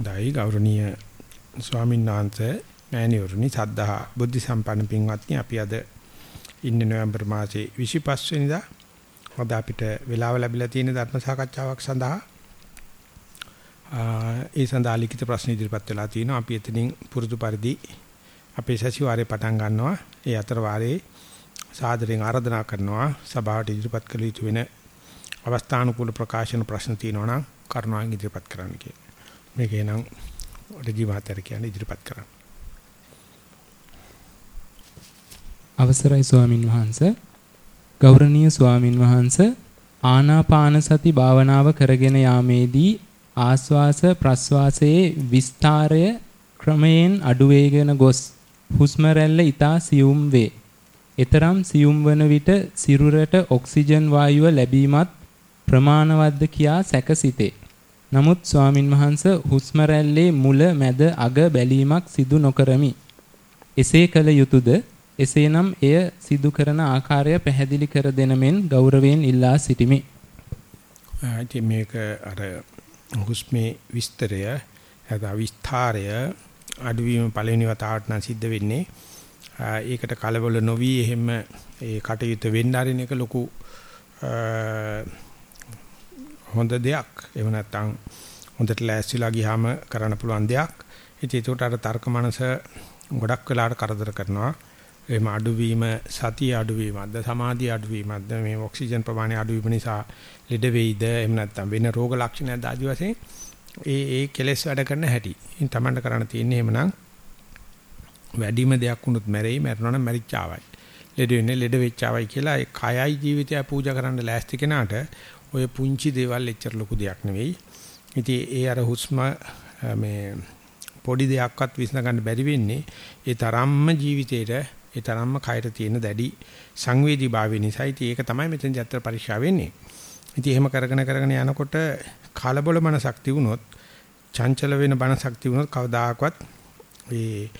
දෛ ගෞරවනීය ස්වාමීන් වහන්සේ මෑණිවරණි සද්ධා බුද්ධ සම්පන්න පින්වත්නි අපි අද ඉන්නේ නොවැම්බර් මාසේ 25 වෙනිදා අද අපිට වෙලාව ලැබිලා තියෙන ධර්ම සාකච්ඡාවක් සඳහා ඒ සඳහා ලිඛිත ප්‍රශ්න ඉදිරිපත් වෙලා තිනවා අපි එතනින් පුරුදු පරිදි අපේ සැසිවාරේ පටන් ගන්නවා. ඒ අතර වාරේ සාදරයෙන් ආරාධනා කරනවා සභාවට ඉදිරිපත් කළ යුතු වෙන අවස්ථානුකූල ප්‍රකාශන ප්‍රශ්න තියෙනවා නම් කරුණාවෙන් ඉදිරිපත් කරන්න කියලා. මේකේ නම් රජී මහත්තයා කියන්නේ ඉදිරිපත් කරන්න. අවසරයි ස්වාමින් වහන්සේ ගෞරවනීය ස්වාමින් වහන්සේ ආනාපාන සති භාවනාව කරගෙන යාමේදී ආස්වාස ප්‍රස්වාසයේ විස්තරය ක්‍රමයෙන් අඩු වේගෙන ගොස් හුස්ම රැල්ල ඊතා සියුම් වේ. එතරම් සියුම් වන විට සිරුරට ඔක්සිජන් වායුව ලැබීමත් ප්‍රමාණවත්ද කියා සැකසිතේ. නමුත් ස්වාමින් වහන්සේ හුස්ම රැල්ලේ මුල මැද අග බැලීමක් සිදු නොකරමි. එසේ කළ යුතුයද? එසේනම් එය සිදු කරන ආකාරය පැහැදිලි කර දෙන මෙන් ගෞරවයෙන් ඉල්ලා සිටිමි. ඉතින් මේක අර හුස්මේ විස්තරය නැත්නම් විස්තරය අඩුවීම පළවෙනි වතාවට නම් සිද්ධ වෙන්නේ. ඒකට කලබල නොවි එහෙම ඒ කටයුතු වෙන්න ආරින එක ලොකු හොඳ දෙයක්. එහෙම නැත්නම් හොඳට ලෑස්තිලා ගියාම කරන්න පුළුවන් දෙයක්. ඉතින් ඒකට අර තර්ක මනස ගොඩක් වෙලාට කරදර කරනවා. එහෙම අඩුවීම සතිය අඩුවීමක්ද සමාධිය අඩුවීමක්ද මේ ඔක්සිජන් ප්‍රමාණය අඩුවීම නිසා ලෙඩ වෙයිද එහෙම නැත්නම් වෙන රෝග ලක්ෂණයක් ආදි වශයෙන් ඒ ඒ කෙලෙස් වැඩ කරන හැටි. ඉතින් Tamanට කරන්න තියෙන්නේ එහෙමනම් වැඩිම දෙයක් වුණොත් මැරෙයි මැරෙනවා නම් මැරිච්චාවයි. ලෙඩ වෙන්නේ ලෙඩ වෙච්චාවයි කියලා ඒ කයයි ජීවිතය පූජා කරන්න ලෑස්ති කෙනාට ඔය පුංචි දේවල් එච්චර ලොකු දෙයක් නෙවෙයි. ඉතින් ඒ අර හුස්ම මේ පොඩි දෙයක්වත් විශ්න ගන්න බැරි වෙන්නේ ඒ තරම්ම ජීවිතේට ඒ තරම්ම කයට තියෙන දැඩි සංවේදී භාවය නිසා. ඉතින් ඒක තමයි මෙතෙන් ජත්තර පරීක්ෂා වෙන්නේ. ඉතින් එහෙම කරගෙන කරගෙන යනකොට කලබල මනසක් තිබුණොත් චංචල වෙන මනසක් තිබුණොත් කවදාකවත් ඒ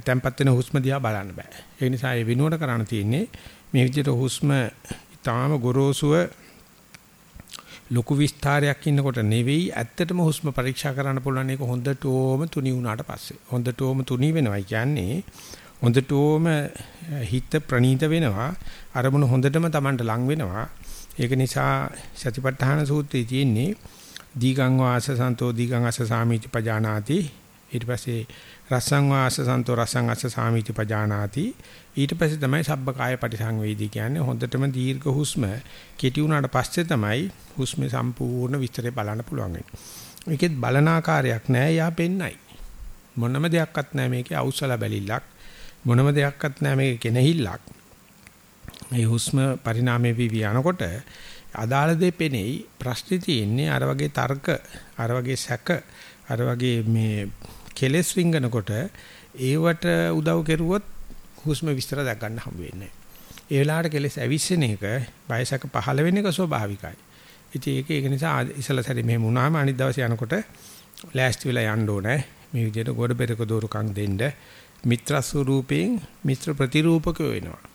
tempat වෙන හුස්ම දිහා බලන්න බෑ. ඒ නිසා ඒ විනෝඩ කරන්න තියෙන්නේ මේ විදිහට හුස්ම ඊටාම ගොරෝසුව ලොකු විස්තරයක් ඉන්නකොට නෙවෙයි ඇත්තටම හුස්ම පරීක්ෂා කරන්න පුළුවන් එක හොඳටම තුනි වුණාට පස්සේ. හොඳටම තුනි වෙනවයි කියන්නේ හොඳටම හිත ප්‍රනීත වෙනවා. අරමුණ හොඳටම Tamanට ලං වෙනවා. ඒක නිසා සතිපට්ඨාන සූත්‍රයේ තියෙන්නේ දීගං වාස සන්තෝ දීගං අස සාමීති පජානාති ඊට පස්සේ රසං වාස සන්තෝ රසං අස සාමීති පජානාති ඊට පස්සේ තමයි සබ්බකාය පටිසංවේදී කියන්නේ හොඳටම දීර්ඝ හුස්ම කෙටි වුණාට පස්සේ තමයි හුස්මේ සම්පූර්ණ විස්තරය බලන්න පුළුවන් වෙන්නේ. මේකෙත් බලන ආකාරයක් නෑ යා පෙන්නයි. මොනම දෙයක්වත් නෑ මේකේ අවසල බැලිල්ලක්. මොනම දෙයක්වත් නෑ මේකේ කෙනහිල්ලක්. මේ හුස්ම පරිණාමයේ වී යනකොට අදාළ දේ පෙනෙයි ප්‍රශ්නේ තියෙන්නේ අර වගේ තර්ක අර වගේ සැක අර වගේ මේ කෙලස් රින්ගනකොට ඒවට උදව් කෙරුවොත් හුස්ම විස්තර දැක් ගන්න හම්බ වෙන්නේ ඒ වෙලාවට කෙලස් ඇවිස්සෙන එක බයසක පහළ වෙන එක ස්වභාවිකයි ඉතින් ඒක ඒක නිසා ඉසල සැරේ මෙහෙම වුණාම අනිත් දවසේ යනකොට ලෑස්ති වෙලා යන්න ඕනේ මේ විදිහට ගොඩ පෙරක දෝරුකම් දෙන්න මිත්‍ර ස්වරූපයෙන් මිත්‍ර ප්‍රතිරූපක වෙනවා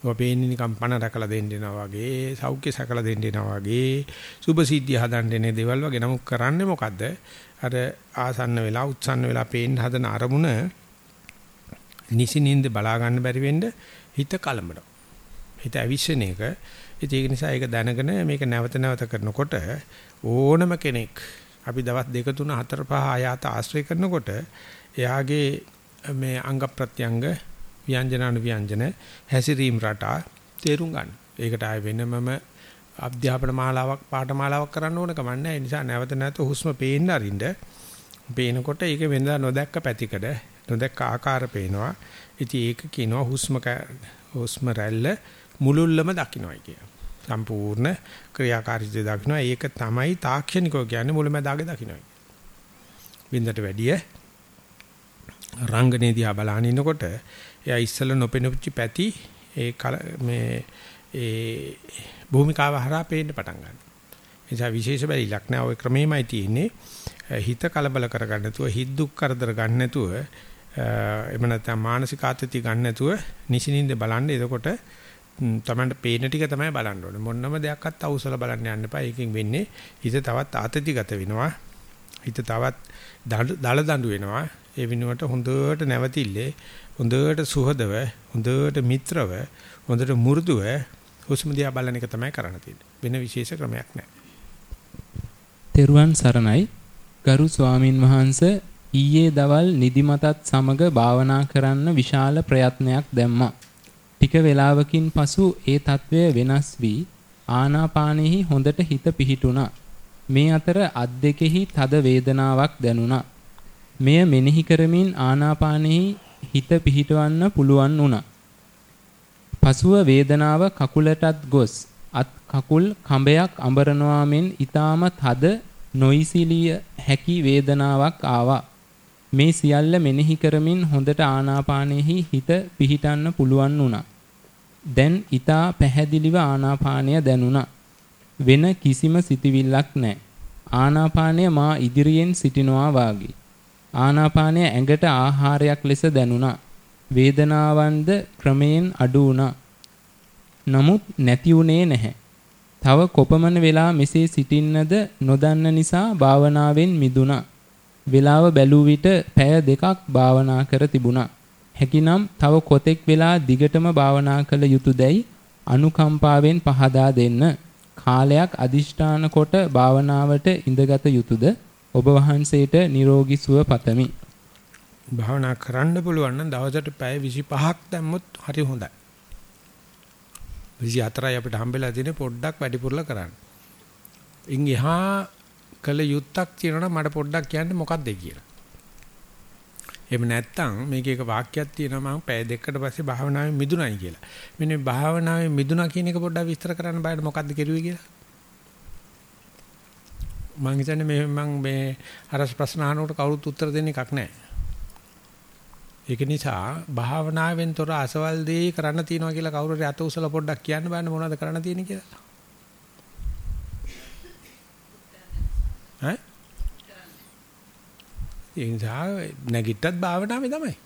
ඔබ පේන්නේ නිකන් පණ රැකලා දෙන්න එනවා වගේ, සෞඛ්‍ය සැකලා දෙන්න එනවා වගේ, සුභ සිද්ධිය හදන්න එන දේවල් වගේ. නමුත් කරන්නේ මොකද්ද? අර ආසන්න වෙලා, උත්සන්න වෙලා පේන්න හදන අරමුණ නිසිනින්ද බලා ගන්න බැරි වෙන්න හිත කලඹනවා. හිත අවිශ්වෙන එක. ඒක නිසා ඒක දැනගෙන මේක නැවත නැවත කරනකොට ඕනම කෙනෙක් අපි දවස් දෙක තුන හතර පහ ආයත ආශ්‍රය කරනකොට එයාගේ මේ අංග ප්‍රත්‍යංග ව්‍යංජන අනුව්‍යංජන හැසිරීම් රටා තේරුම් ගන්න. ඒකට ආය වෙනමම අධ්‍යාපන මාලාවක් පාඨමාලාවක් කරන්න ඕන කම නැහැ. ඒ නිසා නැවත නැවත හුස්ම පේන්න අරින්න. පේනකොට ඒක වෙනදා නොදැක්ක පැතිකඩ නොදැක්ක ආකාර පේනවා. ඉතින් ඒක කියනවා හුස්ම හුස්ම රැල්ල මුලුල්ලම දකින්නයි කිය. සම්පූර්ණ ක්‍රියාකාරීත්වය දකින්නවා. ඒක තමයි තාක්ෂණිකව කියන්නේ මුලමදාගේ දකින්නයි. බින්දට වැඩිය රංගනේ දිහා බලන ඉන්නකොට එයා ඉස්සල නොපෙනුච්ච පැති ඒ මේ ඒ භූමිකාව හරහා පේන්න පටන් ගන්නවා. ඒ නිසා විශේෂ බැලිලක් නෑ ওই ක්‍රමෙමයි තියෙන්නේ. හිත කලබල කරගන්න නැතුව හිත දුක් කරදර ගන්න නැතුව එහෙම නැත්නම් මානසික ආතතිය ගන්න නැතුව නිසිනින්ද බලන්න. එතකොට තමන්ට පේන ටික තමයි බලන්න ඕනේ. මොනම දෙයක්වත් අවසල බලන්න යන්න එපා. ඒකෙන් වෙන්නේ හිත තවත් ආතතිගත වෙනවා. හිත තවත් දල දඬු වෙනවා. ඒ වෙනුවට හොඳට නැවතිල්ලේ හොඳට සුහදව හොඳට මිත්‍රව හොඳට මු르දුව හුස්ම දිහා බලන එක තමයි කරන්න තියෙන්නේ. වෙන විශේෂ ක්‍රමයක් නැහැ. තෙරුවන් සරණයි ගරු ස්වාමින් වහන්සේ ඊයේ දවල් නිදිමතත් සමග භාවනා කරන්න විශාල ප්‍රයත්නයක් දැම්මා. ටික වේලාවකින් පසු ඒ తත්වය වෙනස් වී ආනාපානෙහි හොඳට හිත පිහිටුණා. මේ අතර අත් දෙකෙහි තද වේදනාවක් දැනුණා. මෙය මෙනෙහි කරමින් ආනාපානෙහි හිත පිහිටවන්න පුළුවන් වුණා. පසුව වේදනාව කකුලටත් ගොස් අත් කකුල් කඹයක් අඹරනවා මෙන් ඊටාම තද නොයිසිලිය හැකි වේදනාවක් ආවා. මේ සියල්ල මෙනෙහි කරමින් හොඳට ආනාපානෙහි හිත පිහිටන්න පුළුවන් වුණා. දැන් ඊටා පැහැදිලිව ආනාපානය දැනුණා. වෙන කිසිම සිතිවිල්ලක් නැහැ. ආනාපානය මා ඉදිරියෙන් සිටිනවා වාගේ. ආනාපානය ඇඟට ආහාරයක් ලෙස දැනුණා. වේදනාවන්ද ක්‍රමයෙන් අඩු වුණා. නමුත් නැති වුණේ නැහැ. තව කොපමණ වෙලා මෙසේ සිටින්නද නොදන්න නිසා භාවනාවෙන් මිදුණා. වේලාව බැලූ විට පැය දෙකක් භාවනා කර තිබුණා. හැකිනම් තව කොතෙක් වෙලා දිගටම භාවනා කළ යුතුයදයි අනුකම්පාවෙන් පහදා දෙන්න. කාලයක් අදිෂ්ඨාන කොට භාවනාවට ඉඳගත යුතුයද ඔබ වහන්සේට නිරෝගී සුව පතමි. භාවනා කරන්න පුළුවන් නම් දවසට පැය 25ක් දැම්මොත් හරි හොඳයි. 24යි අපිට හම්බෙලා තියෙන පොඩ්ඩක් වැඩිපුරලා කරන්න. ඉන් එහා කළ යුත්තක් තියෙනවා මට පොඩ්ඩක් කියන්න මොකක්ද කියලා. එහෙම නැත්නම් මේක එක වාක්‍යයක් තියෙනවා මම පැය දෙකකට පස්සේ භාවනාවේ මිදුණයි කියලා. මෙන්න මේ භාවනාවේ මිදුණා කියන එක පොඩ්ඩක් විස්තර කරන්න බෑද මොකද්ද කෙරුවේ කියලා. මම හිතන්නේ මේ මම මේ අරස් ප්‍රශ්න අහනකොට කවුරුත් උත්තර දෙන්න එකක් නැහැ. ඒක නිසා භාවනාවෙන් තොර අසවල් දේ කරන්න තියනවා කියලා කවුරු හරි අත උසලා පොඩ්ඩක් කියන්න බෑනේ මොනවද කරන්න තියෙන්නේ කියලා. ඈ? ඒ නිසා නැගිට්ටත් භාවනාවේ තමයි.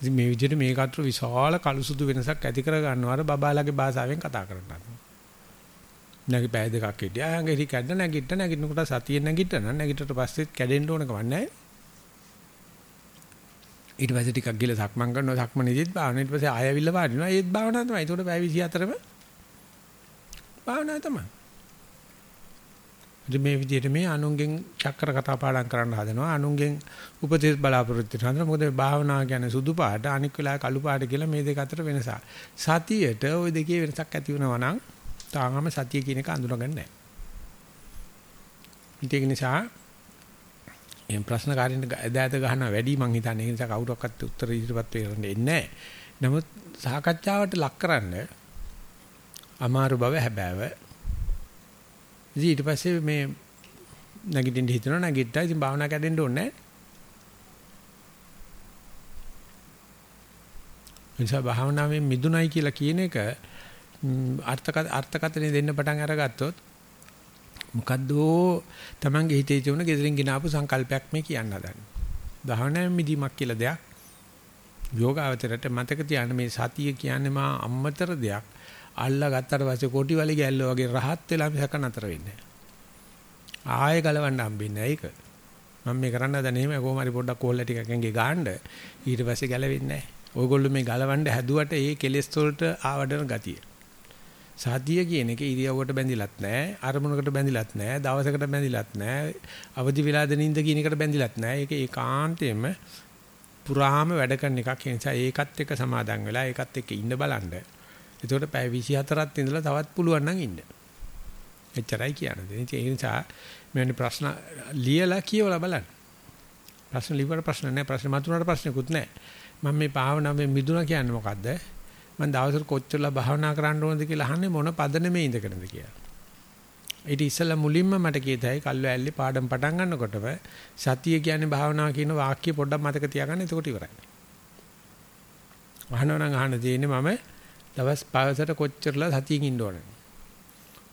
ඉතින් මේ විදිහට මේක අතර විශාල කලුසුදු වෙනසක් ඇති කර ගන්නවා අර බබාලාගේ භාෂාවෙන් කතා කරනවා. නැගි පැය දෙකක් හිටියා. අහංගෙ ඉරි කැඩ නැගිට නැගිටිනකොට සතිය නැගිටන නැගිටට පස්සෙත් කැඩෙන්න ඕන කම නැහැ. ඊට පස්සේ ටිකක් ගිහලා සක්මන් කරනවා සක්මනේදීත් භාවනා ඊට පස්සේ ආයෙවිල්ල වාඩිනවා ඒත් භාවනා තමයි. ඒකට පැය 24ම භාවනා තමයි. ඉතින් මේ විදිහට මේ අනුන්ගෙන් චක්‍ර කතා පාඩම් කරන්න හදනවා අනුන්ගෙන් උපදේශ බලාපොරොත්තු වෙනවා මොකද භාවනා කියන්නේ සුදු පාට අනික් වෙලාව කළු පාට කියලා මේ දෙක අතර වෙනසක් සතියේට ওই දෙකේ වෙනසක් ඇති වෙනවා නම් තාම සතිය කියන එක අඳුනගන්නේ නැහැ. ඒක නිසා එම් ප්‍රශ්න කාරින්න ඇදාත ගහන වැඩි මං හිතන්නේ ඒ නිසා කවුරක්වත් උත්තර ඉදිරිපත් වෙන්නේ නැහැ. නමුත් සාකච්ඡාවට ලක් කරන්න අමාරු බව හැබෑව. ඉතින් ඊට පස්සේ මේ නැගිටින්න හිතනවා නැගිට්ටා ඉතින් භාවනා කැඩෙන්න ඕනේ නැහැ. නිසා භාවනාවෙන් මිදුණයි කියලා කියන එක අර්ථක අර්ථකථනය දෙන්න පටන් අරගත්තොත් මොකද්ද තමන්ගේ හිතේ තියුණ gedirin ගినాපු සංකල්පයක් මේ කියන්න හදන්නේ. දහවණම් මිදීමක් කියලා දෙයක් යෝගාවචරයට මතක තියාගන්න මේ සතිය කියන්නේ මා අම්මතර දෙයක්. අල්ලා ගත්තට පස්සේ කොටි වලි ගැල්ල වගේ රහත් වෙලා මිසක නතර වෙන්නේ නැහැ. ආයෙ ගලවන්න හම්බෙන්නේ නැහැ ඒක. මම මේ කරන්න හදන එහෙම කොහොම හරි පොඩ්ඩක් කෝල්ල ටිකක් ඇඟේ ගාන්න ඊට පස්සේ ගැලවෙන්නේ නැහැ. ඔයගොල්ලෝ මේ ගලවන්න හැදුවට ඒ කෙලෙස් වලට ආවඩන ගතිය. සතිය කියන එක ඉරියව්වට බැඳිලත් නැහැ අරමුණකට බැඳිලත් නැහැ දවසකට බැඳිලත් නැහැ අවදි වෙලා දෙනින්ද කියන එකට බැඳිලත් නැහැ ඒක ඒකාන්තයෙන්ම පුරාම වැඩ කරන එකක්. ඒ නිසා ඒකත් එක්ක සමාදන් වෙලා ඒකත් එක්ක ඉන්න බලන්න. එතකොට පැය 24ක් ඉඳලා තවත් පුළුවන් නම් ඉන්න. එච්චරයි කියන්නේ. ඒ නිසා මෙවැනි ප්‍රශ්න ලියලා කියවලා බලන්න. ප්‍රශ්න ලිව්වට ප්‍රශ්න නැහැ ප්‍රශ්න මතුනට ප්‍රශ්නකුත් නැහැ මම මේ භාවනාවෙන් මිදුණා කියන්නේ මොකද්ද? මම දවසට කොච්චරලා භාවනා කරන්න ඕනද කියලා අහන්නේ මොන පදනමේ ඉඳගෙනද කියලා. ඊට ඉස්සෙල්ලා මුලින්ම මට කියතයි කල්ව ඇල්ලේ පාඩම් පටන් ගන්නකොටම සතිය කියන්නේ භාවනාව කියන වාක්‍ය පොඩ්ඩක් මතක තියාගන්න එතකොට ඉවරයි. අහනවා නම් අහන්න තියෙන්නේ මම දවස් පාවසට කොච්චරලා සතියෙන් ඉන්න ඕනද?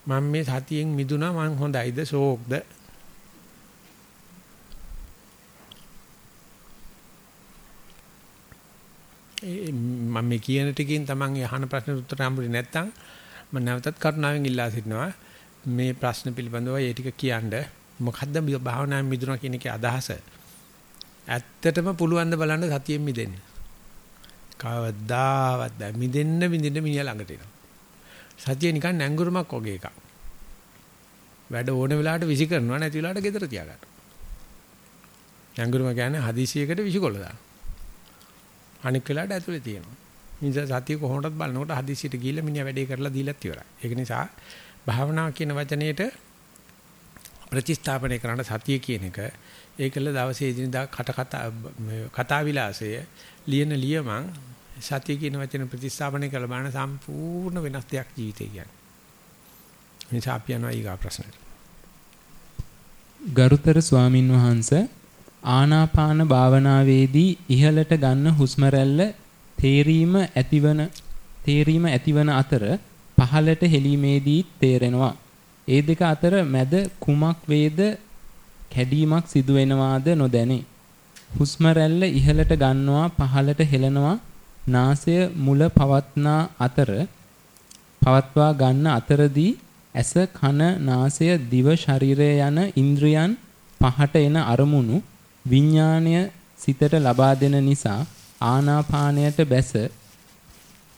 මම මේ සතියෙන් මිදුණා මං හොඳයිද ෂෝක්ද මම මේ කියන ටිකෙන් තමන් අහන ප්‍රශ්නෙට උත්තර හම්බුනේ නැත්නම් මම නැවතත් කරුණාවෙන් ඉල්ලා සිටිනවා මේ ප්‍රශ්න පිළිබඳව ඒ ටික කියන්න මොකද්ද භාවනාවෙන් මිදුණා කියන එකේ අදහස? ඇත්තටම පුළුවන් ද බලන්න සතියෙන් මිදෙන්න. කවදාවත් මිදෙන්න මිදෙන්න මිනිහා ළඟට එනවා. සතිය නිකන් නැංගුරමක් වගේ එකක්. වැඩ ඕන වෙලාවට විසි කරනවා නැති වෙලාවට ගෙදර තියාගන්න. නැංගුරම කියන්නේ හදිසියකට විසිකොල්ල දාන. අනික් වෙලාවට ඇතුලේ තියෙනවා. නිසා සතිය කොහොමදත් බලනකොට හදිසියට ගිහිල්ලා මිනිහා වැඩේ කරලා දීලත් ඉවරයි. ඒක නිසා භාවනාව කියන වචනේට ප්‍රතිස්ථාපනය කරන්න සතිය කියන එක ඒකල දවසේ දිනදා කට කතා කතා විලාසය ලියන ලියමන් සතිය කියන වචන ප්‍රතිස්ථාපනය කළ බලන සම්පූර්ණ වෙනස් දෙයක් ජීවිතේ කියන්නේ. නිසා අපි යනවා ඊගා ප්‍රශ්නෙට. ගරුතර ස්වාමින් වහන්සේ ආනාපාන භාවනාවේදී ඉහළට ගන්න හුස්ම රැල්ල තේරීම ඇතිවන තේරීම ඇතිවන අතර පහළට හෙලීමේදී තේරෙනවා. ඒ දෙක අතර මැද කුමක් වේද කැඩීමක් සිදු වෙනවාද නොදැනේ. හුස්ම රැල්ල ඉහළට ගන්නවා පහළට හෙලනවා නාසය මුල පවත්නා අතර පවත්වා ගන්න අතරදී ඇස කන නාසය දිව ශරීරය යන ඉන්ද්‍රියන් පහට එන අරමුණු විඥාණය සිතට ලබා දෙන නිසා ආනාපානයට බැස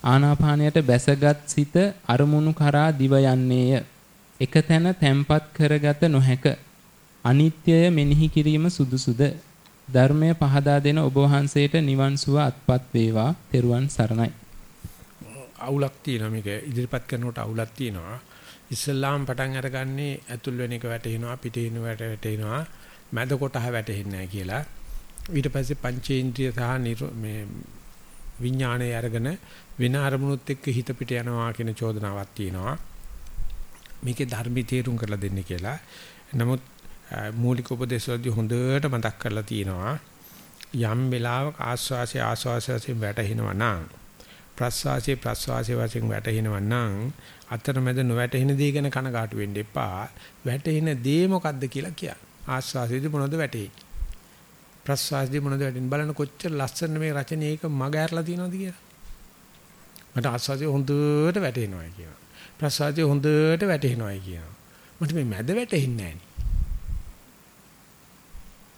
ආනාපානයට බැසගත් සිත අරමුණු කරා දිව යන්නේය. එක තැන තැම්පත් කරගත නොහැක. අනිත්‍යය මෙනෙහි කිරීම සුදුසුද? ධර්මය පහදා දෙන ඔබ වහන්සේට නිවන් සුව අත්පත් වේවා. තෙරුවන් සරණයි. අවුලක් තියෙනවා මේක ඉදිරිපත් කරනකොට අවුලක් තියෙනවා. ඉස්ලාම් පටන් අරගන්නේ ඇතුල් වෙන එක වැටෙනවා පිටින් වැටෙනවා මැද කොටහ වැටෙන්නේ නැහැ කියලා. ඊට පස්සේ පංචේන්ද්‍රිය සහ මේ විඥාණය අරගෙන වෙන අරමුණුත් එක්ක හිත පිට යනවා කියන චෝදනාවක් තියෙනවා. මේකේ ධර්මී තේරුම් කරලා දෙන්න කියලා. නමුත් මූලික උපදේශ වලදී හොඳට මතක් කරලා තියෙනවා. යම් වෙලාවක ආස්වාසේ ආස්වාසයෙන් වැටෙනවා නම් ප්‍රස්වාසයේ ප්‍රස්වාසයේ වශයෙන් වැටෙනවා නම් අතරමැද නොවැටෙන දේ ගැන කනගාටු වෙන්න එපා. වැටෙන දේ මොකද්ද කියලා කියන්න. ආස්වාසයේදී මොනවද වැටෙන්නේ? ප්‍රස්වාසයේදී මොනවද වැටෙන්නේ? බලන්න කොච්චර ලස්සන මේ රචනයේ එක මග ඇරලා තියෙනවද කියලා. මට ආස්වාසයේ හොඳට වැටෙනවා කියනවා. ප්‍රස්වාසයේ හොඳට වැටෙනවා කියනවා. මට මේ මැද වැටෙන්නේ නැහැ.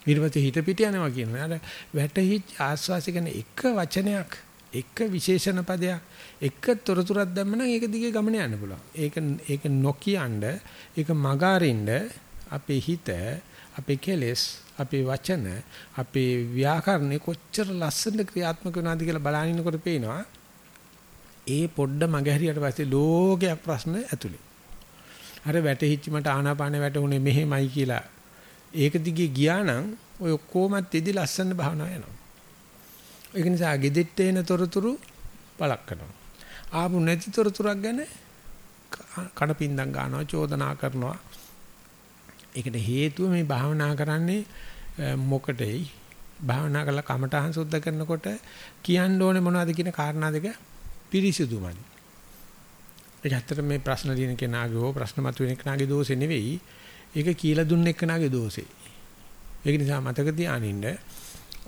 ඊට පස්සේ හිත පිට යනවා කියනවා. අර වැටහිච්ච ආස්වාසය ගැන එක වචනයක් එක විශේෂණ පදයක් එක තොරතුරක් දැම්මම ඒක දිගේ ගමන යන්න පුළුවන්. ඒක ඒක නොකියනද ඒක මගාරින්න අපේ හිත අපේ කෙලෙස් අපේ වචන අපේ ව්‍යාකරණේ කොච්චර ලස්සනට ක්‍රියාත්මක වෙනවද කියලා බලනිනකොට පේනවා. ඒ පොඩ්ඩ මගහැරියට පස්සේ ලෝකයක් ප්‍රශ්න ඇතුලේ. අර වැටහිච්ච මට ආනාපාන වැටුනේ මෙහෙමයි කියලා ඒක දිගේ ගියා නම් ඔය ඔක්කොමත් ඉදි ලස්සන භාවනාව යනවා. ඒක නිසා gedette එන තොරතුරු බලක් කරනවා. ආපු නැති තොරතුරක් ගැන කඩපින්දම් ගන්නවා, චෝදනා කරනවා. ඒකට හේතුව මේ භාවනා කරන්නේ මොකටයි? භාවනා කරලා කමඨහං සුද්ධ කරනකොට කියන්න ඕනේ මොනවද කියන කාරණා දෙක පිරිසිදුමයි. ඒක ඇත්තට මේ ප්‍රශ්න ලියන කෙනාගේ හෝ ප්‍රශ්න මතුවෙන කෙනාගේ දෝෂේ නෙවෙයි. ඒක කියලා දුන්න එක්කනාගේ දෝෂේ. ඒක නිසා මතක තියානින්න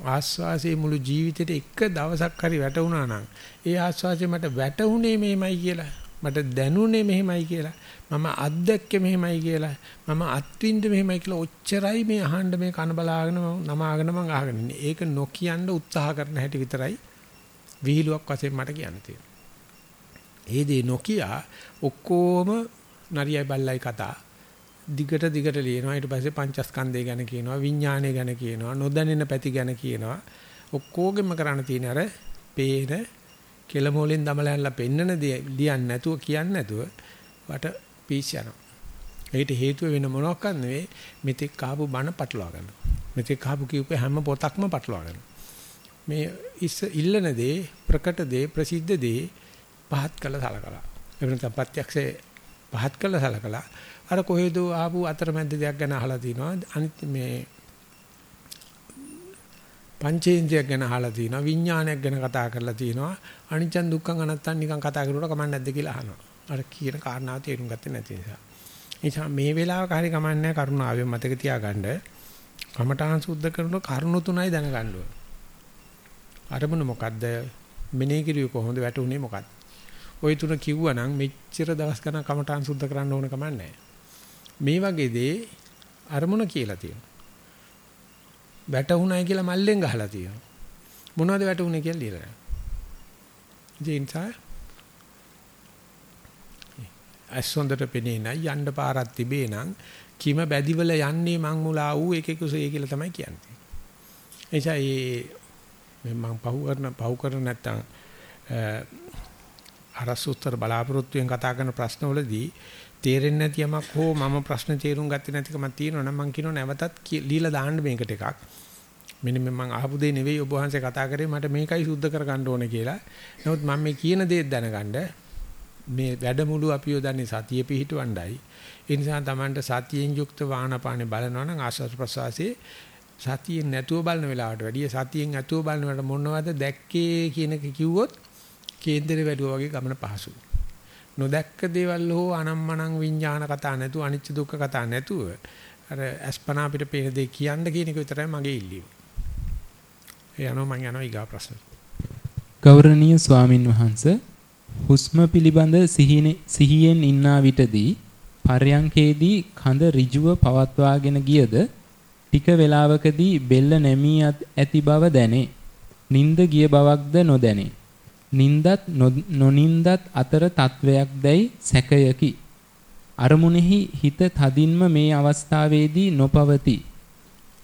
ආස්වාසේ මුළු ජීවිතේට එක දවසක් හරි වැටුණා නම් ඒ ආස්වාසේ මට වැටුනේ මෙහෙමයි කියලා මට දැනුනේ මෙහෙමයි කියලා. මම අත්දැක්කේ මෙහෙමයි කියලා. මම අත්විඳ මෙහෙමයි කියලා ඔච්චරයි මේ අහන්න මේ කන බලාගෙන නමාගෙන මම අහගෙන ඉන්නේ. ඒක නොකියන්න උත්සාහ කරන හැටි විතරයි විහිළුවක් වශයෙන් මට කියන්න තියෙන්නේ. ඒ දේ නොකිය ඔක්කොම නරියයි බල්ලයි කතා. දිගට දිගට ලියනවා. ඊට පස්සේ පංචස්කන්ධය ගැන කියනවා විඥානය ගැන කියනවා නොදැනෙන පැති ගැන කියනවා. ඔක්කොගෙම කරන්න තියෙන අර පේන කෙලමෝලෙන් දමලයන්ලා පෙන්නන දේ ලියන්නේ නැතුව කියන්නේ නැතුව වට පීස් යනවා. ඒකට හේතුව වෙන මොනවක් නෙවෙයි. මෙතෙක් කාපු බණ පටලවා ගන්නවා මෙතෙක් කාපු කියූපේ හැම පොතක්ම පටලවා ගන්නවා මේ ඉස්ස ඉල්ලන දේ ප්‍රකට දේ ප්‍රසිද්ධ දේ පහත් කළ සලකලා. එහෙම නැත්නම් ප්‍රත්‍යක්ෂේ පහත් කළ සලකලා. අර කොහෙද ආපු අතරමැද දෙයක් ගැන අහලා තිනවා. අනිත් මේ පංචේන්ද්‍රයක් ගැන අහලා තිනවා විඥානයක් ගැන කතා කරලා තිනවා. අනිච්චන් දුක්ඛං අනත්තං නිකන් කතා කරුවට කමක් නැද්ද කියලා අහනවා. අර කියන කාරණාව තේරුම් ගත්තේ නැති නිසා. නිසා මේ වෙලාවක හරි කමන්නේ කරුණාවෙන් මතක තියාගන්න. කමඨාන් සුද්ධ කරනකොට කරුණු තුනයි දැනගන්න ඕන. අරමුණ මොකද්ද? මෙනේ කිරිය කොහොමද? වැටුනේ මොකද්ද? ওই තුන කිව්වනම් මෙච්චර දවස් ගණන් කමඨාන් සුද්ධ කරන්න ඕන කමක් නැහැ. මේ වගේ දේ අරමුණ කියලා තියෙනවා. වැටුණයි කියලා මල්ලෙන් ගහලා තියෙනවා. මොනවද වැටුනේ කියලා ලියලා නැහැ. ඒ නිසා අසොන්දට පෙනේ නැයි යන්න පාරක් තිබේ නම් කිම බැදිවල යන්නේ මං මුලා වූ එකෙක් උසේ කියලා තමයි කියන්නේ. එනිසා මේ මං පහු කරන පහු කරන නැත්තම් අරසුත්තර බලාපොරොත්තුෙන් කතා කරන ප්‍රශ්නවලදී තේරෙන්නේ නැති යමක් හෝ මම ප්‍රශ්න තේරුම් ගත්තේ නැතිකමක් තියෙනවා නම් මං කියනවා නැවතත් লীලා දාන්න මේකට එකක්. මෙන්න මම අහපු දේ නෙවෙයි ඔබ වහන්සේ කතා කරේ මට මේකයි සුද්ධ කරගන්න ඕනේ කියලා. නමුත් මම මේ කියන දේ දැනගන්න මේ වැඩමුළු අපි යොදන්නේ සතිය පිහිටවණ්ඩයි. ඒ නිසා Tamanට සතියෙන් යුක්ත වාහනපානේ බලනවා නම් ආශ්වාස ප්‍රශ්වාසයේ සතියෙන් නැතුව බලන වෙලාවට වැඩිය සතියෙන් නැතුව බලන වෙලාවට මොනවද දැක්කේ කියන එක කිව්වොත් කේන්දරේ වැඩුවා වගේ ගමන පහසුයි. නොදැක්ක දේවල් හෝ අනම්මනම් විඥාන කතා නැතුව අනිච්ච දුක්ඛ කතා නැතුව අර අස්පනා අපිට පේන දේ කියන්න කියන එක විතරයි මගේ ඉල්ලීම. ඒ අනුව මම යනවා ඊගා ප්‍රශ්න. ගෞරවනීය ස්වාමින් වහන්සේ හුස්ම පිළිබඳ සිහියෙන් ඉන්නා විටදී පර්යංකේදී කඳ ඍජුව පවත්වාගෙන ගියද ටික වේලාවකදී බෙල්ල නැමී ඇති බව දැනේ. නිନ୍ଦ ගිය බවක්ද නොදැනේ. නින්දත් නොනින්දත් අතර තත්වයක් දැයි සැකයකි. අරමුණෙහි හිත තදින්ම මේ අවස්ථාවේදී නොපවති.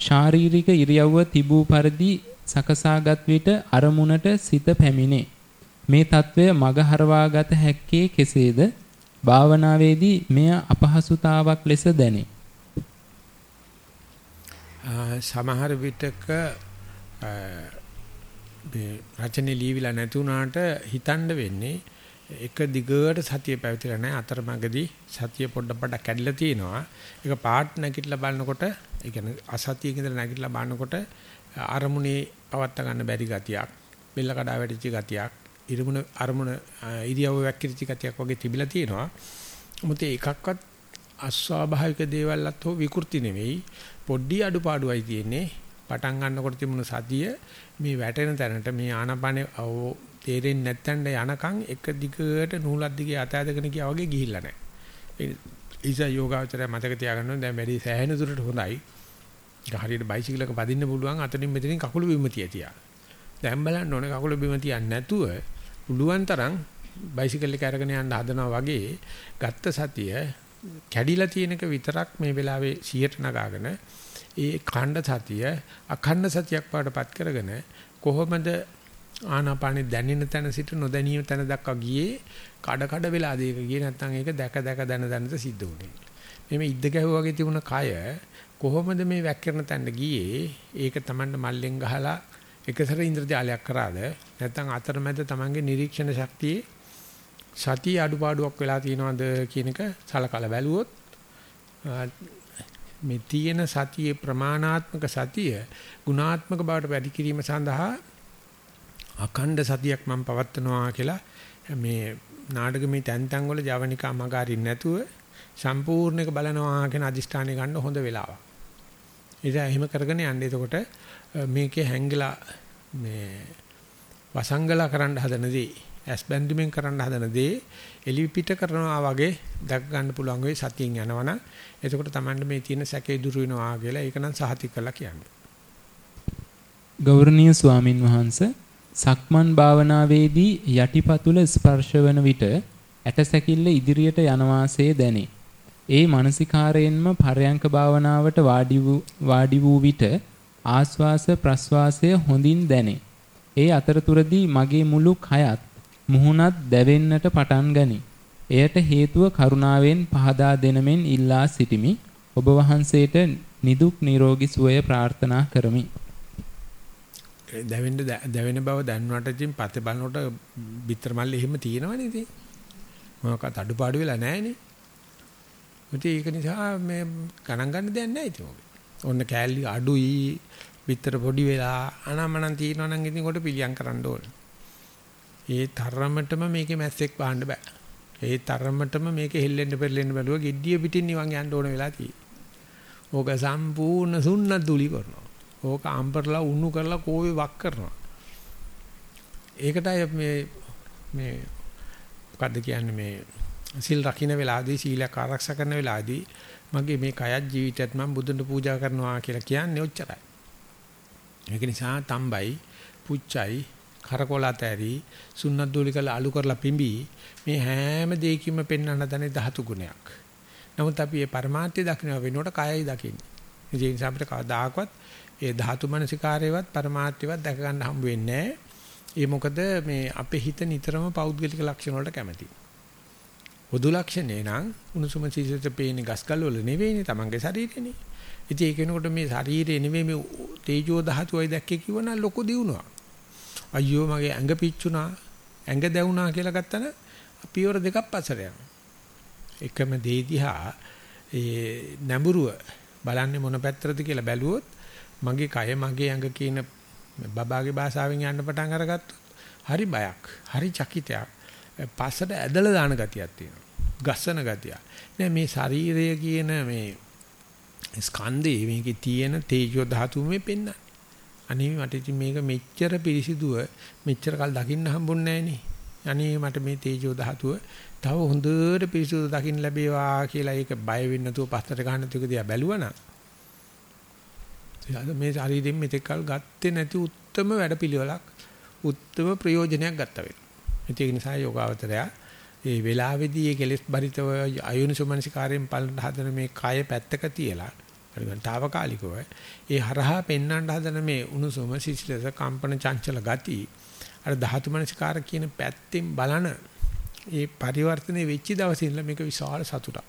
ශාරීරික ඉරියව්ව තිබූ පරිදි සකසාගත් විට අරමුණට සිත පැමිණේ. මේ తත්වය මගහරවාගත හැක්කේ කෙසේද? භාවනාවේදී මෙය අපහසුතාවක් ලෙස දැනේ. සමහර විටක මේ රචනෙ ලියවිලා නැති වුණාට හිතන්න වෙන්නේ එක දිගට සතිය පැවතිලා නැහැ. අතරමඟදී සතිය පොඩ පොඩ කැඩිලා තියෙනවා. ඒක පාට් නැගිටලා බලනකොට ඒ කියන්නේ අසතියක ඉඳලා නැගිටලා බලනකොට අරමුණේ පවත්ත ගන්න බැරි ගතියක් බෙල්ල කඩා වැටිච්ච ගතියක් ඉරුමුණ අරමුණ ඉරියව්ව වැක්කිරිච්ච ගතියක් වගේ තිබිලා තියෙනවා. මොකද ඒකක්වත් අස්වාභාවික දේවල්වත් හෝ විකෘති නෙවෙයි. පොඩ්ඩි අඩුපාඩුවයි තියෙන්නේ. පටන් ගන්නකොට තිබුණු සතිය මේ වැටෙන තැනට මේ ආනපනේ තේරෙන්නේ නැත්තඳ යනකම් එක දිගට නූලක් දිගේ අත ඇදගෙන ගියා වගේ ගිහිල්ලා නැහැ. ඒ ඉතින් යෝගාචරය මතක තියාගන්න ඕනේ දැන් වැඩි සෑහෙන දුරට හොඳයි. ඒක හරියට බයිසිකලයක පදින්න පුළුවන් අතනින් මෙතනින් කකුල බිම තියතියා. දැන් බලන්න ඕනේ කකුල බිම තියන්නේ නැතුව පුළුවන් තරම් බයිසිකල් එක අරගෙන යන්න හදනවා වගේ ගත්ත සතිය කැඩිලා තියෙනක විතරක් මේ වෙලාවේ 100ට නගාගෙන ඒ ඛණ්ඩ සතිය අඛණ්ඩ සතියක් පාඩපත් කරගෙන කොහොමද ආනාපානෙ දැනෙන තැන සිට නොදැනීම තැන දක්වා ගියේ කඩ කඩ වෙලා දෙයක ගියේ නැත්නම් ඒක දැක දැක දන දනද සිද්ධ වුනේ. මෙමෙ ඉද්ද ගැහුවා වගේ තිබුණ කය කොහොමද මේ වැක්කිරන තැනට ගියේ? ඒක Tamanne මල්ලෙන් ගහලා එකසර ඉන්ද්‍රජාලයක් කරාද? නැත්නම් අතරමැද Tamange නිරීක්ෂණ ශක්තියේ සතිය අඩුපාඩුවක් වෙලා තියෙනවද කියන එක සලකලා බැලුවොත් මේ තියෙන සතියේ ප්‍රමාණාත්මක සතිය ගුණාත්මක බවට වැඩි කිරීම සඳහා අඛණ්ඩ සතියක් මම පවත්නවා කියලා මේ නාටකමේ තැන් තැන් වල ජවනිකා මගාරින් නැතුව සම්පූර්ණ එක බලනවා කියන අදිෂ්ඨානය ගන්න හොඳ වෙලාවක්. ඉතින් එහෙම කරගෙන යන්න. එතකොට මේකේ හැංගලා මේ වසංගලා කරන්න හදනදී ඇස් බැඳුමින් කරන්න හදන දේ එලි පිට කරනවා වගේ දැක ගන්න පුළුවන් වෙයි සතියෙන් යනවනම් එතකොට Tamand මේ තියෙන සැකේ දුරු වෙනවා කියලා ඒක නම් සහතික කරලා කියන්නේ. ගෞරවනීය ස්වාමින් වහන්සේ සක්මන් භාවනාවේදී යටිපතුල ස්පර්ශවන විට ඇටසැකිල්ල ඉදිරියට යනවාසේ දැනේ. ඒ මානසිකාරයෙන්ම පරයන්ක භාවනාවට වාඩි වූ වාඩි වූ විට ආස්වාස ප්‍රස්වාසය හොඳින් දැනේ. ඒ අතරතුරදී මගේ මුළු කයත් මුහුණත් දැවෙන්නට පටන් ගනී. එයට හේතුව කරුණාවෙන් පහදා දෙනමෙන් ඉල්ලා සිටිමි. ඔබ වහන්සේට නිදුක් නිරෝගී සුවය ප්‍රාර්ථනා කරමි. දැවෙන්න දැවෙන බව දැනුණාට ඉතින් පතේ බලනකොට බිත්තර මල්ලේ එහෙම තියෙනවනේ ඉතින්. මොකක්වත් අඩුපාඩු වෙලා නැහැනේ. ඉතින් ඒක නිසා මේ ගණන් ගන්න දෙයක් නැහැ ඉතින් ඔබ. ඔන්න කෑලි අඩුයි බිත්තර පොඩි වෙලා අනමනන් තියෙනවා නම් ඉතින් කොට පිළියම් කරන්න ඕනේ. ඒ තරමටම මේකේ මැස්සෙක් වහන්න බෑ. ඒ තරමටම මේකේ හෙල්ලෙන්න පෙරලෙන්න බැලුවා gediya පිටින් නිවන් යන්න ඕන වෙලා තියෙන්නේ. ඕක සම්පූර්ණ සුන්නත් දුලි කරනවා. ඕක අම්බරලා උණු කරලා කෝවේ වක් කරනවා. ඒකටයි මේ මේ මොකද්ද කියන්නේ මේ සිල් රකින්න වෙලාවදී සීලයක් ආරක්ෂා කරන වෙලාවදී මගේ මේ කයත් ජීවිතයත් මම බුදුන්ට පූජා කරනවා කියලා කියන්නේ ඔච්චරයි. ඒක නිසා තම්බයි, පුච්චයි, කරකොලතැරි, සුන්නත් දූලි කළ අලු කරලා පිඹි මේ හැම දෙයකින්ම පෙන්වන්න දන්නේ ධාතු ගුණයක්. නමුත් අපි මේ પરමාර්ථය දකින්න වෙනකොට කයයි දකින්නේ. ඒ නිසා අපිට කවදාකවත් ඒ ධාතු මනසිකාරයවත් પરමාර්ථයවත් දැක ගන්න හම්බ වෙන්නේ නැහැ. ඒ මොකද මේ අපේ හිත නිතරම පෞද්ගලික ලක්ෂණ වලට කැමතියි. පොදු ලක්ෂණේ නම් උණුසුම සීසත පේන ගස්කල් වල නෙවෙයිනේ තමන්ගේ ශරීරෙනේ. ඉතින් ඒක වෙනකොට මේ ශරීරේ නෙවෙයි මේ තේජෝ ධාතුවයි දැක්කේ කිව්වනම් ලොකු දියුණුවක්. අයියෝ මගේ ඇඟ පිච්චුණා, ඇඟ දැවුණා කියලා ගත්තන පියවර දෙකක් පස්සට යනවා. එකම දේ දිහා ඒ නැඹුරුව බලන්නේ මොන පැත්තටද කියලා බැලුවොත් මගේ කය මගේ ඇඟ කියන බබාගේ භාෂාවෙන් යන්න පටන් අරගත්තොත් හරි බයක්, හරි චකිතයක්. පස්සට ඇදලා දාන ගතියක් තියෙනවා. ගස්සන ගතිය. නෑ මේ ශරීරය කියන මේ ස්කන්ධේ මේකේ තියෙන තේජෝ ධාතුව මේ පෙන්නන්නේ. අනේ මට ඉතින් මේක මෙච්චර පිරිසිදුව මෙච්චර කල් දකින්න හම්බුන්නේ නෑනේ. අනේ මට මේ තේජෝ ධාතුව තව හොඳට පිරිසිදු දකින්න ලැබේවා කියලා ඒක බය වෙන්නේ නැතුව පස්සට ගන්න ටික දිහා බැලුවනම් මේ ශරීරයෙන් මෙතෙක් කල් ගත්තේ නැති උත්තරම වැඩපිළිවෙලක් උත්තරම ප්‍රයෝජනයක් ගත්තා වෙනවා. ඒක නිසා යෝගාවතරය ඒ වෙලාවේදී ඒ කෙලෙස් බරිතව අයෝනිසෝමනසිකාරයෙන් පලන හදන මේ කය පැත්තක තියලා තාවකාලිකව ඒ හරහා පෙන්වන්න හදන මේ උණුසුම සිසිලස කම්පන චංචල ගති අර ධාතු මනසිකාර කියන පැත්තෙන් බලන ඒ පරිවර්තනයේ වෙච්ච දවසේ ඉඳලා මේක විශාල සතුටක්.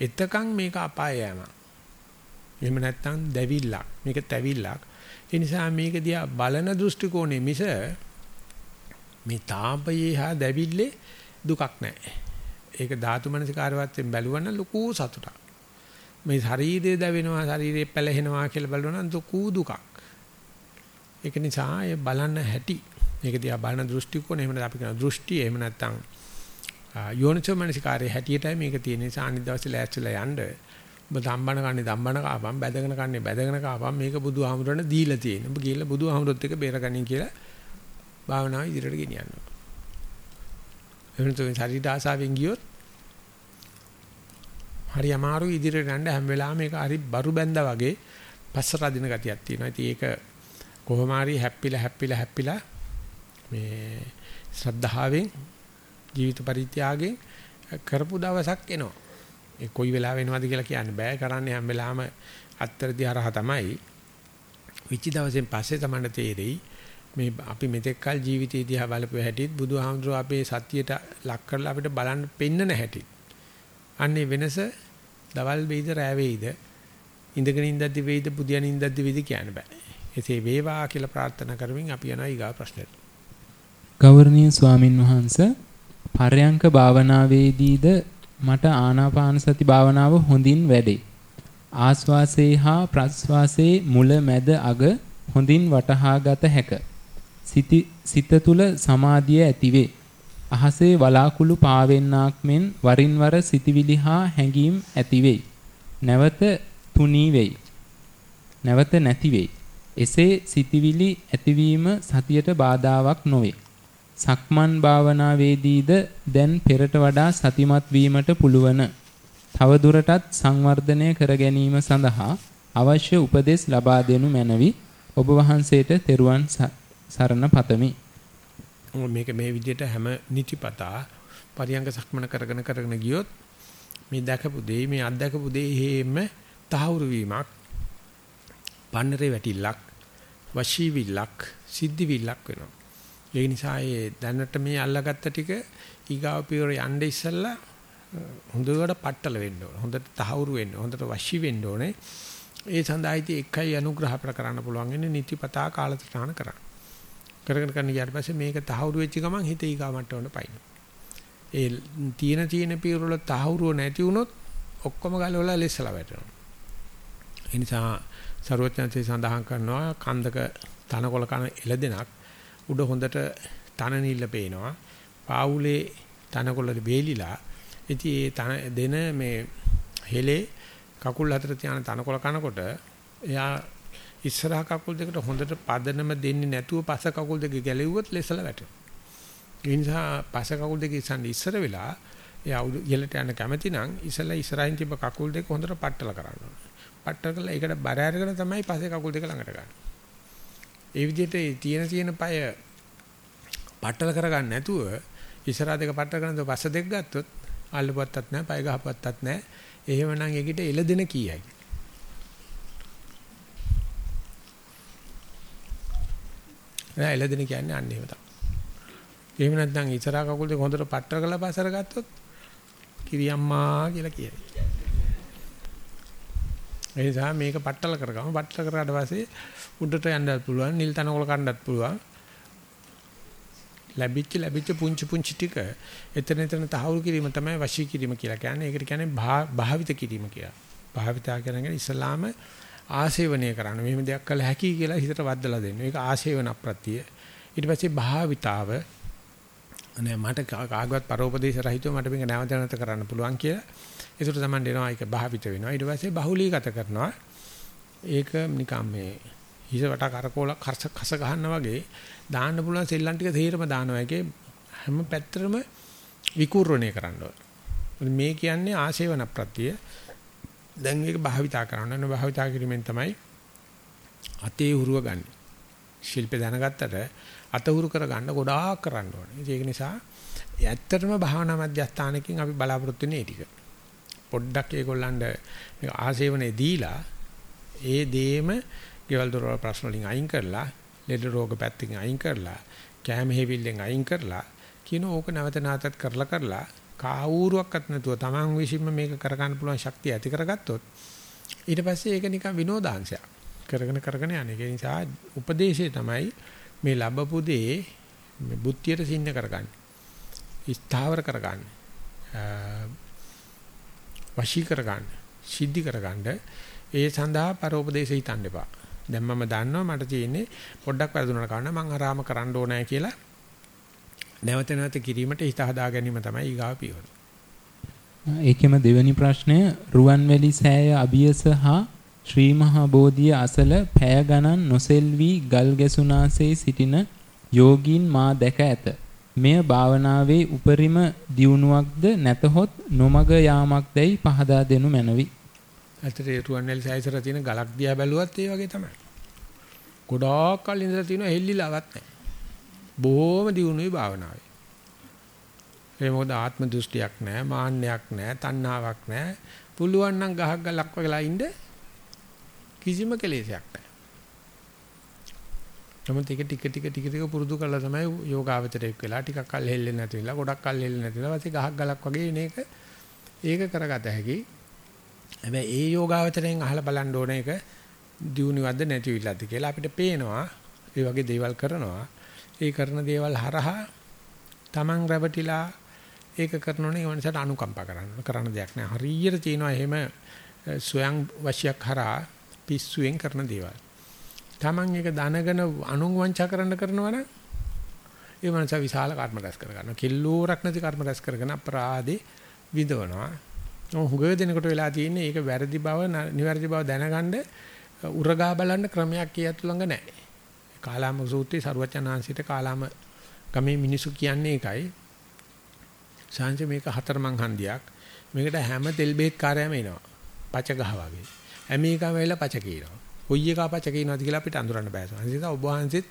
එතකන් මේක අපාය යෑම. එහෙම නැත්නම් දැවිල්ලක්. මේක තැවිල්ලක්. ඒ නිසා මේක දිහා බලන දෘෂ්ටි කෝණය මිස මේ තාපයේ හා දැවිල්ලේ දුකක් නැහැ. ඒක ධාතු මනසිකාරවත්ෙන් බැලුවනම් ලොකු සතුටක්. මේ ශරීරය දැවෙනවා ශරීරය පැලහෙනවා කියලා බලනවා දුකු දුකක්. ඒක නිසා ඒ බලන්න හැටි මේක දිහා බලන දෘෂ්ටි කොන එහෙම නැත්නම් අපි කියන දෘෂ්ටි එහෙම නැත්නම් යෝනිසෝ මනසිකාරයේ හැටියටයි මේක තියෙන නිසා අනිත් දවසේ ලෑස්තිලා යන්න ඔබ ධම්බන කන්නේ ධම්බන කාපම් බැදගෙන කන්නේ බැදගෙන කාපම් මේක බුදුහාමුදුරනේ දීලා තියෙන. ඔබ ගිහිල්ලා බුදුහාමුදුරත් එක්ක බේරගනින් කියලා භාවනාව ඉදිරියට ගෙනියන්න ඕන. එහෙම නැත්නම් ශරීර ආසාවෙන් ගියොත් හරි අමාරු ඉදිරියට යන්න හැම වෙලාවෙම මේක හරි බරු බැඳා වගේ පස්ස රදින ගතියක් තියෙනවා. ඉතින් ඒක කොහොම හරි හැප්පිලා හැප්පිලා හැප්පිලා මේ ශ්‍රද්ධාවෙන් ජීවිත පරිත්‍යාගයෙන් කරපු දවසක් එනවා. ඒ කොයි වෙලාවෙ එනවද කියලා කියන්න බෑ. කරන්නේ හැම වෙලාවෙම අත්තරදි හරහා තමයි. විචි දවසෙන් පස්සේ තමයි තේරෙයි මේ අපි මෙතෙක් කල ජීවිතය දිහා බලපුව හැටිත් බුදුහාමුදුරුවෝ අපේ සතියට ලක් කරලා අපිට බලන්න පෙන්නන හැටි. අන්නේ වෙනස දවල් වේද රෑ වේද ඉඳගෙන ඉඳද්දි වේද පුදියන ඉඳද්දි වේද කියන්න බෑ. එසේ වේවා කියලා ප්‍රාර්ථනා කරමින් අපි යනවා ඊගා ප්‍රශ්නෙට. ගෞරවනීය ස්වාමින් වහන්සේ පරයන්ක භාවනාවේදීද මට ආනාපාන සති භාවනාව හොඳින් වැඩේ. ආස්වාසේ හා ප්‍රස්වාසේ මුල මැද අග හොඳින් වටහාගත හැකිය. සිත තුල සමාධිය ඇතිවේ. අහසේ වලාකුළු පාවෙන්නාක් මෙන් වරින් වර සිටිවිලි හා හැඟීම් ඇතිවෙයි. නැවත තුනී වෙයි. නැවත නැති වෙයි. එසේ සිටිවිලි ඇතිවීම සතියට බාධාවක් නොවේ. සක්මන් භාවනාවේදීද දැන් පෙරට වඩා සතිමත් වීමට පුළුවන්. තව දුරටත් සංවර්ධනය කර ගැනීම සඳහා අවශ්‍ය උපදෙස් ලබා දෙනු මැනවි. ඔබ වහන්සේට තෙරුවන් සරණ පතමි. මේක මේ විදිහට හැම නිතිපතා පරියංග සක්මන කරගෙන කරගෙන ගියොත් මේ දැකපු දේ මේ අත්දකපු දේ හේම තහවුරු වීමක් පන්නරේ වැටිල්ලක් වශී විල්ලක් සිද්ධි විල්ලක් වෙනවා. ඒ නිසා ඒ දැනට මේ අල්ලගත්ත ටික ඊගාව පියවර යන්න ඉස්සෙල්ලා හොඳට පట్టල වෙන්න ඕන. හොඳට තහවුරු වෙන්න. හොඳට වශී වෙන්න ඕනේ. ඒ සඳහා ඉතින් එකයි අනුග්‍රහ අපට කරන්න පුළුවන් වෙන්නේ නිතිපතා කාලසටහන කරන්න. කරගෙන කරන ඊට පස්සේ මේක තහවුරු වෙච්ච ගමන් හිත ඊගාව මට්ටමට පයින්. ඒ තියෙන තියෙන පියවර වල තහවුරුව නැති වුණොත් ඔක්කොම ගලවලා ලෙස්සලා වැටෙනවා. ඒ නිසා ਸਰවඥාන්සේ සඳහන් කරනවා කන්දක තනකොළ කන එළදෙනක් උඩ හොඳට තන නිල්ල පේනවා. පාවුලේ තනකොළ බේලිලා ඉතින් ඒ තන දෙන මේ හෙලේ කකුල් අතර තියාන තනකොළ කනකොට එයා ඉස්සරහ කකුල් දෙකට හොඳට පදනම දෙන්නේ නැතුව පස කකුල් දෙක ගැලෙව්වොත් ලෙසල වැටෙනවා. ඒ නිසා පස කකුල් දෙක ඉස්සන් ඉස්සර වෙලා එයා ඉහළට යන්න කැමති නම් ඉස්සලා ඉස්සරහින් තිබ්බ කකුල් දෙක හොඳට පట్టල කරන්න ඕනේ. පట్టල කරලා ඒකට බර අරගෙන තමයි පස්සේ කකුල් දෙක ළඟට ගන්න. ඒ විදිහට තියෙන තියෙන পায় පටල කරගන්න නැතුව ඉස්සරහා දෙක පටල කරනද පස්ස දෙක ගත්තොත් අල්ලපුවත්තත් නැහැ, পায় ගහපුවත්තත් නැහැ. එහෙමනම් ඒකිට එළදෙන කීයයි. නෑ එළදෙන කියන්නේ අන්න එහෙම තමයි. එහෙම නැත්නම් ඉස්සරහා කකුල් දෙක හොඳට පටල කරලා පස්සට ගත්තොත් කිරියම්මා කියලා කියයි. ඒ නිසා මේක පట్టල කරගමු. පట్టල කරාට පස්සේ උඩට යන්නත් පුළුවන්, නිල් තනකොළ කන්නත් පුළුවන්. ලැබිච්ච ලැබිච්ච පුංචි පුංචි ටික එතන එතන තහවුරු කිරීම තමයි වශී කිරීම කියලා කියන්නේ. ඒකට කියන්නේ භාවිත කිරීම කියලා. භාවිතා කරන ඉස්ලාම ආශේවනය කරන්න. මෙහෙම දෙයක් කළ හැකි කියලා හිතට වදදලා දෙන්න. ඒක ආශේවන ප්‍රත්‍ය. ඊට පස්සේ භාවිතාව අනේ මට කාගවත් පරෝපදේශ රහිතව මට මේක නැවත නැවත කරන්න පුළුවන් කියලා. ඒකට තමයි දෙනවා ඒක භාවිත වෙනවා. ඊට පස්සේ බහුලීගත කරනවා. ඒක නිකම් මේ හිස වට කරකෝල කස ගහන්න වගේ දාන්න පුළුවන් සෙල්ලම් ටික තේරම දානවා. ඒකේ හැම පැත්තටම විකූර්ණය කරන්න ඕනේ. මේ කියන්නේ ආශේවන ප්‍රත්‍ය. දැන් මේක භාවිතා කරන්න ඕනේ. භාවිතා කිරීමෙන් තමයි අතේ උරුව ගන්න. ශිල්පේ දැනගත්තට අතහුරු කරගන්න ගොඩාක් කරන්න ඕනේ. ඒක නිසා ඇත්තටම භාවනා මධ්‍යස්ථානකින් අපි බලාපොරොත්තු වෙන්නේ ඒ ටික. පොඩ්ඩක් ඒගොල්ලන්ට මේක ආසේවනේ දීලා ඒ දේම ගෙවල් දොරවල් ප්‍රශ්න වලින් අයින් කරලා, ලෙඩ රෝග පැත්තකින් අයින් කරලා, කැම හේවිල්ලෙන් අයින් කරලා කියන ඕක නැවත නැවතත් කරලා කරලා කාවුරුවක්වත් නැතුව Taman විසින්ම මේක කරගන්න පුළුවන් ශක්තිය ඇති කරගත්තොත් ඊට පස්සේ ඒක නිකන් විනෝදාංශයක්. කරගෙන කරගෙන යන්නේ. ඒ නිසා උපදේශය තමයි මේ ලැබපු දේ මේ බුද්ධියට සින්න කරගන්න. ස්ථාවර කරගන්න. වශී කරගන්න. සිද්ධි කරගන්න. ඒ සඳහා පරෝපදේශ හිතන්න එපා. දැන් මම දන්නවා මට තියෙන්නේ පොඩ්ඩක් වැරදුනට කන්න මං ආරාම කරන්න ඕනෑ කියලා නැවත නැවත කිරීමට හිත හදා ගැනීම තමයි ඊගාව පියවර. ඒකෙම දෙවෙනි ප්‍රශ්නය රුවන්වැලි සෑය අභියස හා ශ්‍රී මහා බෝධිය අසල පැය ගණන් නොසෙල්වි ගල් ගැසුනාසේ සිටින යෝගීන් මා දැක ඇත. මෙය භාවනාවේ උපරිම දියුණුවක්ද නැතහොත් නොමග යාමක්දයි පහදා දෙනු මැනවි. ඇත්තට ඒ රුවන්වැලි සෑයසර තියෙන ගලක් දිහා බැලුවත් ඒ වගේ තමයි. ගොඩාක් කල් ඉඳලා තියෙන හෙල්ලිලාවක් නැහැ. බොහොම දියුණුවේ භාවනාවේ. ඒ මොකද ආත්ම දෘෂ්ටියක් නැහැ, මාන්නයක් නැහැ, තණ්හාවක් නැහැ. පුළුවන් නම් ගහක් ගලක් වගේලා ඉන්න කිසිම කෙලෙසයක් නැහැ. නමුත් ඒක ටික ටික ටික ටික පුරුදු කරලා තමයි යෝගාවචරයක් වෙලා ටිකක් කල් හෙල්ලෙන්නේ නැති වෙලා ගොඩක් කල් හෙල්ලෙන්නේ නැති වෙලා ඊපස්සේ ගහක් ගලක් වගේ එන එක ඒක කරගත හැකි. හැබැයි ඒ යෝගාවචරයෙන් අහලා බලන්න ඕනේ ඒක දියුණුවක්ද නැතිවිලාද කියලා අපිට පේනවා. ඒ වගේ දේවල් කරනවා. ඒ කරන දේවල් හරහා Taman රැවටිලා ඒක කරනෝනේ ඒ වෙනසට අනුකම්පා කරන්න. කරන්න දෙයක් නෑ. හරියට තියෙනවා එහෙම ස්වයං වශයක් හරහා පිස්සුවෙන් කරන දේවල්. Taman එක දැනගෙන අනුන් වංචා කරන්න කරනවා නම් ඒ මනස විශාල කර්ම රැස් කර ගන්නවා. කිල්ලෝරක් නැති කර්ම රැස් කරගෙන අපරාධේ විඳවනවා. හුඟ දෙනකොට වෙලා තියෙන්නේ ඒක වැරදි බව නිවැරදි බව දැනගන්න උරගා බලන්න ක්‍රමයක් කියත් ළඟ නැහැ. කාලාම සූත්‍රයේ සරුවචනාංශිත කාලාම ගමේ මිනිසු කියන්නේ ඒකයි. සාංශ මේක හතරමං හන්දියක්. මේකට හැම තෙල් බේත් කාර්යයම එනවා. පච ගහ වගේ. හැම එකම වෙලා පච කියනවා. කොයි එක පච කියනවාද කියලා අපිට අඳුරන්න බෑ. ඒ නිසා ඔබ වහන්සේත්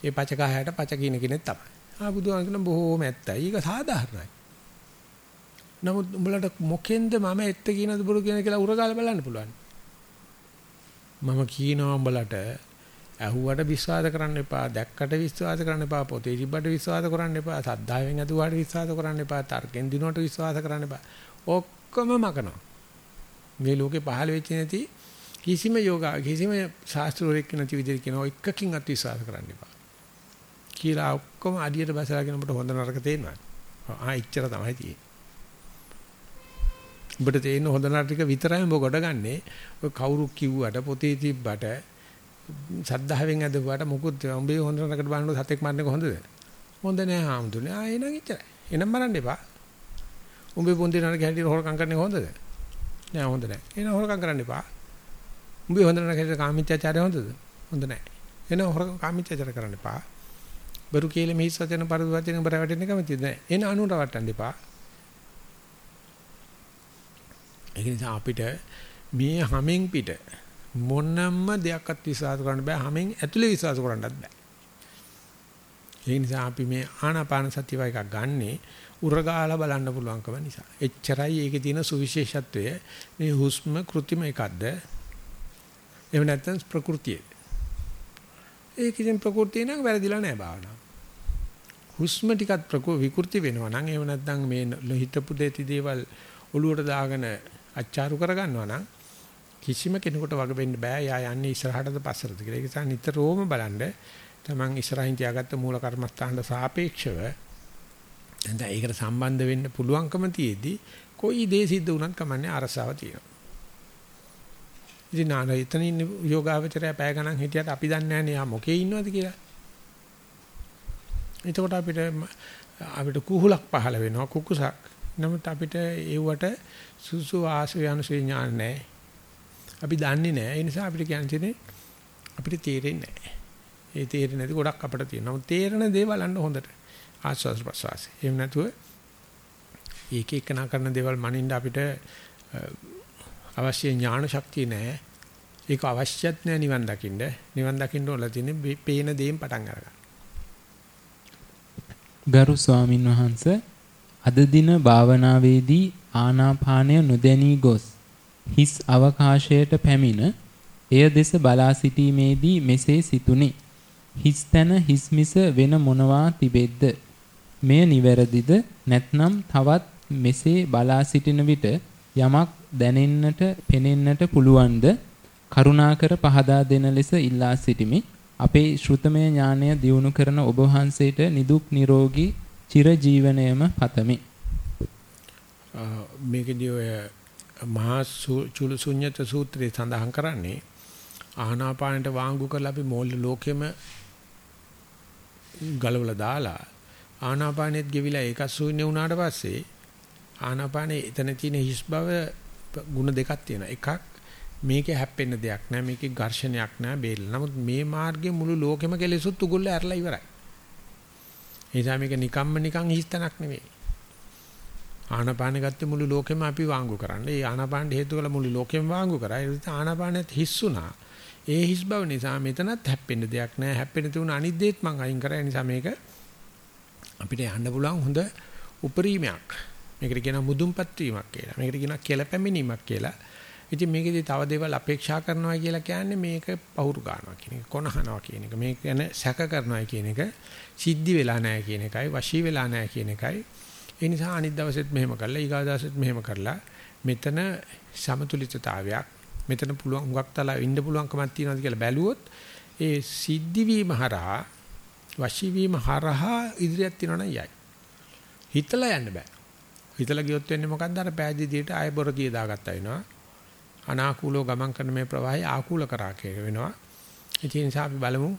මේ පච කහයට පච කියන කෙනෙක් තමයි. ආ බුදුහාම කියන බොහෝම ඇත්තයි. ඒක සාධාරණයි. නමුත් උඹලට මොකෙන්ද මම ඇත්ත කියනද බොරු කියන කියලා උරගාලා බලන්න පුළුවන්. මම කියනවා උඹලට ඇහුවට විශ්වාස කරන්න එපා, දැක්කට විශ්වාස කරන්න එපා, පොතේ තිබ්බට විශ්වාස කරන්න එපා, සද්ධායෙන් අදුවාට විශ්වාස කරන්න එපා, තර්කෙන් දිනුවට විශ්වාස කරන්න එපා. ඔක්කොම මකනවා. මේ ලෝකේ පහළ වෙච්ච නැති කිසිම යෝගා කිසිම ශාස්ත්‍රවලෙක් නැති විදිහට කියනවා එකකින්වත් විශ්වාස කරන්න එපා. කියලා ඔක්කොම අඩියට බසලාගෙන ඔබට හොඳ නරක තේරෙනවා. ආ ඉච්චර තමයි තියෙන්නේ. ඔබට තේින්න හොඳ නරක විතරයි ඔබ ගොඩගන්නේ. ඔය කවුරු කිව්වට පොතේ තිබ්බට සද්ධාවෙන් අදපුවාට මොකුත් උඹේ හොඳ නරකට බලනකොට සතෙක් මරන්නේ කොහොඳද? හොඳ නෑ හාමුදුරනේ. ආ එනං ඉච්චරයි. එනම් මරන්න එපා. උඹේ පොන්දේ නරක හැටියට හොරකම් කරන්නේ හොඳද? නෑ හොඳ නෑ. එහෙනම් හොරකම් කරන්න එපා. උඹේ හොඳ නැහැ කාමීත්‍යාචාරය හොඳද? හොඳ නෑ. එහෙනම් හොරකම් කාමීත්‍යාචාර කරන්න එපා. බරු කීලේ මිහිස් වචන පරිදු වචන බර වැටෙන්න කැමතිද නෑ. එහෙනම් අනුර වටන්න එපා. ඒක නිසා අපිට මේ හැමෙන් පිට මොනම දෙයක්වත් විශ්වාස කරන්න බෑ හැමෙන් ඇතුලේ විශ්වාස කරන්නත් බෑ. ඒ නිසා අපි මේ ආනාපාන සතිය එකක් ගන්නේ උරගාලා බලන්න පුළුවන්කම නිසා. එච්චරයි ඒකේ තියෙන සුවිශේෂත්වය. මේ හුස්ම કૃතිම එකක්ද? එහෙම නැත්නම් ප්‍රകൃතියේ. ඒක ඉතින් ප්‍රകൃතිය නම් වැරදිලා නෑ භාවනාව. හුස්ම ටිකත් ප්‍රකෘ විකෘති වෙනවා නම් එහෙම නැත්නම් මේ හිතපු දෙති දේවල් ඔලුවට දාගෙන අච්චාරු කරගන්නවා නම් කිසිම කෙනෙකුට වග වෙන්න බෑ. යා යන්නේ ඉස්සරහටද පස්සටද කියලා. ඒක නිසා නිතරම බලන්න තමන් ඉස්සරහින් තියාගත්ත මූල කර්මස්ථානට සාපේක්ෂව දැන් ඒකට සම්බන්ධ වෙන්න පුළුවන්කම තියේදී කොයි දේ සිද්ධ වුණත් කමන්නේ අරසාව තියෙනවා. ඉතින් නාන එතන ඉන්න යෝගාවචරය පැය ගණන් හිටියට අපි දන්නේ නැහැ නේ යා මොකේ ඉන්නවද කියලා. එතකොට අපිට අපිට කුහුලක් පහළ වෙනවා කුකුසක්. නමුත් අපිට ඒවට සුසු ආශ්‍රය අනුසය ඥාන නැහැ. අපි දන්නේ නැහැ. ඒ නිසා අපිට කියන්නේ අපිට තේරෙන්නේ නැහැ. ඒ තේරෙන්නේ නැති ගොඩක් අපිට තියෙනවා. නමුත් තේරෙන දේ බලන්න හොඳට. ආස්වාස් ප්‍රසවාස. එහෙම නැතුව ඒක එකනා කරන දේවල් මනින්න අපිට අවශ්‍ය ඥාන ශක්තිය නැහැ. ඒක අවශ්‍යත් නැහැ නිවන් දකින්න. නිවන් දකින්න ඕන තියෙන්නේ පේන දේෙන් පටන් අරගන්න. ගරු ස්වාමින් වහන්සේ අද දින භාවනාවේදී ආනාපානය නොදැනී ගොස් හිස් අවකාශයට පැමිණ එය දෙස බලා සිටීමේදී මෙසේ සිතුනි. හිස් තැන හිස්මිස වෙන මොනවා තිබෙද්ද? මෙය නිවැරදිද නැත්නම් තවත් මෙසේ බලා සිටින විට යමක් දැනෙන්නට පෙනෙන්නට පුළුවන්ද? කරුණාකර පහදා දෙන ලෙස ඉල්ලා සිටිමි. අපේ ශ්‍රුතමය ඥානය දියුණු කරන ඔබ වහන්සේට නිදුක් නිරෝගී චිර ජීවනයම පතමි. මේකදී ඔය මහා චුල ශුන්්‍යත සූත්‍රයේ සඳහන් කරන්නේ ආනාපානට වාංගු කරලා අපි මෝල් ලෝකෙම ගලවලා දාලා ආනාපානෙත් ගෙවිලා ඒක ශූන්‍ය වුණාට පස්සේ ආනාපානේ එතන තියෙන හිස් බව ಗುಣ දෙකක් තියෙනවා. එකක් මේකේ හැප්පෙන්න දෙයක් නෑ මේකේ ඝර්ෂණයක් නෑ බේල්. නමුත් මේ මාර්ගයේ මුළු ලෝකෙම කෙලෙසුත් උගුල්ල ඇරලා ඉවරයි. ඒ නිසා මේක නිකම්ම නිකන් හිස්තනක් නෙවෙයි. ආනාපාන ගත්තේ මුළු ලෝකෙම අපි වාංගු කරන්නේ. ඒ ආනාපාන හේතු කළ මුළු ලෝකෙම වාංගු කරා. ඒ නිසා ආනාපානෙත් හිස්සුණා. ඒ හිස් බව නිසා මෙතනත් හැප්පෙන්න දෙයක් නෑ. හැප්පෙන්න තියුණ අනිත් දෙයත් මං අයින් කරා. ඒ නිසා මේක අපිට යන්න පුළුවන් හොඳ උපරිමයක්. මේකට කියනවා මුදුන්පත් වීමක් කියලා. මේකට කියනවා කෙලපැමිණීමක් කියලා. ඉතින් මේකෙදි තව දේවල් අපේක්ෂා කරනවා කියලා කියන්නේ මේක පහුරු ගන්නවා කියන එක, කොනහනවා කියන එක, මේක ගැන සැක කරනවා කියන එක, සිද්ධි වෙලා නැහැ කියන එකයි, වශී වෙලා නැහැ කියන එකයි. ඒ නිසා අනිත් දවසෙත් මෙහෙම කරලා, ඊගා දවසෙත් මෙහෙම කරලා මෙතන සමතුලිතතාවයක්, මෙතන පුළුවන් හුඟක් තලා ඉන්න පුළුවන්කමක් තියනවාද කියලා බැලුවොත් ඒ සිද්ධි වීම හරහා, වශී වීම හරහා ඉදිරියක් තියනවා යයි. හිතලා යන්න බෑ. හිතලා ගියොත් වෙන්නේ මොකද්ද අර පෑදීදියට ආය බොරදිය දාගත්තා වෙනවා. අනාකූලව ගමන් කරන මේ ප්‍රවාහය ආකූල කරා වෙනවා. ඒ නිසා අපි බලමු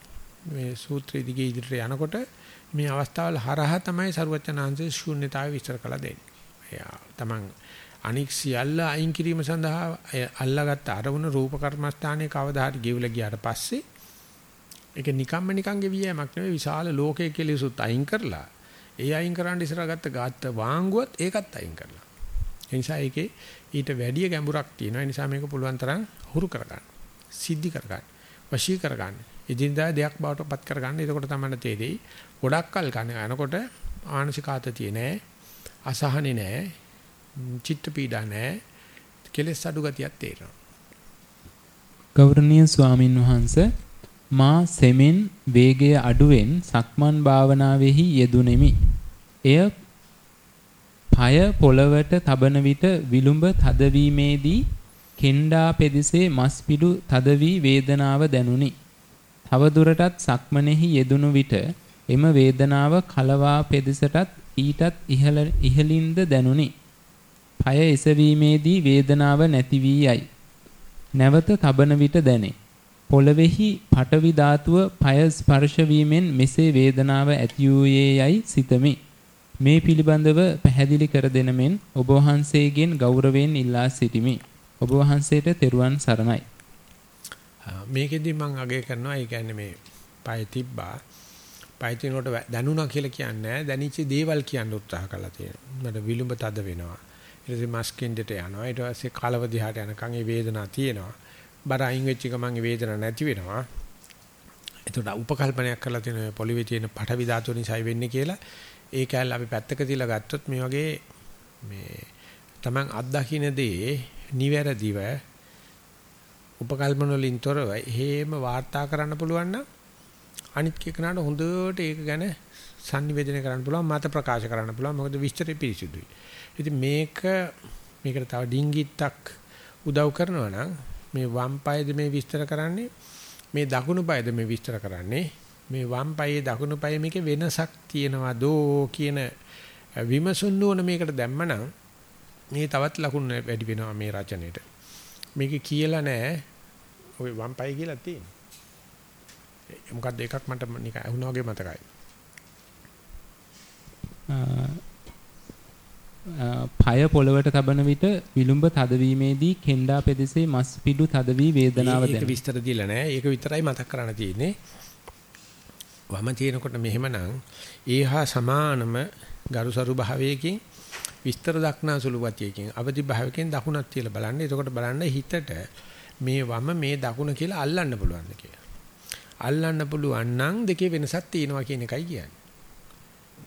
මේ සූත්‍රය දිගේ ඉදිරියට යනකොට මේ අවස්ථාවල හරහා තමයි ਸਰුවචනාංශයේ ශූන්‍යතාවය විස්තර කළ දෙන්නේ. එයා තමන් අනික් සියල්ල අයින් කිරීම සඳහා අල්ලාගත්ත අරමුණ රූප කර්මස්ථානයේ කවදා හරි ගෙවිලා ගියාට පස්සේ ඒක නිකම්ම නිකම් ගෙවියමක් නෙවෙයි විශාල ලෝකයේ කෙලෙසුත් අයින් කරලා ඒ අයින් කරන්න ඉස්සරහ ගත්ත ගාත්ත වාංගුවත් ඒකත් අයින් කරලා. ඒ නිසා ඒකේ ඊට වැඩි ගැඹුරක් තියෙනවා. ඒ නිසා මේක පුළුවන් තරම් හුරු කරගන්න. සිද්ධි කරගන්න. වශී කරගන්න. එදිනදා දෙයක් බවට පත් කරගන්න. එතකොට තමයි තේරෙයි. ගොඩක් කල් ගන්න යනකොට ආනසික ආතතිය නෑ. අසහනේ නෑ. චිත්ත පීඩා නෑ. කෙලෙස් අඩු ගතියක් තේරෙනවා. ගෞරවනීය ස්වාමින් වහන්සේ මා සෙමෙන් වේගය අඩුවෙන් සක්මන් භාවනාවෙහි යෙදුණෙමි. එය পায় පොළවට තබන විට විලුඹ තදවීමේදී කෙන්ඩා පෙදෙසේ මස් පිඩු තද වී වේදනාව දැනුනි. තව දුරටත් සක්මනේහි යෙදුණු විට එම වේදනාව කලවා පෙදෙසටත් ඊටත් ඉහළ ඉහළින්ද දැනුනි. পায় එසවීමේදී වේදනාව නැති වී යයි. නැවත තබන විට දැනේ. පොළවේහි පටවි ධාතුව পায় ස්පර්ශ වීමෙන් මෙසේ වේදනාව ඇති වූයේ යයි සිතමි. මේ පිළිබඳව පැහැදිලි කර දෙන මෙන් ඔබ වහන්සේගෙන් ගෞරවයෙන් ඉල්ලා සිටිමි. ඔබ වහන්සේට තෙරුවන් සරණයි. මේකෙදි මම අගය කරනවා ඒ කියන්නේ මේ පය තිබ්බා. පය තිනකොට දැනුණා කියලා කියන්නේ දැනිච්ච දේවල් කියන්න උත්සාහ කළා තියෙනවා. මට විලුඹ තද වෙනවා. ඊට පස්සේ මස්කින්ඩට යනවා. ඊට පස්සේ කලව දිහාට යනකම් ඒ වේදනාව තියෙනවා. බර අයින් වෙච්ච ගමන් ඒ වේදනාව නැති වෙනවා. එතකොට උපකල්පනයක් කරලා තියෙන පොලිවේ තියෙන පටවි ධාතු නිසායි වෙන්නේ කියලා ඒ කැලල අපි පැත්තක තියලා ගත්තොත් මේ වගේ මේ Taman අත්දකින්න දේ නිවැරදිව උපකල්පන වලින් තොරව හේම වාර්තා කරන්න පුළුවන් නම් අනිත් කෙනාට හොඳට ඒක ගැන sannivedana කරන්න පුළුවන් මත ප්‍රකාශ කරන්න පුළුවන් මොකද විස්තරේ පිරිසිදුයි. ඉතින් මේක මේකට තව ඩිංගිත්තක් උදව් කරනවා නම් මේ වම් පායද මේ විස්තර කරන්නේ මේ දකුණු පායද මේ විස්තර කරන්නේ මේ වම් පායේ දකුණු පායේ මේකේ වෙනසක් තියෙනවදෝ කියන විමසුන් නුවණ මේකට දැම්මනම් මේ තවත් ලකුණු වැඩි වෙනවා මේ රචනෙට. මේක කියලා නෑ. ওই වම් පාය කියලා තියෙනවා. මොකක්ද එකක් මට නිකන් අහුණා වගේ මතකයි. පය පොළවට තබන විට විලුඹ තදවීමේදී කෙන්ඩා පෙදෙසේ මස් පිඩු තද වී වේදනාව දැනේ. ඒක විස්තර දීලා නැහැ. ඒක විතරයි මතක් කරන්න තියෙන්නේ. වම තියෙනකොට මෙහෙමනම් ඒහා සමානම ගරුසරු භාවයකින් විස්තර දක්නා සුළු ගතියකින් අවදි භාවයකින් දකුණක් තියලා බලන්න. එතකොට බලන්න හිතට මේ වම මේ දකුණ කියලා අල්ලන්න පුළුවන්ද කියලා. අල්ලන්න පුළුවන් නම් දෙකේ වෙනසක් තියෙනවා කියන එකයි කියන්නේ.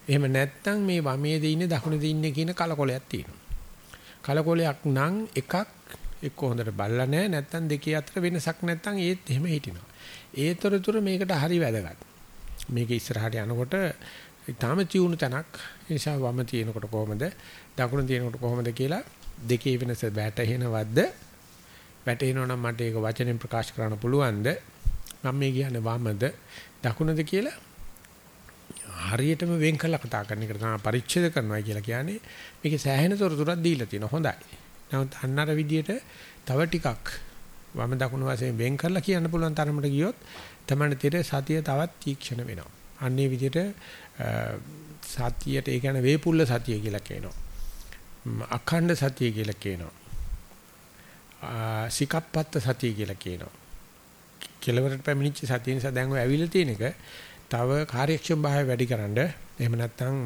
එහෙම නැත්නම් මේ වමේද ඉන්නේ දකුණේද ඉන්නේ කියන කලකොලයක් තියෙනවා. කලකොලයක් නම් එකක් එක්ක හොඳට බලලා නැහැ නැත්නම් දෙකේ අතර වෙනසක් නැත්නම් ඒත් එහෙම හිටිනවා. ඒතරතුර මේකට හරි වැදගත්. මේක ඉස්සරහට යනකොට ඊටාම තියුණු තැනක් නිසා වම තියෙනකොට කොහොමද දකුණ තියෙනකොට කොහොමද කියලා දෙකේ වෙනස වැටහෙනවද වැටෙනවා නම් මට ඒක වචනෙන් ප්‍රකාශ කරන්න පුළුවන්ද මම මේ කියන්නේ වමද දකුණද කියලා හරියටම වෙන් කළා කතා කරන එක තමයි පරිච්ඡේද කරනවා කියලා කියන්නේ. මේකේ සෑහෙන තොරතුරක් දීලා තියෙනවා. හොඳයි. නමුත් අන්නර විදියට තව ටිකක් වම දකුණු වශයෙන් වෙන් කරලා කියන්න පුළුවන් තරමට ගියොත් තමයි තීර සතිය තවත් තීක්ෂණ වෙනවා. අන්නේ විදියට සතියට ඒ කියන්නේ වේපුල්ල සතිය කියලා කියනවා. අඛණ්ඩ සතිය කියලා කියනවා. සිකප්පත්ත සතිය කියලා කියනවා. කෙලවරට පැමිණිච්ච සතිය නිසා දැන් ඔය ඇවිල්ලා තියෙන එක තව කාර්යක්ෂම භාවය වැඩි කරන්න එහෙම නැත්නම්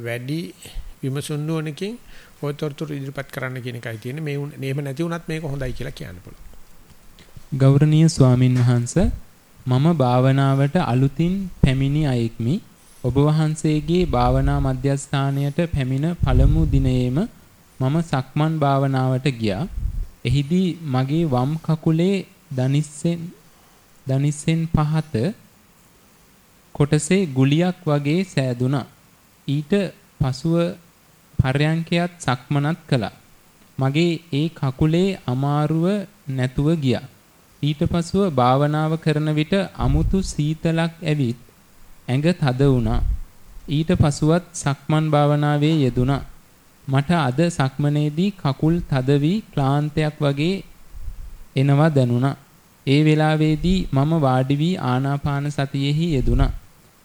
වැඩි විමසුන් නුවණකින් ඔය තොරතුරු ඉදිරිපත් කරන්න කියන එකයි තියෙන්නේ මේ එහෙම නැති වුණත් මේක හොඳයි කියලා කියන්න පුළුවන්. ගෞරවනීය ස්වාමින් වහන්සේ මම භාවනාවට අලුතින් පැමිණි අයෙක්මි. ඔබ වහන්සේගේ භාවනා මධ්‍යස්ථානයට පැමිණ පළමු දිනේම මම සක්මන් භාවනාවට ගියා. එහිදී මගේ වම් කකුලේ දනිස්සෙන් දනිස්සෙන් පහත කොටසේ ගුලියක් වගේ සෑදුනා. ඊට පසුව පර්යංකයත් සක්මනත් කළා. මගේ ඒ කකුලේ අමාරුව නැතුව ගියා. ඊට පසුව භාවනාව කරන විට අමුතු සීතලක් ඇවිත් ඇඟ තද වුණා. ඊට පසුවත් සක්මන් භාවනාවේ යෙදුණා. මට අද සක්මනේදී කකුල් තද වී ක්ලාන්තයක් වගේ එනවා දැනුණා. ඒ වෙලාවේදී මම වාඩි වී ආනාපාන සතියෙහි යෙදුණා.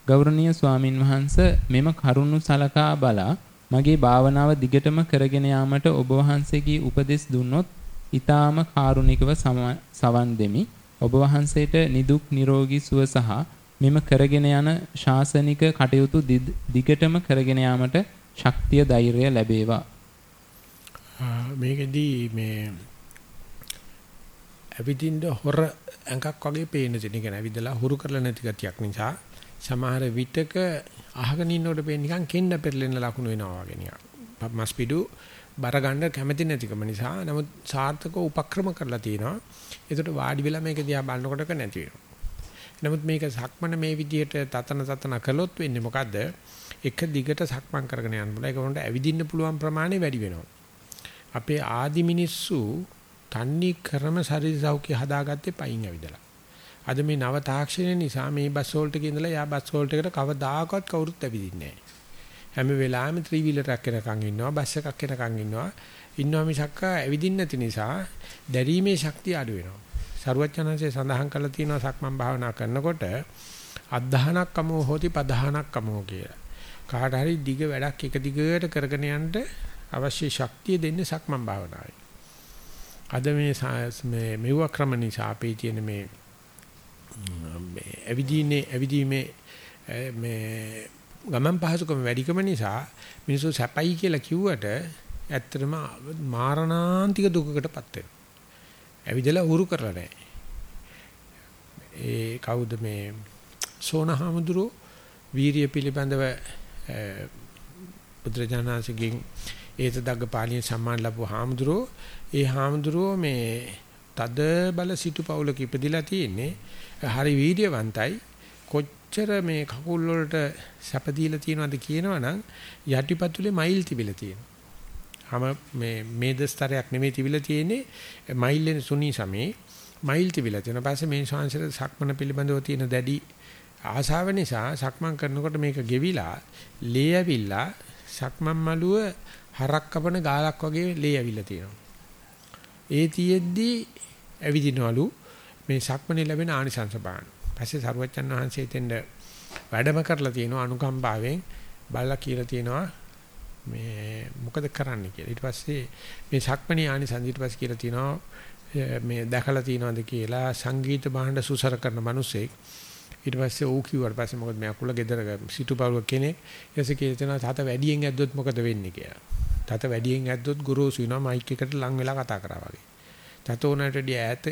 ගෞරවනීය ස්වාමින් වහන්සේ මෙම කරුණු සලකා බලා මගේ භාවනාව දිගටම කරගෙන යාමට ඔබ වහන්සේගේ උපදෙස් දුන්නොත් ඊ타ම කාරුණිකව සවන් දෙමි. ඔබ වහන්සේට නිදුක් නිරෝගී සුව සහ මෙම කරගෙන යන ශාසනික කටයුතු දිගටම කරගෙන යාමට ශක්තිය ධෛර්යය ලැබේවා. මේකෙදී මේ ඇවිදින්න හොර ඇඟක් වගේ පේන දෙන එක නැවිදලා හුරු කරලා නැති ගතියක් නිසා සමහර විටක අහගෙන ඉන්නකොට පේන නිකන් කෙන්න පෙරලෙන ලකුණු වෙනවා වගේ නිකන්. මස් පිඩු බර ගන්න කැමති නැතිකම නිසා නමුත් සාර්ථකව උපක්‍රම කරලා තිනවා. ඒකට වාඩි වෙලා මේක දිහා බලනකොටක නැති වෙනවා. නමුත් මේක සක්මන මේ විදිහට තතන තතන කළොත් වෙන්නේ මොකද්ද? එක දිගට සක්මන් කරගෙන යන්න බල ඒක වුණාට ඇවිදින්න පුළුවන් ප්‍රමාණය වැඩි වෙනවා. අපේ ආදි මිනිස්සු තන්නේ ක්‍රම ශරීර සෞඛ්‍ය හදාගත්තේ පයින් ඇවිදලා. අද මේ නව තාක්ෂණය නිසා මේ බස් වෝල්ට් එකේ ඉඳලා යා බස් වෝල්ට් එකට කවදාකවත් කවුරුත් ඇවිදින්නේ නැහැ. හැම වෙලාවෙම ත්‍රී වීලරයක් එනකන් ඉන්නවා බස් එකක් එනකන් ඉන්නවා. ඉන්නවා මිසක් ඇවිදින්න නැති නිසා දැරීමේ ශක්තිය අඩු වෙනවා. සරුවචනanse සඳහන් කරලා තියෙනවා සක්මන් භාවනා කරනකොට අද්ධානක් කමෝ හෝති පධානක් කමෝ කියලා. කාට හරි දිග වැඩක් එක දිගට කරගෙන යන්න අවශ්‍ය ශක්තිය දෙන්නේ සක්මන් භාවනාවයි. අද මේ මේ මෙව ක්‍රම නිසා අපේ තියෙන මේ මේ ඇවිදීනේ ඇවිදීමේ මේ ගමන් පහසුකම වැඩිකම නිසා මිනිස්සු සැපයි කියලා කිව්වට ඇත්තටම මාරණාන්තික දුකකටපත් වෙනවා. ඇවිදලා උරු කරලා නැහැ. ඒ කවුද මේ සෝනහමුදුරෝ වීරිය පිළිබඳව බුද්ධජනනාසිකින් ඒත දග්ග පාළිය සම්මාන ලැබුව හාමුදුරෝ ඒ හාමුදුරෝ මේ තද බල සිටු පවුලක ඉපදිලා තියෙන්නේ හරි වීර්යවන්තයි කොච්චර මේ කකුල් වලට සැප දීලා තියෙනවද කියනවනම් යටිපතුලේ මයිල් තිබිලා තියෙනවා. හැම මේ මේදස්තරයක් නෙමෙයි තිබිලා තියෙන්නේ මයිල් සුනි සමේ මයිල් තිබිලා තියෙනවා. පස්සේ මේ ශාංශර සක්මන පිළිබඳව තියෙන දැඩි ආශාව නිසා සක්මන් කරනකොට මේක ගෙවිලා ලේ ඇවිල්ලා සක්මන් මළුව හරක් කපන ගාලක් වගේ ලේ ඇවිල්ලා තියෙනවා. ඒ තියෙද්දි ඇවිදිනවලු මේ සක්මනේ ලැබෙන ආනිසංස බාන. පස්සේ සරුවච්චන් වහන්සේ තෙන්ද වැඩම කරලා තියෙනවා අනුකම්පාවෙන් බලලා කියලා තියෙනවා මේ මොකද කරන්න කියලා. ඊට පස්සේ මේ සක්මණේ ආනිසංස ඊට පස්සේ කියලා තියෙනවා මේ දැකලා තියෙනවද කියලා සංගීත භාණ්ඩ සුසර කරන මිනිසෙක් ඊට පස්සේ ඌ කිව්වට පස්සේ මොකද මේ අකුල ගෙදර සිටුපවුල කෙනෙක් ඊටසේ කියලා තියෙනවා තාත වැඩියෙන් ඇද්දොත් මොකද වෙන්නේ කියලා. තාත වැඩියෙන් ඇද්දොත් ගුරුසු වෙනවා මයික් එකට ලං වෙලා කතා කරා වගේ. තතෝනටදී ඈත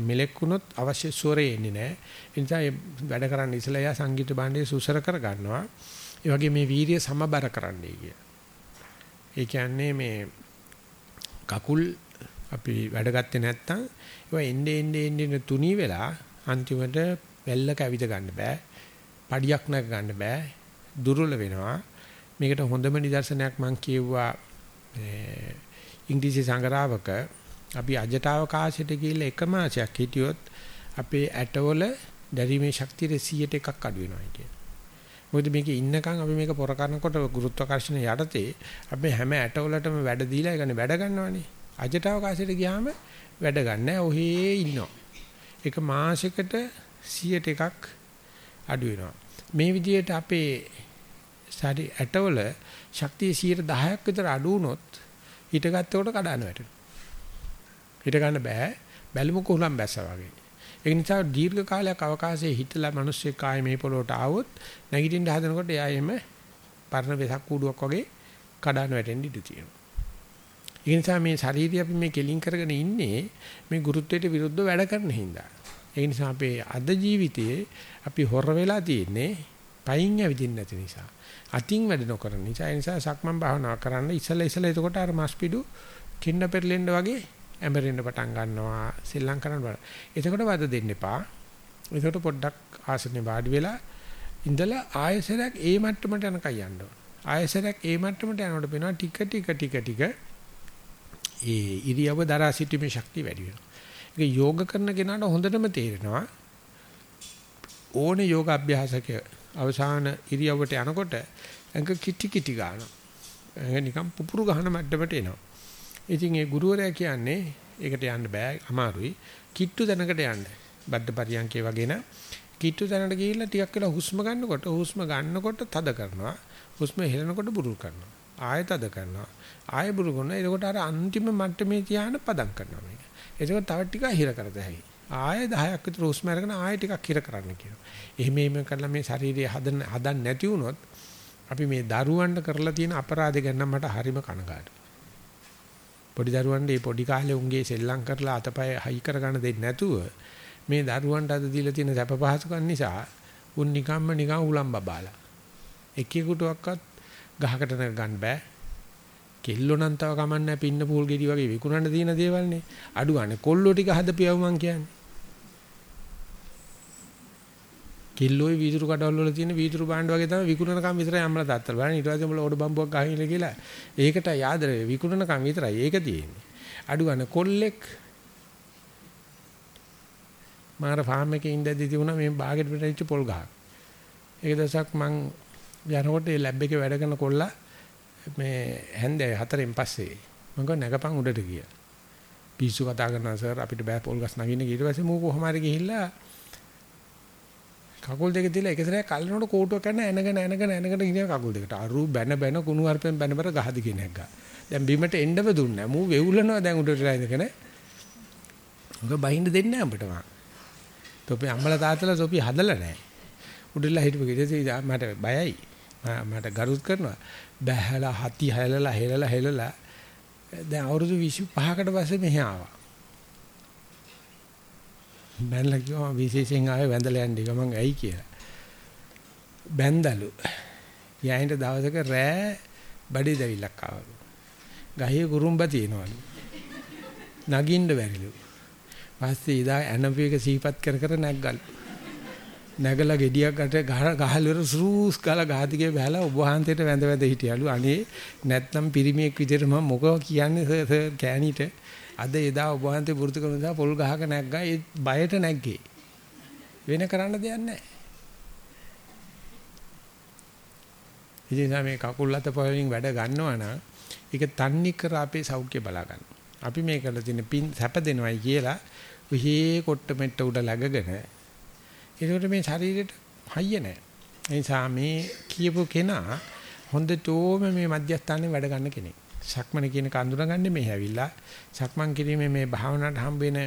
මෙලෙක් වුණොත් අවශ්‍ය ස්වරේ එන්නේ නැහැ. ඒ නිසා වැඩ කරන්න ඉස්සලා යා සංගීත භාණ්ඩයේ සුසර කර ගන්නවා. ඒ වගේ මේ වීරිය සමබර කරන්නයි කිය. ඒ කියන්නේ මේ කකුල් අපි වැඩ ගත්තේ නැත්තම් ඒවා එන්නේ එන්නේ එන්නේ තුනී වෙලා අන්තිමට වැල්ලක ඇවිද ගන්න බෑ. පඩියක් නැග ගන්න බෑ. දුර්වල වෙනවා. මේකට හොඳම නිදර්ශනයක් මම කියෙව්වා ඉංග්‍රීසි සංගරාවක අපි අජටවකාශයට ගිහිල්ලා එක මාසයක් හිටියොත් අපේ ඇටවල දැරීමේ ශක්තිය 100ට එකක් අඩු වෙනවා කියන. මොකද මේකේ ඉන්නකම් අපි මේක පොර කරනකොට ගුරුත්වාකර්ෂණ යටතේ අපි හැම ඇටවලටම වැඩ දීලා ඒ කියන්නේ වැඩ ගන්නවනේ. අජටවකාශයට ගියාම වැඩ ගන්න ඔහේ ඉන්නවා. එක මාසයකට 100ට එකක් අඩු වෙනවා. මේ විදිහට අපේ සාරි ඇටවල ශක්තිය 10ක් විතර අඩු වුණොත් හිටගත්තකොට කඩන වැටෙනවා. හිට ගන්න බෑ බැලුම කුහුලම් බැස්සා වගේ. ඒ නිසා දීර්ඝ කාලයක් අවකාශයේ හිටලා මිනිස්සෙක් ආයේ මේ පොළොවට ආවොත් නැගිටින්න හදනකොට එයා එහෙම පරණ වෙසක් කූඩුවක් වගේ කඩන වැටෙන්න ඉඩ තියෙනවා. ඒ නිසා මේ ශරීරය අපි මේ කෙලින් කරගෙන ඉන්නේ මේ ගුරුත්වයට විරුද්ධව වැඩ කරන හින්දා. ඒ නිසා අපේ අද ජීවිතයේ අපි හොර වෙලා තියෙන්නේ පයින් ඇවිදින්න නැති නිසා. අතින් වැඩ නොකරන නිසා ඒ නිසා සක්මන් භාවනා කරන්න ඉසල ඉසල එතකොට අර මස්පිඩු කින්න පෙරලෙන්න වගේ ඇඹරෙන්න පටන් ගන්නවා සෙල්ලම් කරන්න බල. එතකොට වද දෙන්න එපා. එතකොට පොඩ්ඩක් ආසනේ වාඩි වෙලා ඉඳලා ආයසරයක් ඒ මට්ටමට යනකම් යන්න ඕන. ආයසරයක් ඒ මට්ටමට යනකොට වෙනවා ටික ටික ටික ටික ඒ ඉරියව්ව දරා සිටීමේ ශක්තිය වැඩි වෙනවා. ඒක යෝග කරන කෙනාට හොඳටම තේරෙනවා. ඕනේ යෝග අභ්‍යාසක අවසාන ඉරියව්වට යනකොට ඒක කිටි කිටි ගන්නවා. ඒක නිකන් පුපුරු ගහන මට්ටමට එනවා. ඉතින් ඒ ගුරුවරයා කියන්නේ ඒකට යන්න බෑ අමාරුයි. කිට්ටු තැනකට යන්න. බද්ද පරියන්කේ වගේ න කිට්ටු තැනකට ගිහිල්ලා ටිකක් වෙලා හුස්ම ගන්නකොට හුස්ම ගන්නකොට තද කරනවා. හුස්ම හෙලනකොට බුරුල් කරනවා. ආයෙ තද කරනවා. ආයෙ බුරුල් කරනවා. එතකොට අර අන්තිම මට්ටමේ තියාන පදම් කරනවා මේක. එතකොට තව ටිකක් හිර කරත හැකියි. ආයෙ 10ක් විතර හුස්ම අරගෙන ආයෙ ටිකක් හිර කරන්න කියනවා. එහෙම එහෙම කරලා මේ ශරීරය හදන්න හදන්න නැති වුණොත් අපි මේ දරුවන්ට කරලා තියෙන අපරාධ ගැන මට හරිම කනගාටුයි. පොඩි දරුවන්ට මේ පොඩි කාලේ උන්ගේ සෙල්ලම් කරලා අතපය හයි කරගන්න දෙන්නේ නැතුව මේ දරුවන්ට අද දීලා තියෙන සැප පහසුකම් නිසා උන් නිකම්ම නිකන් උලම් බබාලා. එකෙකුටවත් ගහකට ගන්න බෑ. කෙල්ලෝ නම් තව කමන්නේ පින්න පූල් ගෙඩි වගේ විකුණන්න තියෙන දේවල්නේ. අඩු ගන්න. කොල්ලෝ ටික හදපියව මං කියන්නේ. කිල්ලෝයි වීදුරු කඩවල වල තියෙන වීදුරු භාණ්ඩ වගේ තමයි විකුණනකම් විතරයි අම්මලා තාත්තලා. බලන්න ඊට පස්සේ උඹලා ඔඩ බම්බුවක් ගහින්න කියලා ඒකට යාදර විකුණනකම් විතරයි. ඒක තියෙන්නේ. අඩු ගන්න කොල්ලෙක් මාර ෆාම් එකේ ඉඳදී තිබුණා මේ බාගෙට පිටිච්ච පොල් ගහක්. ඒක දවසක් මං යනකොට ඒ ලැබ් එකේ වැඩ කරන කොල්ලා මේ හැන්දේ හතරෙන් පස්සේ මං ගෝ නැගපන් උඩට ගියා පිස්සු කතා කරනවා සර් අපිට බෑ පොල් ගස් නගින්න. ඊට පස්සේ මූ කොහොම හරි ගිහිල්ලා කකුල් දෙක තියලා එක සැරයක් කල්නකොට කෝටුවක් කරන ඇනගෙන ඇනගෙන ඇනගෙන ඉන්නේ කකුල් දෙකට. අරු බැන බැන කුණු හarpen බැන බර ගහදි කියන එක. දැන් බිමට එන්නව දුන්නේ නැහැ. මූ වෙවුලනවා දැන් උඩටලා ඉඳගෙන. උග බහින්න දෙන්නේ නැහැ අපිට වා. තොපි අම්මලා තාත්තලා තොපි හදලා නැහැ. උඩලා හිටපු ගෙදර මට බයයි. මට ගරුත් කරනවා. බැහැලා හති හැලලා හෙලලා හෙලලා දැන් අවුරුදු 25කට පස්සේ මෙහි ආවා. බැලලා කිව්වා විශේෂයෙන් ආවේ වැඳලා යන්න එක මං ඇයි කියලා. බැන්දලු. යයින්ට දවසක රෑ බඩේ දැවිල්ලක් ආවලු. ගහේ කුරුම්බ තියෙනවලු. නගින්න බැරිලු. පස්සේ ඉදා ඇනපු එක සීපත් කර කර නැග්ගලු. නැගලා ගෙඩියක් අට ගහලවර සූස් ගාලා ගහදිගේ බහැලා ඔබ වහන්සේට වැඳ වැඳ හිටියලු. අනේ නැත්නම් පිරිමියෙක් විදිහට මම මොකව කියන්නේ සර් කෑණිට. අද එදා ඔබ වහන්සේ වෘත්ති කරන නිසා පොල් ගහක නැග්ගා. ඒ බයට නැග්ගේ. වෙන කරන්න දෙයක් නැහැ. ඉතින් මේ කකුල් අත පොලින් වැඩ ගන්නවා නම් ඒක තන්නේ කර අපේ සෞඛ්‍ය බලා ගන්න. අපි මේ කරලා තියෙන පින් සැප දෙනවයි කියලා විහි කොට්ට මෙට්ට උඩ läගගෙන ඒකට මේ ශරීරෙට හයිය නැහැ. ඒ නිසා මේ කියපු කෙනා හොඳටම මේ මධ්‍යස්ථානයේ වැඩ ගන්න කෙනෙක්. සක්මන කියන කඳුනගන්නේ මේ ඇවිල්ලා සක්මන් කිරීමේ මේ භාවනාවට හම්බ වෙන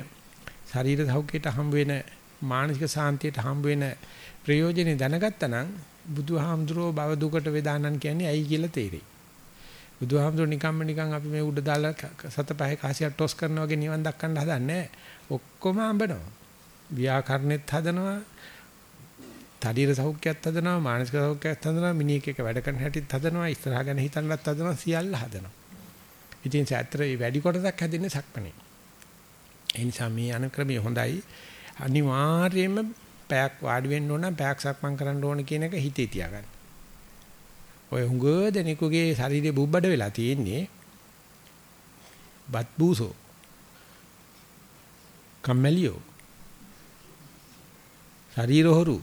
ශරීර සෞඛ්‍යයට හම්බ වෙන මානසික සාන්තියට හම්බ වෙන ප්‍රයෝජනෙ දැනගත්තා නම් බුදුහාමුදුරුවෝ භව දුකට වේදානන් කියන්නේ ඇයි කියලා තේරෙයි. බුදුහාමුදුරුවෝ නිකම්ම නිකන් අපි මේ උඩ දාලා සත පහේ කාසියක් ටොස් කරනවා වගේ නිවන් දක්කන්න හදන්නේ ඔක්කොම අඹනවා. ව්‍යාකරණෙත් හදනවා. ශරීර සෞඛ්‍යයත් හදනවා මානසික සෞඛ්‍යයත් හදනවා මිනිහෙක් එක වැඩ කරන හැටිත් හදනවා ඉස්සරහ ගැන හිතන්නත් හදනවා සියල්ල හදනවා. ඉතින් සත්‍තර වැඩි කොටසක් හැදෙන්නේ සක්මනේ. ඒ නිසා මේ අනුක්‍රමයේ හොඳයි. අනිවාර්යයෙන්ම පැයක් වාඩි වෙන්න ඕන පැයක් සක්මන් කරන්න ඕන කියන එක හිතේ තියාගන්න. ඔය හුඟ දෙනෙකුගේ ශරීරේ බුබ්බඩ වෙලා තියෙන්නේ බත් බූසෝ කම්මැලියෝ ශරීර හොරු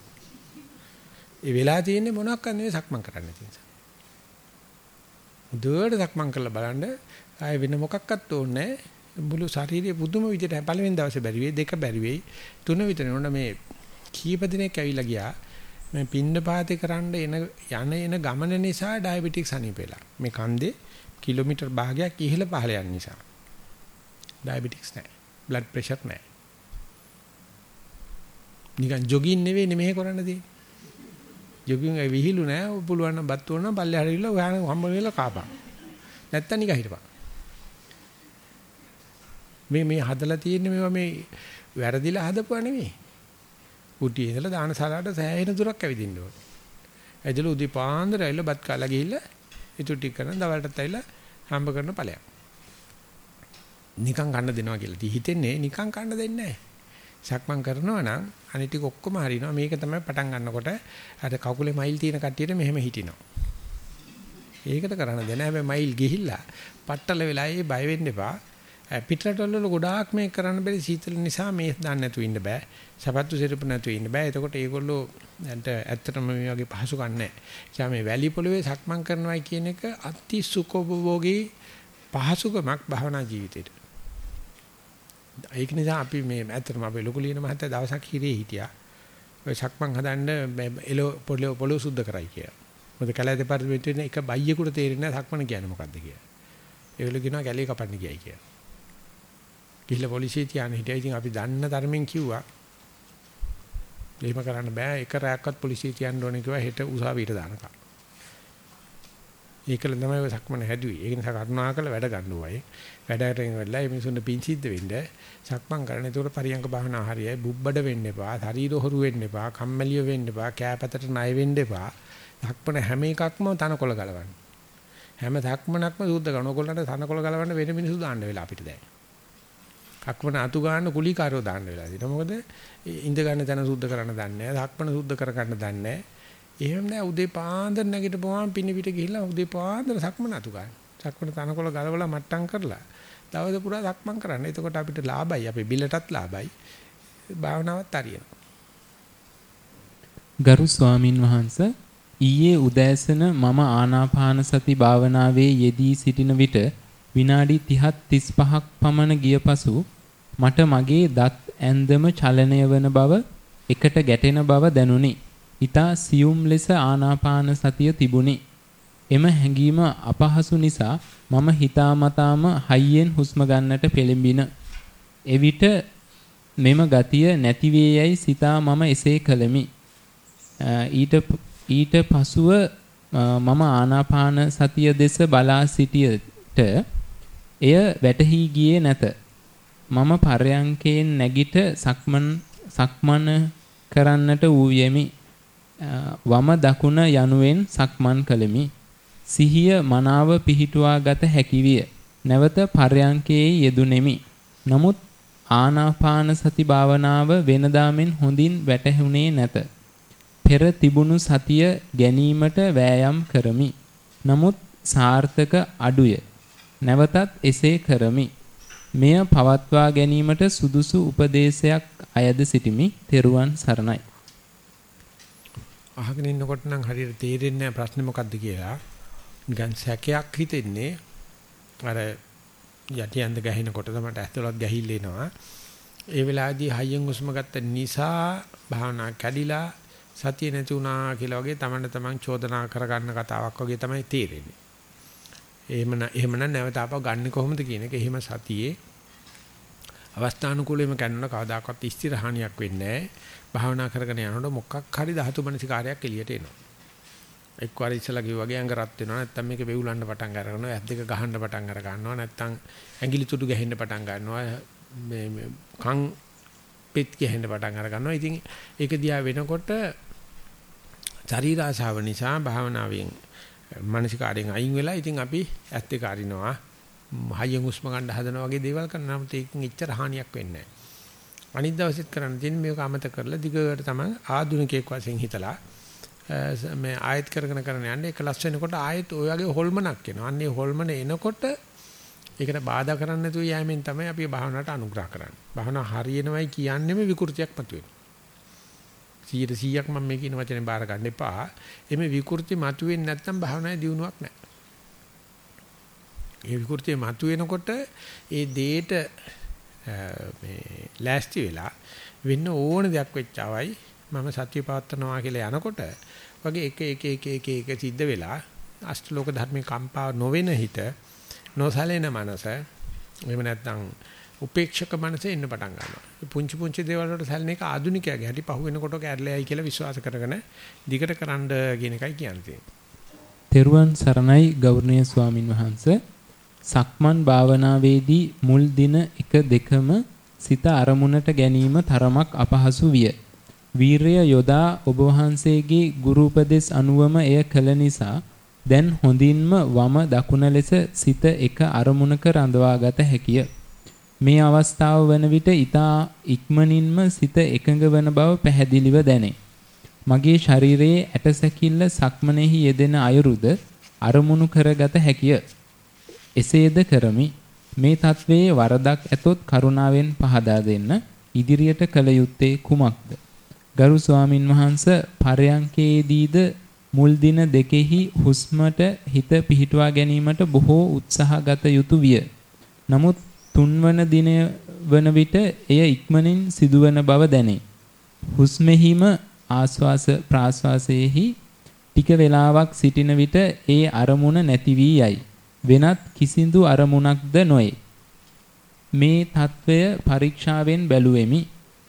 ඒ වෙලා තියෙන්නේ මොනක් නෙවෙයි සක්මන් කරන්න තියෙන. දුවට සක්මන් කරලා බලන්න ආය වෙන මොකක්වත් ඕනේ මුළු ශරීරයේ පුදුම විදිහට පළවෙනි දවසේ බැරි වෙයි දෙක බැරි වෙයි. තුන විතර නෝන මේ කීප දිනක් ඇවිල්ලා ගියා. මේ පින්න පාතේ කරන්න එන යන එන ගමන නිසා ඩයබටික්ස් අනිප වෙලා. මේ කන්දේ කිලෝමීටර් භාගයක් ඉහළ පහළ යන නිසා. ඩයබටික්ස් නැහැ. බ්ලඩ් ප්‍රෙෂර් නැහැ. නිකන් ජොගින් නෙවෙයි මෙහෙ කරන්න තියෙන්නේ. ජොගින් ඒ විහිළු නැහැ පුළුවන් නම් බත් වුණා පල්ලේ හරිවිලා ඔයාලා හම්බ වෙලා කාපන්. නැත්තම් නිකන් හිටපන්. මේ මේ හදලා තියෙන්නේ මේවා මේ වැරදිලා හදපුවා නෙවෙයි කුටියේ ඉඳලා දානශාලාවට සෑහෙන දුරක් ඇවිදින්න ඕනේ. ඇදලා උදේ පාන්දර ඇවිල්ලා බත් කාලා ගිහිල්ලා ඉතුරු ටික කරන දවල්ටත් ඇවිල්ලා හම්බ කරන ඵලයක්. නිකන් කන්න දෙනවා කියලා හිතෙන්නේ නිකන් කන්න දෙන්නේ නැහැ. සක්මන් කරනවා නම් අනිත් ටික ඔක්කොම හරිනවා. මේක තමයි පටන් ගන්නකොට අර කකුලේ මයිල් තියෙන කට්ටියට මෙහෙම හිටිනවා. ඒකට කරන්න දෙන්නේ නැහැ. මයිල් ගිහිල්ලා පట్టල වෙලා ඒ බය වෙන්න එපා. පිටරටවල වල ගොඩාක් මේක කරන්න බැරි සීතල නිසා මේ දාන්න නැතුව ඉන්න බෑ. සපත්තු සිරපු නැතුව ඉන්න බෑ. එතකොට ඒගොල්ලෝ දැන්ට ඇත්තටම මේ වගේ පහසුකම් නැහැ. මේ වැලි පොළවේ සක්මන් කරනවා කියන එක අති සුඛෝපභෝගී පහසුකමක් භවනා ජීවිතේට. ඒක නිසා අපි මේ ඇත්තටම අපේ ලොකු ලියන මහත්තයා දවසක් හිරේ හිටියා. ඔය සක්මන් හදන්න එලෝ පොළොව සුද්ධ කරයි කියලා. මොකද කැලෑ දෙපාර්තමේන්තුවේ එක බයියෙකුට තේරෙන්නේ නැහැ සක්මන කියන්නේ මොකද්ද කියලා. ඒගොල්ලෝ කියනවා කැලේ කපන්න ගියයි කියලා. ගිහිල්ලා පොලිසිය තියාන හිටියා. ඉතින් අපි දන්න ධර්මෙන් කිව්වා. එහෙම කරන්න බෑ. එක රැයක්වත් පොලිසිය තියන්න ඕනේ කිව්වා හෙට උසාවියට දානකම්. ඒකල තමයි ඔය සක්මන හැදුවේ. ඒක නිසා කරුණාකර වැඩ ගන්න ඕයි. වැඩට වෙලා මේ මිනිසුන්ට පිං සිද්ධ වෙන්න සක්මන් කරන. ඒකට පරියංග බහනා හරියයි. බුබ්බඩ වෙන්න එපා. ශරීර හොරු වෙන්න එපා. කම්මැලිය වෙන්න එපා. කෑපතට ණය වෙන්න එපා. සක්මන හැම එකක්ම තනකොළ ගලවන්න. හැම සක්මනක්ම සූද්ධ කරන. ඕගොල්ලන්ට තනකොළ ගලවන්න වෙන මිනිස්සු දාන්න වෙලා අපිට දැන්. අක්මන අතු ගන්න කුලිකාරයෝ දාන්න වෙලා තියෙනවා. මොකද ඉඳ ගන්න තැන සුද්ධ කරන්න දන්නේ නැහැ. ධක්මන සුද්ධ කර ගන්න දන්නේ නැහැ. එහෙම නෑ උදේ පාන්දර නැගිටපුවාම පින්න පිට ගිහිල්ලා උදේ පාන්දර සක්මන අතු ගන්න. සක්මන තනකොළ ගලවලා මට්ටම් කරලා දවස පුරා සක්මන් කරන්න. එතකොට අපිට ලාභයි. අපේ බිලටත් ලාභයි. භාවනාවත් හරියනවා. ගරු ස්වාමින් වහන්සේ ඊයේ උදෑසන මම ආනාපාන සති භාවනාවේ යෙදී සිටින විට විනාඩි 30 35ක් පමණ ගිය පසු මට මගේ දත් ඇන්දම චලනය වන බව එකට ගැටෙන බව දැනුනි. ඊතා සියුම් ලෙස ආනාපාන සතිය තිබුණි. එම හැඟීම අපහසු නිසා මම හිතාමතාම හයියෙන් හුස්ම ගන්නට පෙළඹින. එවිට මෙම ගතිය නැති වේයයි සිතා මම එසේ කළෙමි. ඊට ඊට පසුව මම ආනාපාන සතිය දෙස බලා සිටියට එය වැටහි ගියේ නැත. මම පරයන්කයෙන් නැගිට සක්මන් සක්මන කරන්නට වූයෙමි. වම දකුණ යනුවෙන් සක්මන් කළෙමි. සිහිය මනාව පිහිටුවා ගත හැකි විය. නැවත පරයන්කේ යෙදුණෙමි. නමුත් ආනාපාන සති භාවනාව වෙනදාමෙන් හොඳින් වැටහුණේ නැත. පෙර තිබුණු සතිය ගැනීමට වෑයම් කරමි. නමුත් සාර්ථක අඩුය. නැවතත් එසේ කරමි. මෙය පවත්වා ගැනීමට සුදුසු උපදේශයක් අයද සිටිමි. තෙරුවන් සරණයි. අහගෙන ඉන්නකොට නම් හරියට තේරෙන්නේ නැහැ ප්‍රශ්නේ මොකද්ද කියලා. නිකන් සැකයක් හිතෙන්නේ අර යටි ඇඳ ගහිනකොට තමයි ඇස්වලත් ගැහිල්ල එනවා. ඒ වෙලාවේදී හයියෙන් හුස්ම ගත්ත නිසා භාවනා කැඩිලා සතිය නැති වුණා කියලා වගේ තමන්න තමන් චෝදනා කරගන්න කතාවක් වගේ තමයි තේරෙන්නේ. එහෙම එහෙමනම් නැවත ආපහු ගන්න කොහොමද කියන එක එහෙම සතියේ අවස්ථානුකූලවම කරන කවදාකවත් ස්ථිර හානියක් වෙන්නේ නැහැ. භාවනා කරගෙන යනකොට මොකක් හරි ධාතු මනසිකාරයක් එළියට එනවා. එක්වර ඉස්සලා කිව්වා ඇඟ රත් වෙනවා. නැත්නම් මේක වෙවුලන්න පටන් ගන්නවා ඇස් දෙක ගහන්න පටන් අර ගන්නවා. නැත්නම් ඇඟිලි තුඩු ගැහෙන්න පටන් ගන්නවා. මේ කන් පෙත් ගැහෙන්න පටන් අර ගන්නවා. ඉතින් ඒක දිහා වෙනකොට ශරීර ආශාව නිසා භාවනාවෙන් මානසිකාරයෙන් අයින් වෙලා ඉතින් අපි ඇස් දෙක අරිනවා හයියෙන් හුස්ම ගන්න හදනවා වගේ දේවල් කරනවා නම් ඒකෙන් එච්චර හානියක් වෙන්නේ නැහැ අනිත් දවසෙත් කරන්න තියෙන මේක අමතක කරලා දිගට තමයි ආධුනිකයෙක් වශයෙන් හිතලා මේ ආයත් කරගෙන කරගෙන යන්නේ එකලස් වෙනකොට ආයත් ඔය වගේ හොල්මනක් එනවා. අන්නේ හොල්මන එනකොට ඒකට බාධා කරන්නේ නැතුව යෑමෙන් තමයි අපි භාවනාවට අනුග්‍රහ කරන්නේ. භාවනා හරියනවයි කියන්නේම විකෘතියක් මතුවෙනවා. 100%ක් මම මේ කියන වචනේ බාර ගන්න එපා. එමේ විකෘති මතුවෙන්නේ නැත්නම් භාවනාවේ දියුණුවක් නැහැ. ඒ විකෘතිය මතුවෙනකොට ඒ දේට මේ ලෑස්ති වෙලා වෙන්න ඕන දෙයක් වෙච්චවයි මම සත්‍ය පවත්නවා කියලා යනකොට වගේ එක එක එක එක එක සිද්ධ වෙලා අෂ්ටලෝක ධර්මේ කම්පා නොවෙන හිත නොසලෙන මනස එහෙම නැත්නම් උපේක්ෂක මනස එන්න පටන් ගන්නවා. පුංචි පුංචි දේවල් වලට සැලෙන එක ආදුනිකයාගේ හැටි පහු වෙනකොට කැඩලයි කියලා විශ්වාස කරගෙන දිගට කරන්න කියන එකයි කියන්නේ. තෙරුවන් සරණයි ගෞරවනීය ස්වාමින් වහන්සේ සක්මන් භාවනාවේදී මුල් දින 1 2ම සිත අරමුණට ගැනීම තරමක් අපහසු විය. වීරය යොදා ඔබ වහන්සේගේ ගුරු උපදෙස් අනුවම එය කළ නිසා දැන් හොඳින්ම වම දකුණ ලෙස සිත එක අරමුණක රඳවාගත හැකිය. මේ අවස්ථාව වන විට ඊතා ඉක්මනින්ම සිත එකඟ වන බව පැහැදිලිව දැනේ. මගේ ශරීරයේ ඇටසැකිල්ල සක්මනේහි යෙදෙන අයුරුද අරමුණු කරගත හැකිය. එසේද කරමි. මේ තත්වයේ වරදක් ඇතොත් කරුණාවෙන් පහදා දෙන්න. ඉදිරියට කළ යුත්තේ කුමක්ද? ගරු ස්වාමින් වහන්ස පරයන්කේදීද මුල් දින දෙකෙහි හුස්මට හිත පිහිටුවා ගැනීමට බොහෝ උත්සාහ ගත යුතු විය. නමුත් තුන්වන දිනය වන විට එය ඉක්මනින් සිදුවන බව දැනේ. හුස්මෙහිම ආස්වාස ප්‍රාස්වාසයේහි ටික වේලාවක් සිටින විට ඒ අරමුණ නැති වී යයි. වෙනත් කිසිදු අරමුණක්ද නොවේ. මේ తත්වය පරීක්ෂාවෙන් බැලුවෙමි.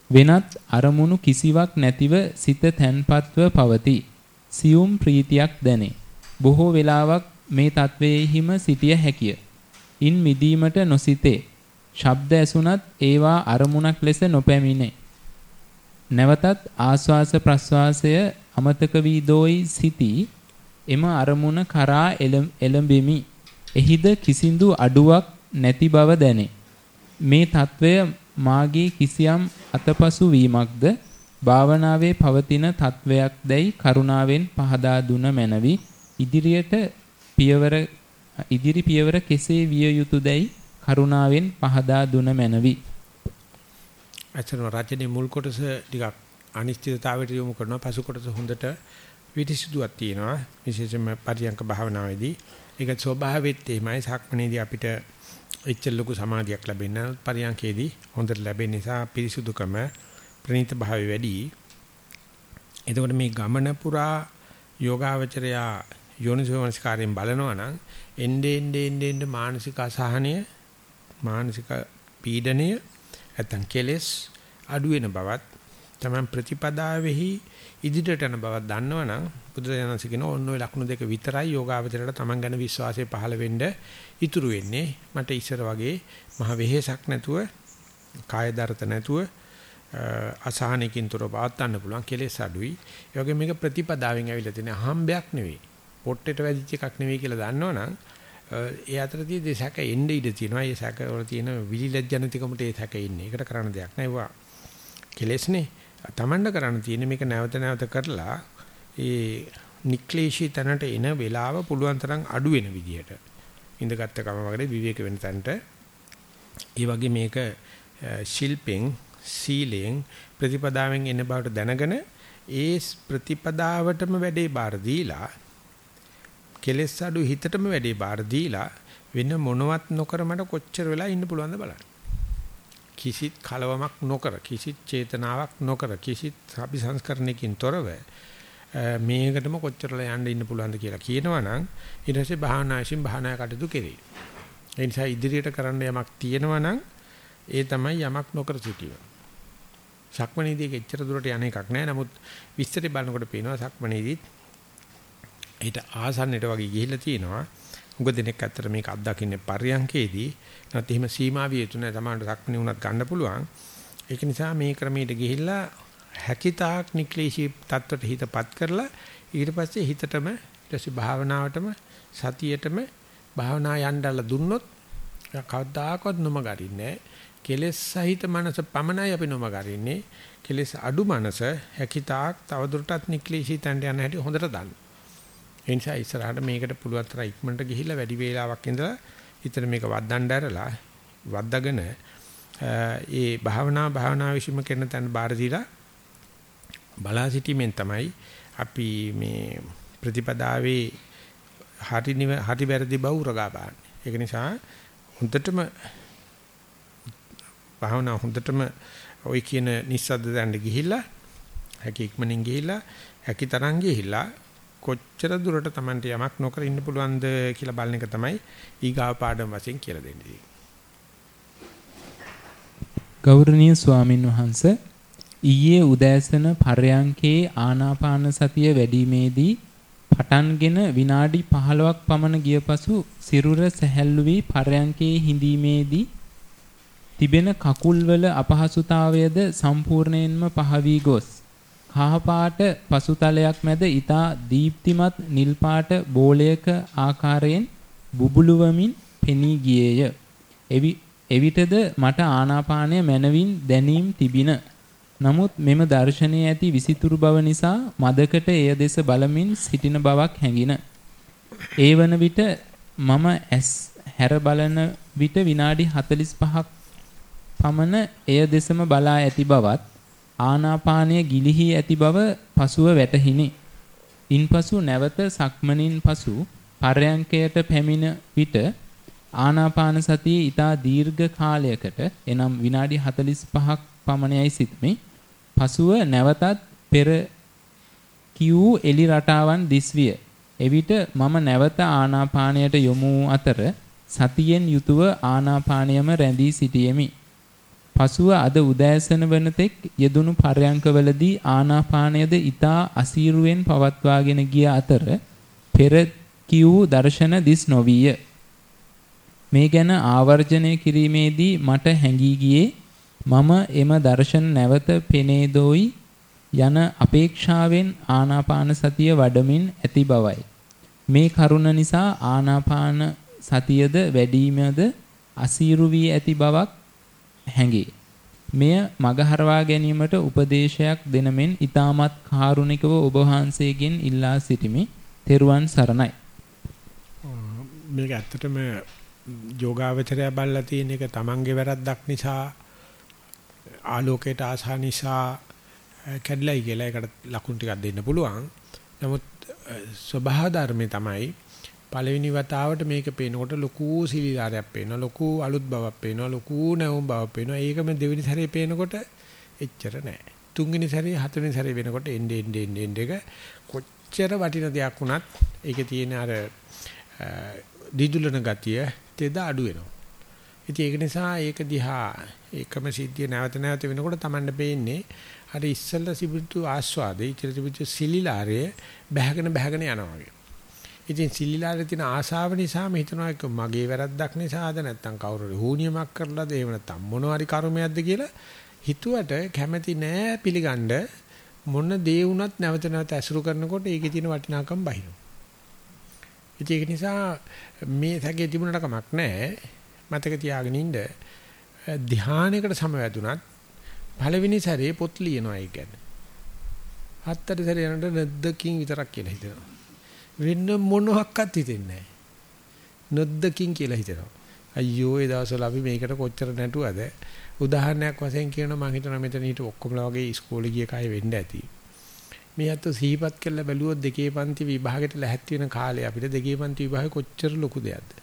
වෙනත් අරමුණු කිසිවක් නැතිව සිත තැන්පත්ව පවතී. සියුම් ප්‍රීතියක් දැනේ. බොහෝ වෙලාවක් මේ තත්වයේහිම සිටිය හැකිය. ඉන් මිදීමට නොසිතේ. ශබ්ද ඇසුණත් ඒවා අරමුණක් ලෙස නොපැමිණේ. නැවතත් ආස්වාස ප්‍රස්වාසය අමතක වී දෝයි සිටි එම අරමුණ කරා එළඹෙමි. එහිද කිසිඳු අඩුවක් නැති බව දැනේ. මේ తත්වය මාගේ කිසියම් අතපසු වීමක්ද භාවනාවේ පවතින තත්වයක් දැයි කරුණාවෙන් පහදා දුන මැනවි ඉදිරියට පියවර ඉදිරි පියවර කෙසේ විය යුතුයදයි කරුණාවෙන් පහදා දුන මැනවි. අචරණ රචනයේ මුල් කොටස ටිකක් අනිශ්චිතතාවයට යොමු කරනවා. පසු කොටස හොඳට විදිසුදුවක් තියෙනවා. විශේෂයෙන්ම පරියංක භාවනාවේදී. ඒක ස්වභාවෙත් එහෙමයි. සක්මනේදී අපිට එච්චර ලොකු සමාධියක් ලැබෙන්නේ නැහැ. පරියන්කේදී හොඳට ලැබෙන නිසා පිරිසුදුකම ප්‍රණීත භාවය වැඩි. එතකොට මේ ගමන පුරා යෝගාවචරයා යෝනිසෝමනස්කාරයෙන් බලනවා නම් එnde ende ende ende මානසික අසහනය මානසික පීඩනය නැත්තම් කෙලෙස් අඩු වෙන බවත් තමන් ප්‍රතිපදාවෙහි ඉදිරියට යන බවක් දන්නවනම් බුදුරජාණන්සේ කියන ඔන්න ඔය ලක්ෂණ දෙක විතරයි යෝගාවචරයට තමන් ගැන විශ්වාසය පහළ වෙන්න ඉතුරු වෙන්නේ. මට ඉස්සර වගේ මහ වෙහෙසක් නැතුව කාය දරත නැතුව අසහනකින් තොරව පවත්වන්න පුළුවන් කෙලෙස් අඩුයි. ඒ වගේ මේක ප්‍රතිපදාවෙන් ඇවිල්ලා තියෙන අහම්බයක් නෙවෙයි. පොට්ටේට වැදිච්ච එකක් නෙවෙයි කියලා දන්නවනම් ඒ අතරදී මේ සැක එන්න ඉඩ තියෙනවා. ඒ සැක වල තියෙන විලිලැජ්ජනතිකමට ඒ සැක ඉන්නේ. ඒකට කරන්න දෙයක් නෑ. ඒවා කෙලෙස්නේ. තමන්ට කරන්න තියෙන්නේ මේක නැවත නැවත කරලා ඒ නික්ලේශී තැනට එන වෙලාව පුළුවන් තරම් අඩු වෙන විදිහට ඉඳගත්ත කම වගේ විවේක වෙන තැනට ඒ වගේ මේක ශිල්පෙන් සීලෙන් ප්‍රතිපදාවෙන් එන බවට දැනගෙන ඒ ප්‍රතිපදාවටම වැඩේ බාර දීලා කෙලස් අඩු හිතටම වැඩේ බාර දීලා වෙන මොනවත් නොකර මට කොච්චර වෙලා ඉන්න පුළුවන්ද බලන්න. කිසිත් කලවමක් නොකර කිසිත් චේතනාවක් නොකර කිසිත් අபிසංස්කරණයකින් තොරව මේකටම කොච්චරලා යන්න ඉන්න පුළුවන්ද කියලා කියනවනම් ඊට පස්සේ භාවනාශින් භාවනා කටයුතු කෙරේ. ඒ නිසා ඉදිරියට කරන්න යමක් තියෙනවනම් ඒ තමයි යමක් නොකර සිටීම. සක්මණේදී එච්චර දුරට යන එකක් නෑ. නමුත් විස්තරේ බලනකොට පේනවා සක්මණේදීත් ඊට ආසන්නයට වගේ ගිහිල්ලා තියෙනවා. උග දිනෙක අතර මේක අත්දකින්නේ පර්යංකේදී. නැත්නම් එහෙම සීමා විය යුතු නෑ. තමන්ට සක්මණේ උනත් ගන්න පුළුවන්. ඒක නිසා මේ ක්‍රමයට ගිහිල්ලා හැකිතාක් නික්ලේශී තත්ත්වයට හිතපත් කරලා ඊට පස්සේ හිතටම ඊට පස්සේ භාවනාවටම සතියටම භාවනා යන්නදලා දුන්නොත් කවදාකවත් නොම ගරින්නේ කෙලෙස් සහිත මනස පමණයි අපි නොම ගරින්නේ කෙලෙස් අඩු මනස හැකිතාක් තවදුරටත් නික්ලේශී තැන්ට යන හැටි හොඳට දන්න. ඒ නිසා ඉස්සරහට මේකට පුළුවන් තරම් ඉක්මනට ගිහිල්ලා වැඩි වේලාවක් ඉඳලා හිතට මේක වද්දන්න ඇරලා වද්දාගෙන ඒ භාවනා භාවනා විශ්ීම කරන තැන බාර දීලා බලා සිටීමෙන් තමයි අපි මේ ප්‍රතිපදාවේ හරි හරි වැරදි බව උරගා බලන්නේ. ඒක නිසා හොඳටම භාවනා හොඳටම ওই කියන නිස්සද්ද දැන්න ගිහිල්ලා හැකි ඉක්මනින් ගිහිල්ලා හැකි තරම් ගිහිල්ලා කොච්චර දුරට Tamante යමක් නොකර ඉන්න පුළුවන්ද කියලා බලන එක තමයි ඊගාව පාඩම වශයෙන් කියලා දෙන්නේ. ගෞරවනීය ස්වාමින් වහන්සේ ඊයේ උදෑසන පරයන්කේ ආනාපාන සතිය වැඩිීමේදී පටන්ගෙන විනාඩි 15ක් පමණ ගිය පසු සිරුර සැහැල්ලු වී පරයන්කේ හිඳීමේදී තිබෙන කකුල්වල අපහසුතාවයද සම්පූර්ණයෙන්ම පහ වී ගොස් කහපාට පසුතලයක් මැද ඊතා දීප්තිමත් නිල් පාට බෝලයක ආකාරයෙන් බුබුලුවමින් පෙනී ගියේය. එවිටද මට ආනාපානය මනවින් දැනීම තිබින නමුත් මෙම දර්ශනයේ ඇති විසිතුරු බව නිසා මදකට එය දෙස බලමින් සිටින බවක් හැඟින. ඒ වන විට මම ඇස් හැර බලන විට විනාඩි 45ක් පමණ එය දෙසම බලා ඇති බවත් ආනාපානය ගිලිහි ඇති බව පසුව වැටහිනි. ඉන්පසු නැවත සක්මනින් පසු පරයන්කයට පැමිණ විට ආනාපාන සතියේ ඊතා දීර්ඝ කාලයකට එනම් විනාඩි 45ක් පමණයි සිටමි. පසුව නැවතත් පෙර කියූ එලි රටාවන් දිස්විය. එවිට මම නැවත ආනාපානයට යොමු අතර සතියෙන් යුතුව ආනාපානයම රැඳී සිටියෙමි. පසුව අද උදෑසන වනතෙක් යෙදුණු පරයන්කවලදී ආනාපානයද ඊතා අසීරුවෙන් පවත්වාගෙන ගිය අතර පෙර කියූ දර්ශන දිස් නොවිය. මේ ගැන ආවර්ජනය කිරීමේදී මට හැඟී ගියේ මම එම දර්ශන නැවත පෙනේදෝයි යන අපේක්ෂාවෙන් ආනාපාන සතිය වඩමින් ඇති බවයි. මේ කරුණ නිසා ආනාපාන සතියද වැඩිමද අසීරු වී ඇති බවක් හැඟේ. මෙය මගහරවා ගැනීමට උපදේශයක් දෙනමෙන් ඊටමත් කාරුණිකව ඔබ වහන්සේගෙන් ඉල්ලා සිටිමි. තෙරුවන් සරණයි. මේක ඇත්තටම යෝගාවචරය බල්ලා තියෙන එක තමන්ගේ වැරද්දක් නිසා ආලෝකයට ආසා නිසා කැඩලයි කියලා ඒකට ලකුණු ටිකක් දෙන්න පුළුවන්. නමුත් ස්වභාව ධර්මයේ තමයි පළවෙනි වතාවට මේක පේනකොට ලොකු සිලිලාරයක් පේනවා ලොකු අලුත් බවක් පේනවා ලොකු නැවුම් බවක් පේනවා. ඒකම දෙවෙනි සැරේ පේනකොට එච්චර නෑ. තුන්වෙනි සැරේ හතරවෙනි සැරේ වෙනකොට එන්නේ එන්නේ එන්නේ එක කොච්චර වටින දෙයක් වුණත් ඒකේ තියෙන අර දිදුලන ගතිය තෙද අඩු වෙනවා. ඉතින් ඒක නිසා ඒක දිහා ඒකම සිද්ධිය නැවත නැවත වෙනකොට Tamanne පේන්නේ අර ඉස්සල්ලා සිබුතු ආස්වාදේ ඉතිරිබිතු සිලිලාරයේ බැහැගෙන බැහැගෙන යනවා වගේ. ඉතින් සිලිලාරේ තියෙන ආශාව නිසා මම හිතනවා ඒක මගේ වැරද්දක් නිසාද නැත්නම් කවුරු හරි හුනියමක් කරලාද එහෙම නැත්නම් මොනවාරි කර්මයක්ද කියලා හිතුවට කැමැති නෑ පිළිගන්න මොන දේ වුණත් නැවත නැවත ඇසුරු කරනකොට ඒකේ තියෙන වටිනාකම බහිනවා. ඉතින් ඒක නිසා මේ සැකේ තිබුණට කමක් නෑ. මතක තියාගෙන ඉන්න ධානයකට සමවැදුනත් පළවෙනි සැරේ පොත් ලියනවා ඒ කියන්නේ. හත්තර සැරේ යනකොට නැද්දකින් විතරක් කියලා හිතනවා. වෙන මොනවත් හිතෙන්නේ නැහැ. නොද්දකින් කියලා හිතනවා. අයියෝ ඒ දවස්වල අපි මේකට කොච්චර නැටුවද? උදාහරණයක් වශයෙන් කියනවා මම හිතනවා මෙතන හිට ඔක්කොමලා වගේ ඉස්කෝලේ ගිය කය වෙන්න ඇති. මේ අත සිහිපත් කළ බැලුවොත් දෙකේ පන්ති විභාගෙට ලැහැත් වෙන කාලේ අපිට දෙකේ පන්ති විභාගෙ කොච්චර ලොකු දෙයක්ද?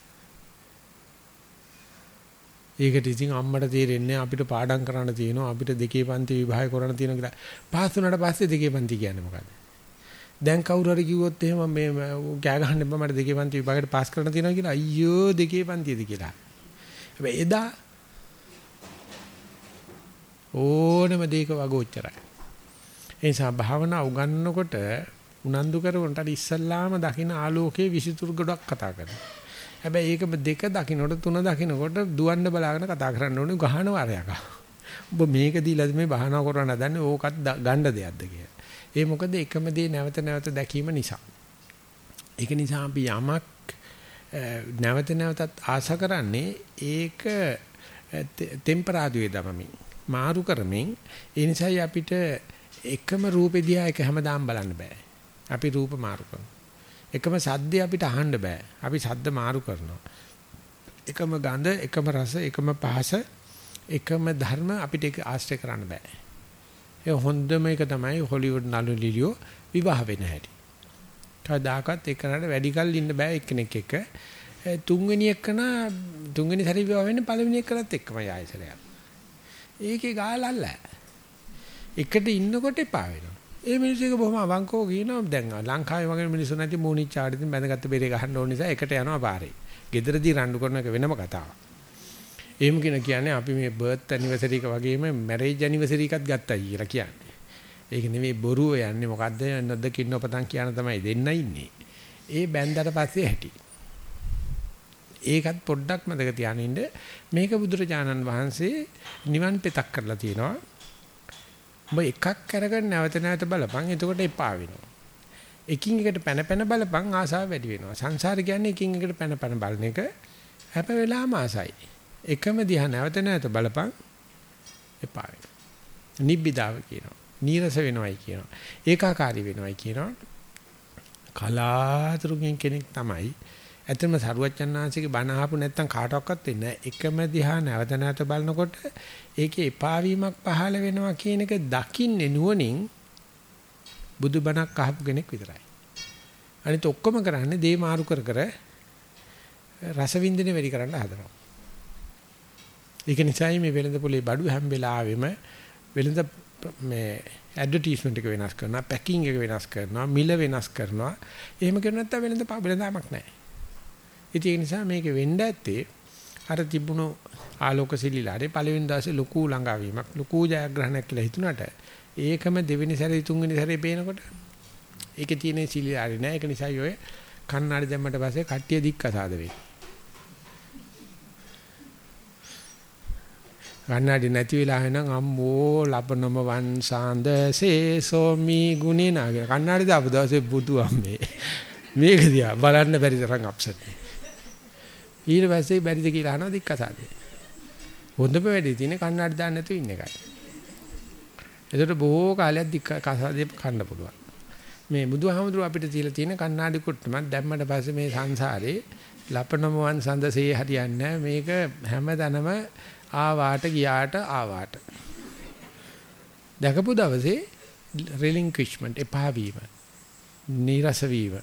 ඒකට ඉතින් අම්මට තේරෙන්නේ අපිට පාඩම් කරන්න තියෙනවා අපිට දෙකේ පන්ති විභාගය කරන්න තියෙනවා කියලා. පාස් වුණාට පස්සේ දෙකේ පන්ති කියන්නේ මොකද්ද? දැන් කවුරු හරි කිව්වොත් එහෙම මේ කෑ ගහන්න එපා මට දෙකේ පන්ති විභාගයට පාස් කරන්න තියෙනවා කියලා අයියෝ දෙකේ පන්තියද කියලා. හැබැයි එදා ඕනම දෙයක වගෝච්චරයි. ඒ නිසා භාවනා උගන්වනකොට උනන්දු කරවන්නට ඉස්සල්ලාම දකින්න ආලෝකයේ විසිතුරු ගොඩක් කතා කරනවා. හැබැයි ඒක දෙක දකින්නකොට තුන දකින්නකොට දුවන්න බලාගෙන කතා කරන්න ඕනේ ගහන වාරයක්. ඔබ මේක දීලාද මේ භාවනා කරන්න හදන්නේ ඕකත් ගණ්ඩ දෙයක්ද කියලා. ඒ මොකද එකම දේ නැවත නැවත දැකීම නිසා. ඒක නිසා අපි යමක් නැවත නැවතත් ආශා කරන්නේ ඒක ටෙම්පරාදුවේ දමමින් මාරු කරමින් ඒ නිසායි අපිට එකම රූපෙ දිහා එක හැමදාම බලන්න බෑ. අපි රූප මාරු කරනවා. එකම සද්දේ අපිට අහන්න බෑ. අපි සද්ද මාරු කරනවා. එකම ගඳ, එකම රස, එකම පහස, එකම ධර්ම අපිට ආශ්‍රය කරන්න බෑ. ඒ හොඳම එක තමයි හොලිවුඩ් නළු ලිලියෝ විවාහ වෙන හැටි. කවදාකවත් එකනට වැඩි කල් ඉන්න බෑ එක්කෙනෙක් එක්ක. තුන්වෙනි එකන තුන්වෙනි සැරේ විවාහ වෙන්නේ පළවෙනි එකනත් එක්කමයි ආයසරයක්. ඒකේ ගාලල්ල. එකට ඉන්නකොට එපා වෙනවා. ඒ මිනිස්සු එක බොහොම අවංකව කියනවා දැන් ලංකාවේ වගේ මිනිස්සු නැති මූණිච්චාටින් බැඳගත්ත බෙරේ ගහන්න ඕන නිසා එකට යනවා පාරේ. ගෙදරදී රණ්ඩු කරන එක වෙනම කතාවක්. එහෙම කියන කියන්නේ අපි මේ බර්ත් ඇනිවර්සරි එක වගේම මැරේජ් ඇනිවර්සරි එකත් ගත්තා කියලා කියන්නේ. ඒක නෙවෙයි බොරුව යන්නේ මොකද්ද නොදකින්න ඔපතන් කියන තමයි දෙන්න ඉන්නේ. ඒ බැන්දට පස්සේ හැටි. ඒකත් පොඩ්ඩක් මතක තියානින්න මේක බුදුරජාණන් වහන්සේ නිවන් පෙතක් කරලා තියෙනවා. ඔබ එකක් අරගෙන නැවත නැවත බලපන් එතකොට එපා වෙනවා. එකින් එකට පැන පැන බලපන් ආසාව වැඩි වෙනවා. සංසාර කියන්නේ එකින් එකට පැන පැන බලන එක හැප වෙලාම ආසයි. එකම දිහා නැවත නැවත බලපන් එපා වෙනවා. නිබ්බිදාව කියනවා. නීරස වෙනවයි කියනවා. ඒකාකාරී වෙනවයි කියනවා. කලාතුරකින් කෙනෙක් තමයි ඇත්තම සරුවච්චන්හන්සේගේ බණ අහපු නැත්තම් කාටවත් වෙන්නේ එකම දිහා නැවත නැවත බලනකොට ඒකේ එපා වීමක් පහළ වෙනවා කියන එක දකින්නේ නුවණින් බුදුබණක් අහපු කෙනෙක් විතරයි. අනිත ඔක්කොම කරන්නේ දේ මාරු කර කර රසවින්දනය වැඩි කරන්න හදනවා. ඒක නිසායි මේ වෙළඳ පොලේ බඩු හැම වෙලාවෙම වෙළඳ මේ ඇඩ්වර්ටයිස්මන්ට් එක වෙනස් කරනවා, පැකිං එක වෙනස් කරනවා, මිල වෙනස් කරනවා. එහෙම කරුණ නැත්නම් වෙළඳ වෙළඳාමක් නැහැ. ඉතින් ඒ නිසා මේක වෙන්න ඇත්තේ අර තිබුණු ආලෝක සිලිලාරේ පළවෙනි දවසේ ලොකු ළඟාවීමක්, ලොකු ජයග්‍රහණයක් කියලා හිතුණාට ඒකම දෙවෙනි සැරේ තුන්වෙනි සැරේ පේනකොට ඒකේ තියෙන සිලිලාරේ නෑ. ඒක නිසා ඔය කන්නාඩි දැම්මට පස්සේ කට්ටිය දික්කසාද වෙන්නේ. කන්නාඩි නැති වෙලා එනං අම්මෝ ලබනම වංසාන්ද සේසෝමි ගුණේනා කන්නාඩි දාපු දවසේ බුදු අම්මේ. මේක දිහා බලන්න බැරි තරම් අප්සෙට්. ඊට පස්සේ බැරිද කියලා අහනවා දික්කසාදේ හොඳම වැඩේ තියෙන්නේ කන්නාඩි දාන්න නැතුව ඉන්න එකයි. එතකොට බොහෝ කාලයක් දික්කසාදේ කන්න පුළුවන්. මේ බුදුහාමුදුරුව අපිට තියලා තියෙන කන්නාඩි කුට්ටමක් දැම්මට පස්සේ මේ සංසාරේ ලපනම වංසන්ද සේ හරියන්නේ මේක හැමදැනම ආවාට ගියාට ආවාට. දැකපු දවසේ රිලින්ක්විෂ්මන්ට් එපා වීම නිරස වීම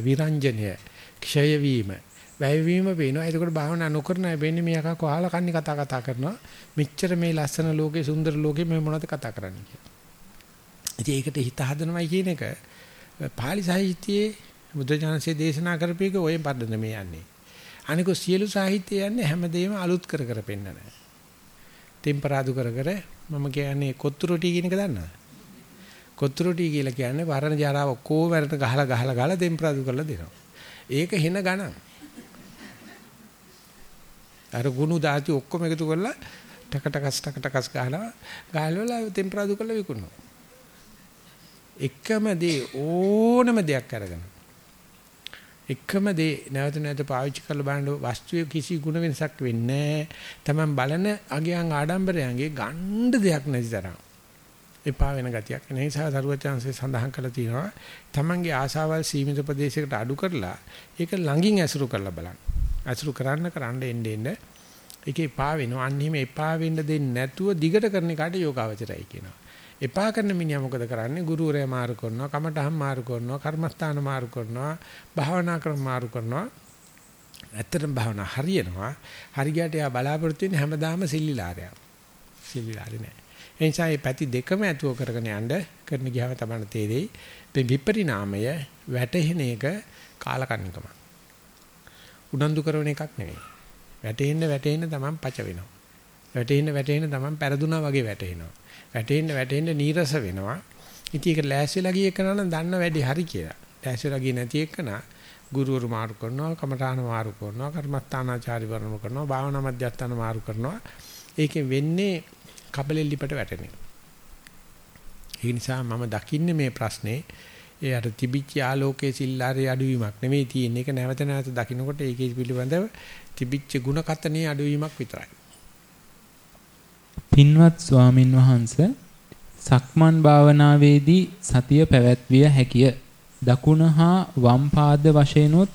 විරංජනය ක්ෂය වීම වැය වීම පේනවා. එතකොට භාවනා නොකරන අය වෙන්නේ මේ අකා කොහාල කන්නේ කතා කතා කරනවා. මෙච්චර මේ ලස්සන ලෝකේ සුන්දර ලෝකේ මේ මොනවද කතා කරන්නේ කියලා. ඉතින් ඒකට හිත හදනවයි කියන එක පාලි සාහිත්‍යයේ බුද්ධ ඥානසේ දේශනා කරපේක ඔය පදන මේ යන්නේ. අනික සියලු සාහිත්‍යය යන්නේ හැමදේම අලුත් කර කර පෙන්නන. ටෙම්පරාදු කර කර මම කියන්නේ කොත්තු රොටි කියන එක දන්නවද? කොත්තු රොටි කියලා කියන්නේ වරණ ජරාව ඔක්කොම වැරට ගහලා ගහලා ගහලා ටෙම්පරාදු කරලා දෙනවා. ඒක හෙන ගණන්. අර ගුණ දාති ඔක්කොම එකතු කරලා ටක ටකස් ටක ටකස් ගහලා ගහලා ටෙම්පරාදු කරලා විකුණනවා. එකම දේ ඕනම දෙයක් අරගෙන එකම දේ නැවත නැවත පාවිච්චි කරලා බලන වස්තුවේ කිසි ಗುಣ වෙනසක් වෙන්නේ නැහැ. Taman බලන අගයන් ආඩම්බරයන්ගේ ගණ්ඩ දෙයක් නැති තරම්. එපා වෙන ගතියක්. ඒ නිසා සරුවචාන්සේ සඳහන් කරලා තියෙනවා Tamanගේ ආශාවල් සීමිත ප්‍රදේශයකට අඩු කරලා ඒක ළඟින් ඇසුරු කරලා බලන්න. ඇසුරු කරන්න කරන්න එන්න එන්න ඒකේ එපා වෙනවා. අන්න එහෙම එපා වෙන්න දෙන්නේ නැතුව දිගට කරන එකට යෝගාවචරයි කියනවා. එපා කරන මිනිහා මොකද කරන්නේ? ගුරුවරයා මාරු කරනවා, කමටහම් මාරු කරනවා, කර්මස්ථාන මාරු කරනවා, භාවනා ක්‍රම මාරු කරනවා. ඇත්තටම භාවනා හරියනවා. හරි ගියට එයා බලාපොරොත්තු වෙන්නේ හැමදාම සිල්ලිලාරයක්. සිල්ලිලාරේ නෑ. ඒ නිසා මේ පැති දෙකම ඇතුව කරගෙන යන්න කරන ගියාම තමයි තේරෙයි. මේ විපරිණාමය වැටහෙන එක කාලකන්නිකම. උනන්දු කරන එකක් නෙවෙයි. වැටෙන්න වැටෙන්න තමන් පච වෙනවා. වැටෙන්න වැටෙන්න තමන් පෙරදුනා වගේ වැටෙනවා. වැටෙන්න වැටෙන්න නීරස වෙනවා. ඉතින් ඒක ලෑස්තිලා ගිය එකන නම් දන්න වැඩි හරි කියලා. ලෑස්තිලා ගියේ නැති එකන ගුරුවරු මාරු කරනවා, කමඨාන මාරු කරනවා, කර්මස්ථානාචාරි වරණ කරනවා, භාවනා මධ්‍යස්ථාන මාරු කරනවා. ඒකෙන් වෙන්නේ කබලෙල්ලිපට වැටෙන එක. ඒ නිසා මම දකින්නේ මේ ප්‍රශ්නේ ඒ අර තිබිච්ච ආලෝකයේ සිල්ලාරේ අඩුවීමක් නෙමෙයි තියෙන්නේ. ඒක නැවත නැවත දකින්නකොට ඒකේ පිළිබඳව තිබිච්ච ಗುಣ කතනේ අඩුවීමක් විතරයි. පින්වත් ස්වාමින් වහන්ස සක්මන් භාවනාවේදී සතිය පැවැත්විය හැකිය. දකුණ හා වම් පාද වශයෙන්ොත්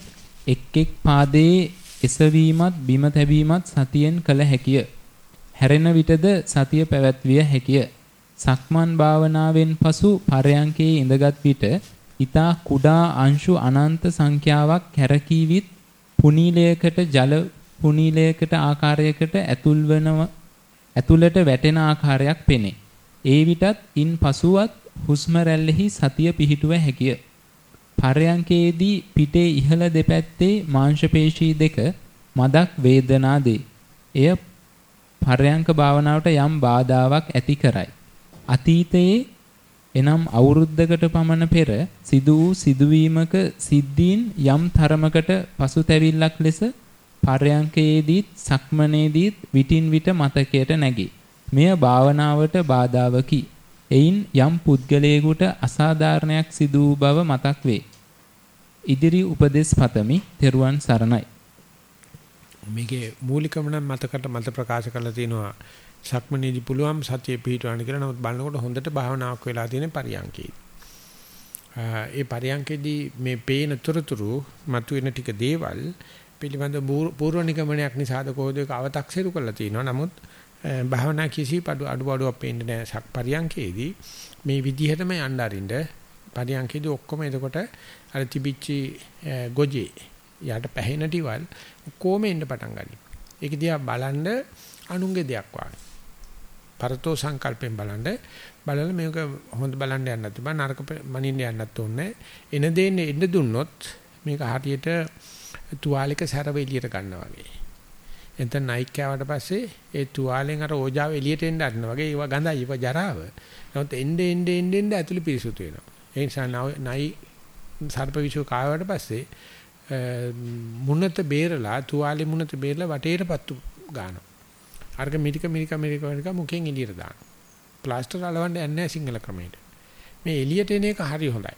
එක් එක් පාදයේ එසවීමත් බිම තැබීමත් සතියෙන් කළ හැකිය. හැරෙන විටද සතිය පැවැත්විය හැකිය. සක්මන් භාවනාවෙන් පසු පරයන්කේ ඉඳගත් විට ඊතා කුඩා අංශු අනන්ත සංඛ්‍යාවක් කැරකී විත් පුනීලයකට ජල පුනීලයකට ආකාරයකට ඇතුල් වෙනව ඇතුළට වැටෙන ආකාරයක් පෙනේ. ඒ විටත් ඉන් පසුවත් හුස්ම රැල්ලෙහි සතිය පිහිටුව හැකිය. පරයන්කේදී පිටේ ඉහළ දෙපැත්තේ මාංශ පේශී දෙක මදක් වේදනා දේ. එය පරයන්ක භාවනාවට යම් බාධාවක් ඇති කරයි. අතීතයේ එනම් අවුරුද්දකට පමණ පෙර සිදු වූ සිදුවීමක සිද්ධීන් යම් තරමකට පසුතැවිල්ලක් ලෙස පර්යංකයේදීත් සක්මනේදීත් විටින් විට මතකයට නැගී. මෙය භාවනාවට බාධාවකි. එයින් යම් පුද්ගලයෙකුට අසාධාරණයක් සිදු වූ බව මතක් වේ. ඉදිරි උපදෙස් පතමි. තෙරුවන් සරණයි. මේකේ මූලිකම නම් මතකට මත ප්‍රකාශ කරලා තියෙනවා සක්මනේදී පුළුවන් සතිය පිහිටවන්න කියලා. නමුත් බලනකොට හොඳට භාවනාවක් වෙලා තියෙන පරියන්කේ. ඒ පරියන්කේදී මේ පේන තොරතුරු මතුවෙන ටික දේවල් පිළිබඳ පූර්ව නිගමනයක් නිසාද කොහොද ඒක අව탁සිරු කරලා තිනවා. නමුත් භාවනා කිසි පඩු අඩුපාඩුවක් පේන්නේ නැහැ සක් පරියන්කේදී මේ විදිහටම යන්න අරින්න පරියන්කේදී ඔක්කොම එතකොට අර තිබිච්චි ගොජේ යට පැහෙන ටිවල් කොහොම එන්න පටන් ගනි. ඒක දිහා බලන්න අනුන්ගේ දෙයක් වාගේ. පරතෝ සංකල්පයෙන් බලන්න බලලා මේක හොඳ බලන්න යන්නත් බෑ නරක මනින්න යන්නත් ඕනේ. එන දෙන්නේ එන්න දුන්නොත් මේක හරියට තුවාලයක සැරව එළියට ගන්නවා වගේ. එතන නයික් කෑවට පස්සේ ඒ තුවාලෙන් අර ඕජාව එළියට එන්න අරිනවා වගේ ඒවා ගඳයි ඒවා ජරාව. නමුත් එnde එnde එnde එnde ඇතුළේ පිරිසුදු වෙනවා. ඒ නිසා නයි සර්පවිෂු කාවට පස්සේ මුණත බේරලා තුවාලේ මුණත බේරලා වටේට පත්තු ගන්නවා. අර්ග මිරික මිරික මිරික මිරික මුඛෙන් එළියට දානවා. ප්ලාස්ටර් අලවන්න යන්නේ නැහැ සිංගල ක්‍රමයට. මේ එළියට එන එක හරි හොඳයි.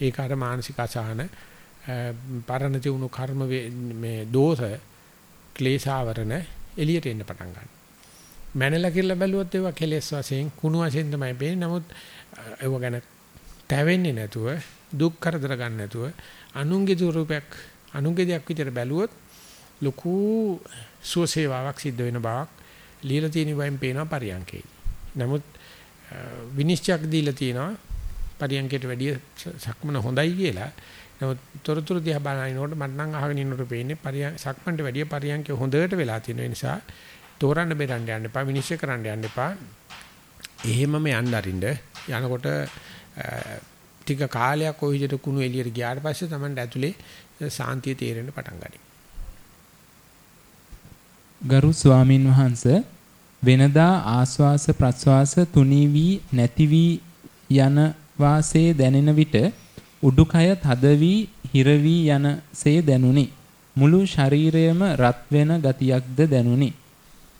ඒක අර මානසික අසහන පරණ තියුණු කර්ම මේ දෝෂ ක්ලේශාවරණ එළියට එන්න පටන් ගන්නවා. මැනලා කියලා බැලුවොත් ඒවා කෙලෙස් වශයෙන් කුණු වශයෙන් තමයි පේන්නේ. නමුත් ඒව ගැන තැවෙන්නේ නැතුව දුක් කරදර ගන්න නැතුව අනුන්ගේ ස්වරූපයක් අනුන්ගේ දෙයක් විතර බැලුවොත් ලොකු සුවසේවාවක් සිද්ධ වෙන බවක් লীලා තියෙන බයෙන් පේනවා පරියන්කේ. නමුත් විනිශ්චයක් දීලා තියෙනවා පරියන්කේට වැඩිය සක්මන හොඳයි කියලා. නමුත් තොරතුරු දිහා බලනකොට මට නම් අහගෙන ඉන්නකොට පේන්නේ පරියන් සක්මන්ට වැඩිය පරියන්ක හොඳට වෙලා තියෙන නිසා තෝරන්න බෙරන්න යන්න එපා විනිශ්චය කරන්න යන්න එපා. එහෙමම යන්න අරින්න යනකොට ටික කාලයක් ওই විදිහට කුණු එළියට ගියාට පස්සේ තමයි ඇතුලේ සාන්තිය තේරෙන්න පටන් ගන්නේ. ගරු ස්වාමින් වහන්ස වෙනදා ආස්වාස ප්‍රස්වාස තුනී වී නැති වී යන වාසේ දැනෙන විට උඩුකය තද වී හිර වී යනසේ දැනුනි. මුළු ශරීරයම රත් වෙන ගතියක්ද දැනුනි.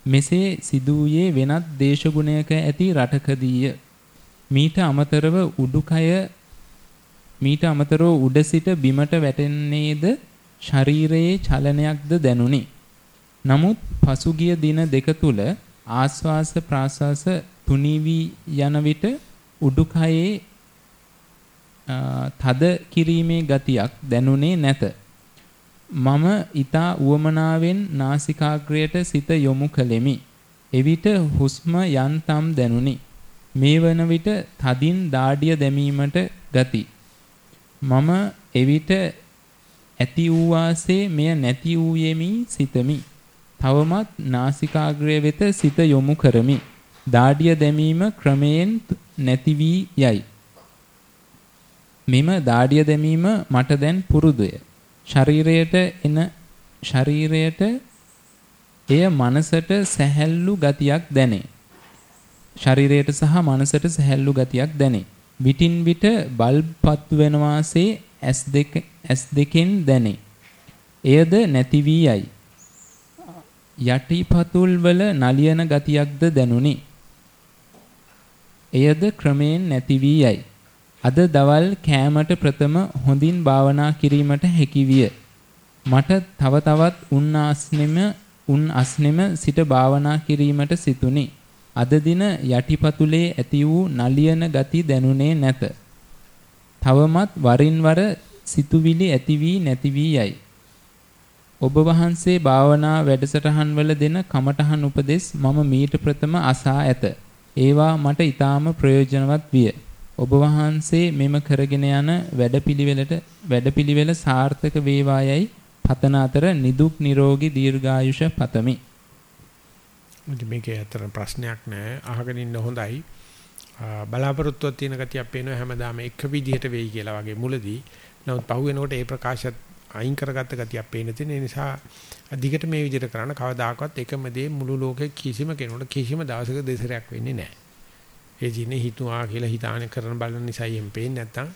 මෙසේ සිදුවේ වෙනත් දේශගුණයක ඇති රටකදීය. මීට අමතරව උඩුකය මීට අමතරව උඩ සිට බිමට වැටෙන්නේද ශරීරයේ චලනයක්ද දැනුනි. නමුත් පසුගිය දින දෙක තුල ආස්වාස ප්‍රාස්වාස තුනී වී යන විට උඩුකයේ තද කිරීමේ ගතියක් දැනුනේ නැත. මම ඊතා උවමනාවෙන් නාසිකාග්‍රයට සිත යොමු කළෙමි. එවිට හුස්ම යන්තම් දැනුනි. මේ වන විට තදින් දාඩිය දැමීමට ගති. මම එවිට ඇති වූ වාසේ මෙය නැති වූ යෙමි සිතමි. තවමත් නාසිකාග්‍රය වෙත සිත යොමු කරමි. දාඩිය දැමීම ක්‍රමයෙන් නැති වී යයි. මෙම දාඩිය දැමීම මට දැන් පුරුදුය. ශරීරයට එන ශරීරයට එය මනසට සැහැල්ලු ගතියක් දැනේ. ශරීරයට සහ මනසට සැහැල්ලු ගතියක් දැනේ. විටින් විට බල්පත් වෙන වාසේ S2 S2කින් දැනේ. එයද නැති වී යයි. යටිපතුල් වල නලියන ගතියක්ද දැනුනි. එයද ක්‍රමයෙන් නැති වී යයි. අද දවල් කෑමට ප්‍රථම හොඳින් භාවනා කිරීමට හැකි විය. මට තව තවත් උන් ආස්නෙම උන් අස්නෙම සිට භාවනා කිරීමට සිතුනි. අද දින යටිපතුලේ ඇති වූ නලියන ගති දැනුනේ නැත. තවමත් වරින් වර සිතුවිලි ඇති වී නැති වී යයි. ඔබ වහන්සේ භාවනා වැඩසටහන් වල දෙන කමඨහන් උපදෙස් මම මීට ප්‍රථම අසා ඇත. ඒවා මට ඊටාම ප්‍රයෝජනවත් විය. ඔබ වහන්සේ මෙම කරගෙන යන වැඩපිළිවෙලට වැඩපිළිවෙල සාර්ථක වේවායයි පතන අතර නිදුක් නිරෝගී දීර්ඝායුෂ පතමි. මේකේ අතර ප්‍රශ්නයක් නෑ අහගෙන ඉන්න හොඳයි. බලාපොරොත්තුවක් තියෙන ගතියක් පේනවා හැමදාම එක විදිහට වෙයි කියලා වගේ මුලදී. නමුත් පහු වෙනකොට ඒ ප්‍රකාශයත් අයින් කරගත්ත ගතියක් පේන තියෙන නිසා අධිකට මේ විදිහට කරන කවදාකවත් එකම දේ මුළු ලෝකේ කිසිම කෙනෙකුට කිසිම දවසක දෙසරයක් වෙන්නේ නැහැ. ඒ දිනේ හිතුවා කියලා හිතාන කරන බලන නිසා එහෙම පේන්නේ නැත්තම්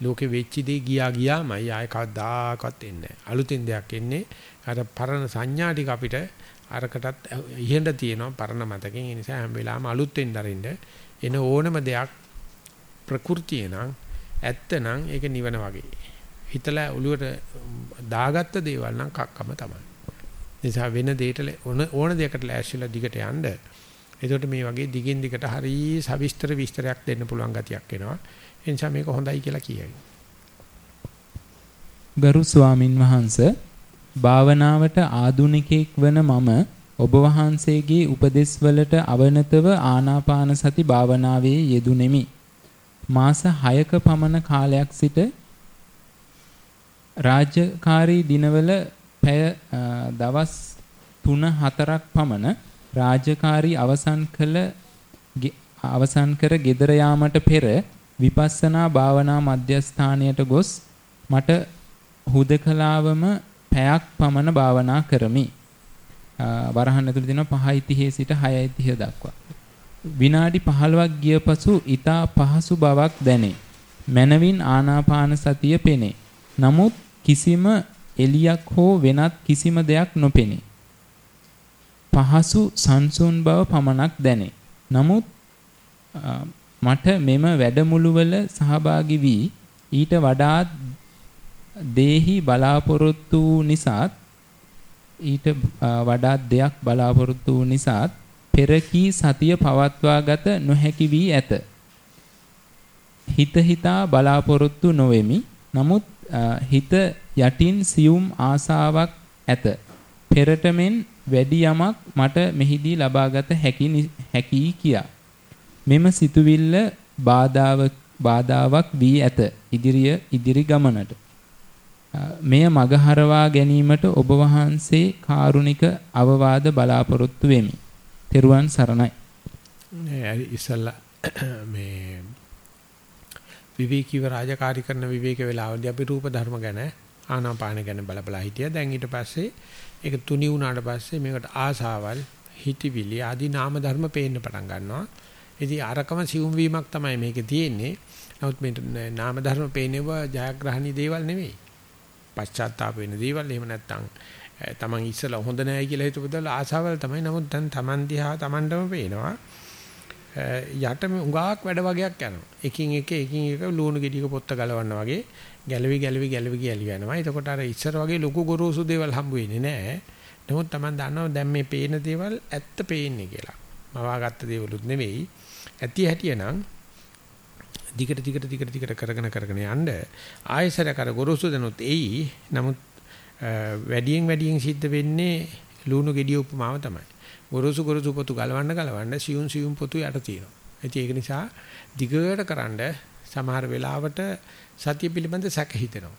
ලෝකේ වෙච්ච දේ ගියා ගියාමයි ආය කවදාකවත් එන්නේ නැහැ. අලුතින් දෙයක් එන්නේ අර පරණ සංඥා ටික අපිට අරකටත් ඉහෙඳ තියෙනවා පරණ මතකෙන් ඒ නිසා හැම වෙලාවෙම අලුත් වෙන්න දරින්න එන ඕනම දෙයක් ප්‍රകൃතිය නම් ඇත්ත නම් ඒක නිවන වගේ. හිතලා ඔළුවට දාගත්ත දේවල් නම් කක්කම තමයි. නිසා වෙන දෙයකට ඕන දෙයකට ලෑස්තිලා දිගට යන්න එතකොට මේ වගේ දිගින් දිගට හරි සවිස්තර විස්තරයක් දෙන්න පුළුවන් ගතියක් එනවා. ඒ නිසා මේක හොඳයි කියලා කියයි. ගරු ස්වාමින් වහන්සේ භාවනාවට ආධුනිකෙක් වන මම ඔබ වහන්සේගේ උපදෙස් වලට අවනතව ආනාපාන සති භාවනාවේ යෙදුණෙමි. මාස 6ක පමණ කාලයක් සිට රාජකාරී දිනවල පැය දවස් 3-4ක් පමණ රාජකාරී අවසන් කළ අවසන් කර ගෙදර යාමට පෙර විපස්සනා භාවනා මධ්‍යස්ථානයට ගොස් මට හුදකලාවම පැයක් පමණ භාවනා කරමි. වරහන් ඇතුළේ දින 5:30 සිට 6:30 දක්වා. විනාඩි 15ක් ගිය පසු ඊතා පහසු බවක් දැනේ. මනවින් ආනාපාන සතිය පෙනේ. නමුත් කිසිම එලියක් හෝ වෙනත් කිසිම දෙයක් නොපෙනේ. පහසු සංසුන් බව පමණක් දැනේ. නමුත් මට මෙම වැඩමුළුවල සහභාගී වී ඊට වඩා දේහි බලාපොරොත්තු නිසාත් ඊට වඩා දෙයක් බලාපොරොත්තු නිසාත් පෙරකී සතිය පවත්වාගත නොහැකි වී ඇත. හිත හිතා බලාපොරොත්තු නොවෙමි. නමුත් හිත යටින් සියුම් ආසාවක් ඇත. පෙරට මෙන් වැඩි යමක් මට මෙහිදී ලබාගත හැකි හැකි කියා. මෙම සිතුවිල්ල බාධාවක් බාධාවක් වී ඇත ඉදිරිය ඉදිරි ගමනට. මෙය මගහරවා ගැනීමට ඔබ වහන්සේ කාරුණික අවවාද බලාපොරොත්තු වෙමි. තෙරුවන් සරණයි. ඉස්සල්ලා මේ විවේකීව රාජකාරී කරන විවේක වේලාවදී අපි රූප ධර්ම ගැන ආනාපාන ගැන බල බල හිටියා. දැන් ඊට පස්සේ ඒක තුනි වුණාට පස්සේ මේකට ආසාවල් හිතවිලි ආදී නාම ධර්ම පේන්න පටන් ගන්නවා. ඉතින් අරකම සිවුම් වීමක් තමයි මේකේ තියෙන්නේ. නමුත් මේ නාම ධර්ම පේනවා ජයග්‍රහණී දේවල් නෙවෙයි. පශ්චාත්තාප වෙන දේවල් එහෙම නැත්නම් තමන් ඉස්සලා හොඳ නැහැ කියලා හිතපදල ආසාවල් තමයි. නමුත් දැන් තමන් දිහා තමන්ටම පේනවා. යට උඟාක් වැඩ වගේක් යනවා. එකින් එක එකින් එක ලුණු ගෙඩියක පොත්ත ගලවන්න වගේ ගැලවි ගැලවි ගැලවි ගැලවි යනවා. එතකොට අර ඉස්සර වගේ ලොකු ගොරෝසු දේවල් හම්බ වෙන්නේ නැහැ. නමුත් Taman දන්නවා දැන් මේ පේන දේවල් ඇත්ත පේන්නේ කියලා. මවාගත්ත දේවලුත් නෙවෙයි. ඇති හැටියනම් දිගට දිගට දිගට දිගට කරගෙන කරගෙන යන්න ආයසර කර ගොරෝසු දෙනොත් එයි. නමුත් වැඩියෙන් වැඩියෙන් සිද්ධ වෙන්නේ ලුණු ගෙඩිය උපමාව තමයි. ගොරෝසු ගොරෝසු පොතු ගලවන්න ගලවන්න සියුම් සියුම් පොතු යට තියෙනවා. ඒක නිසා දිගට කරන්ඩ සමහර වෙලාවට සතිය පිළිබඳ සැක හිතෙනවා.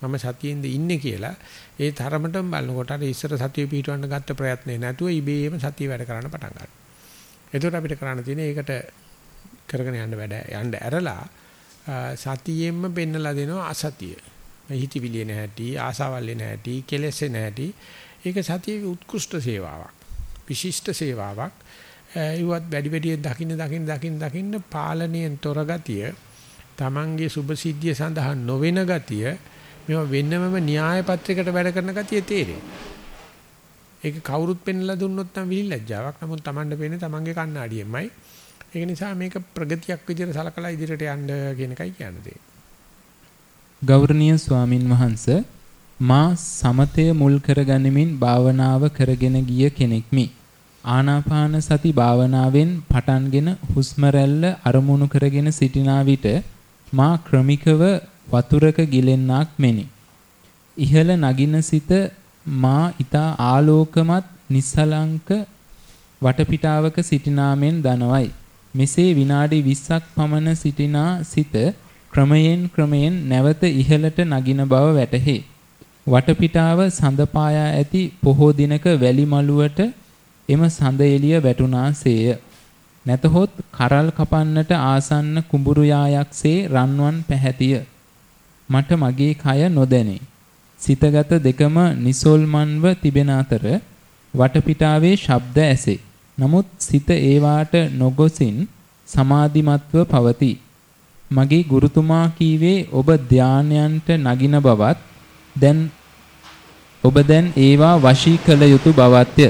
මම සතියෙන්ද ඉන්නේ කියලා ඒ තරමටම බලනකොට අර ඉස්සර සතිය පිටවන්න ගත්ත ප්‍රයත්නේ නැතුව ඉබේම සතිය වැඩ කරන්න පටන් ගන්නවා. එතකොට අපිට කරන්න තියෙන්නේ ඒකට කරගෙන යන්න වැඩ යන්න ඇරලා සතියෙන්ම පෙන්නලා දෙනවා අසතිය. හිතවිලිය නැහැටි, ආසාවල් නැහැටි, කෙලෙස් නැහැටි. ඒක සතියේ උත්කෘෂ්ඨ සේවාවක්. විශිෂ්ට සේවාවක්. ඒවත් වැඩි වැඩියෙන් දකින්න දකින්න දකින්න දකින්න පාලනයෙන් තොර ගතිය, Tamange සුභසිද්ධිය සඳහා නොවන ගතිය මේවා වෙනමම න්‍යාය පත්‍රයකට වැඩ කරන ගතිය තේරෙයි. ඒක කවුරුත් පෙන්ලා දුන්නොත් නම් විහිළැජ්ජාවක්. නමුත් Tamanne පේන්නේ Tamange කණ්ණාඩියෙමයි. ඒක නිසා මේක ප්‍රගතියක් විදිහට සලකලා ඉදිරියට යන්න කියන එකයි කියන්නේ. ගෞරවනීය ස්වාමින් වහන්සේ මා සමතය මුල් කරගනිමින් භාවනාව කරගෙන ගිය කෙනෙක්මි. ආනාපාන සති භාවනාවෙන් පටන්ගෙන හුස්ම රැල්ල අරමුණු කරගෙන සිටිනා විට මා ක්‍රමිකව වතුරක ගිලෙන්නාක් මෙනි. ඉහළ නගින සිත මා ඊතා ආලෝකමත් නිස්සලංක වටපිටාවක සිටිනාමෙන් දනවයි. මෙසේ විනාඩි 20ක් පමණ සිටිනා සිත ක්‍රමයෙන් ක්‍රමයෙන් නැවත ඉහළට නගින බව වැටහේ. වටපිටාව සඳ පායා ඇති පොහෝ දිනක වැලි මළුවට එම සඳ එළිය වැටුණාසේය. නැතහොත් කරල් කපන්නට ආසන්න කුඹුරු යායක්සේ රන්වන් පැහැතිය. මට මගේ කය නොදැනේ. සිතගත දෙකම නිසොල්මන්ව තිබෙන අතර වටපිටාවේ ශබ්ද ඇසේ. නමුත් සිත ඒවාට නොගොසින් සමාධිමත්ව පවතී. මගේ ගුරුතුමා කීවේ ඔබ ධානයන්ට නගින බවත් දැන් ඔබ දැන් ඒවා වශී කළ යුතු බවත්ය.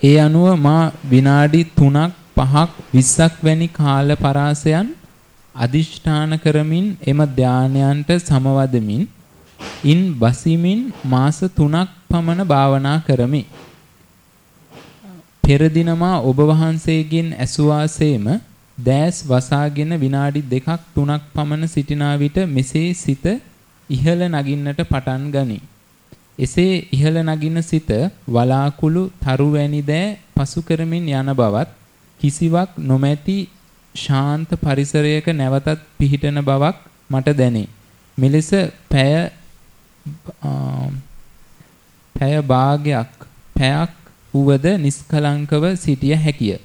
ඒ අනුව මා විනාඩි 3ක් 5ක් 20ක් වැනි කාල පරාසයන් අදිෂ්ඨාන කරමින් එම ධානයන්ට සමවදමින් ඉන් බසිමින් මාස 3ක් පමණ භාවනා කරමි. පෙර දිනමා ඔබ වහන්සේගෙන් ඇසුවාසේම දැස් වසාගෙන විනාඩි 2ක් 3ක් පමණ සිටිනා විට මෙසේ සිත ඉහළ නගින්නට පටන් ගනී. එසේ ඉහළ නගින සිත වලාකුළු තරු වැනි දෑ පසු කරමින් යන බවත් කිසිවක් නොමැති ශාන්ත පරිසරයක නැවතත් පිහිටන බවක් මට දැනේ. මෙලෙස පැය පැය භාගයක් පැයක් වුවද නිස්කලංකව සිටිය හැකිය.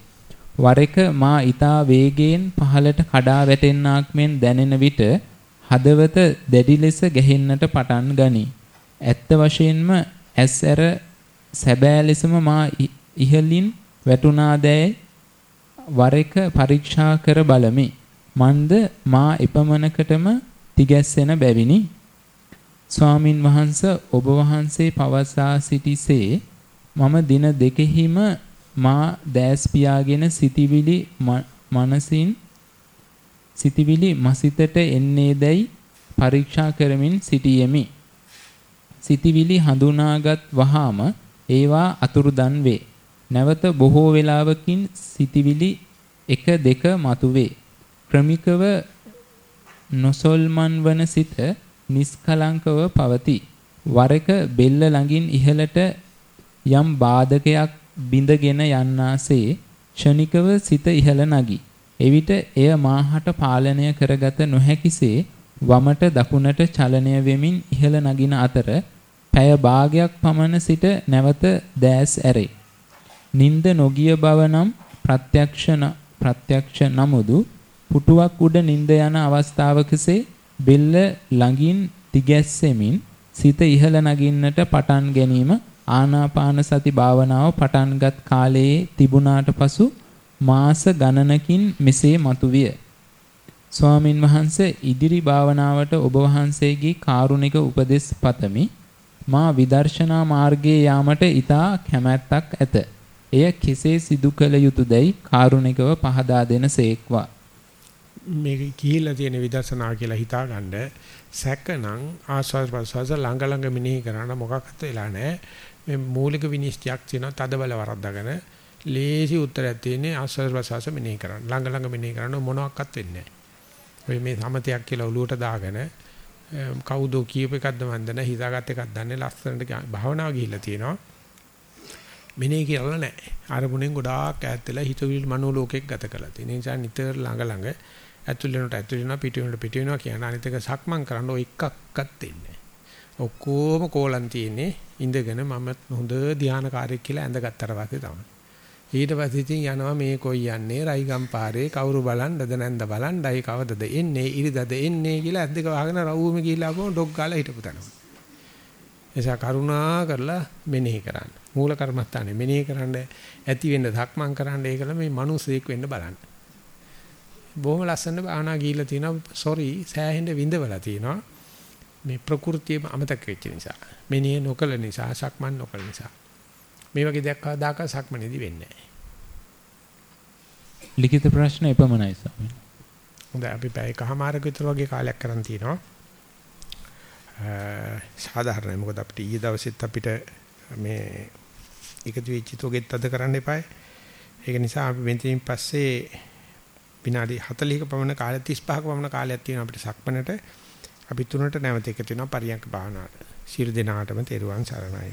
වර එක මා ඊතා වේගයෙන් පහළට කඩා වැටෙන්නාක් මෙන් දැනෙන විට හදවත දැඩි ලෙස ගැහෙන්නට පටන් ගනී. ඇත්ත වශයෙන්ම ඇස් ඇර සැබෑ ලෙසම මා ඉහලින් වැටුණාදැයි වර එක පරීක්ෂා කර බලමි. මන්ද මා එපමණකටම තිගැස්සෙන බැවිනි. ස්වාමින් වහන්ස ඔබ වහන්සේ පවසා සිටිසේ මම දින දෙකෙහිම මා දැස් පියාගෙන සිටිවිලි මනසින් සිටිවිලි මසිතට එන්නේදැයි පරීක්ෂා කරමින් සිටියෙමි. සිටිවිලි හඳුනාගත් වහාම ඒවා අතුරුදන් වේ. නැවත බොහෝ වේලාවකින් සිටිවිලි එක දෙක මතුවේ. ක්‍රමිකව නොසල්මන් වන සිත නිස්කලංකව පවතී. වර එක බෙල්ල ළඟින් ඉහළට යම් බාධකයක් බිඳගෙන යන්නාසේ ක්ෂණිකව සිත ඉහළ නගී. එවිට එය මාහට පාලනය කරගත නොහැකිසේ වමට දකුණට චලනය වෙමින් ඉහළ නගින අතර පැය භාගයක් පමණ සිට නැවත දැස් ඇරේ. නිින්ද නොගිය බව නම් ප්‍රත්‍යක්ෂ ප්‍රත්‍යක්ෂ නමුදු පුටුවක් උඩ නිින්ද යන අවස්ථාවකසේ බෙල්ල ළඟින් තිගැස්සෙමින් සිත ඉහළ නගින්නට පටන් ගැනීම ආනාපාන සති භාවනාව පටන්ගත් කාලයේ තිබුණාට පසු මාස ගණනකින් මෙසේ මතුවිය. ස්වාමින් වහන්සේ ඉදිරි භාවනාවට ඔබ වහන්සේගේ කාරුණික උපදෙස් පතමි. මා විදර්ශනා මාර්ගයේ යාමට ඊතා කැමැත්තක් ඇත. එය කෙසේ සිදු කළ යුතුයදයි කාරුණිකව පහදා දෙනසේක්වා. මේක කියලා තියෙන විදර්ශනා කියලා හිතාගන්න සැකනම් ආස්වාද ප්‍රසවාස ළඟ ළඟ මෙනෙහි කරන මොකක්වත් වෙලා නැහැ. මේ මූලික විනිශ්චයක් තියෙනවා තද බල වරද්දාගෙන ලේසි උත්තරයක් තියෙන්නේ ආස්වාද ප්‍රසවාස මෙනෙහි කරන්න. ළඟ ළඟ මෙනෙහි කරන මොනවත් වෙන්නේ නැහැ. ඔය මේ සමතයක් කියලා ඔලුවට දාගෙන කවුද කියප එකක්ද මන්දන හිතාගත් එකක් දන්නේ ලස්සනට භාවනාව ගිහිල්ලා තියෙනවා. මෙනේ කියලා නැහැ. අරමුණෙන් ගොඩාක් ඈත් වෙලා හිතවිලි මනෝ ලෝකයක් ගත කරලා තියෙන නිසා නිතර ළඟ ළඟ ඇතුල් වෙනට ඇතුල් වෙනවා පිට වෙනට පිට වෙනවා කියන අනිත් එක සක්මන් කරන්න ඔය එකක්වත් දෙන්නේ ඔක්කොම කෝලම් තියෙන්නේ ඉඳගෙන මම හොඳ ධානාකාරයෙක් කියලා ඇඳගත්තට පස්සේ තමයි. ඊට පස්සේ ඉතින් යනවා මේ කොයි යන්නේ රයිගම් පාරේ කවුරු බලන්නද නැන්ද බලන්නයි කවදද එන්නේ ඉරිදද එන්නේ කියලා ඇද්දක වහගෙන රවුම ගිහිල්ලා ආපුවම ඩොග් ගාලා හිටපු තැනම. එසා කරුණා කරලා මෙනෙහි කරන්න. මූල කර්මස්ථානේ මෙනෙහි කරන්න ඇති වෙන්න ධක්මං කරන්න ඒකල මේ මිනිසෙක් වෙන්න බලන්න. බොහොම ලස්සන භාවනා ගිහිල්ලා තිනවා සෝරි සෑහෙන්න විඳවලා තිනවා. මේ ප්‍රകൃතියම අමතක වෙච්ච නිසා. මෙනෙහි නොකළ නිසා සක්මන් නොකළ නිසා. මේ වගේ දෙයක් කවදාක සක්මනේදී වෙන්නේ නැහැ. ලිඛිත ප්‍රශ්න එපමණයි ස්වාමීන්. හොඳයි අපි පැය කහමාරක විතර වගේ කාලයක් කරන් තිනවා. සාධාරණයි මොකද අපිට ඊයේ දවසෙත් අපිට මේ එකතු වෙච්ච තෝගෙත් අද කරන්න එපායි. ඒක නිසා අපි මෙතනින් පස්සේ විනාඩි 40ක පමණ කාලය 35ක පමණ කාලයක් තියෙනවා අපිට සක්මනට. අපි තුනට නැවත එකතු වෙනවා පරියන්ක භාවනාවට. සියලු දෙනාටම තෙරුවන් සරණයි.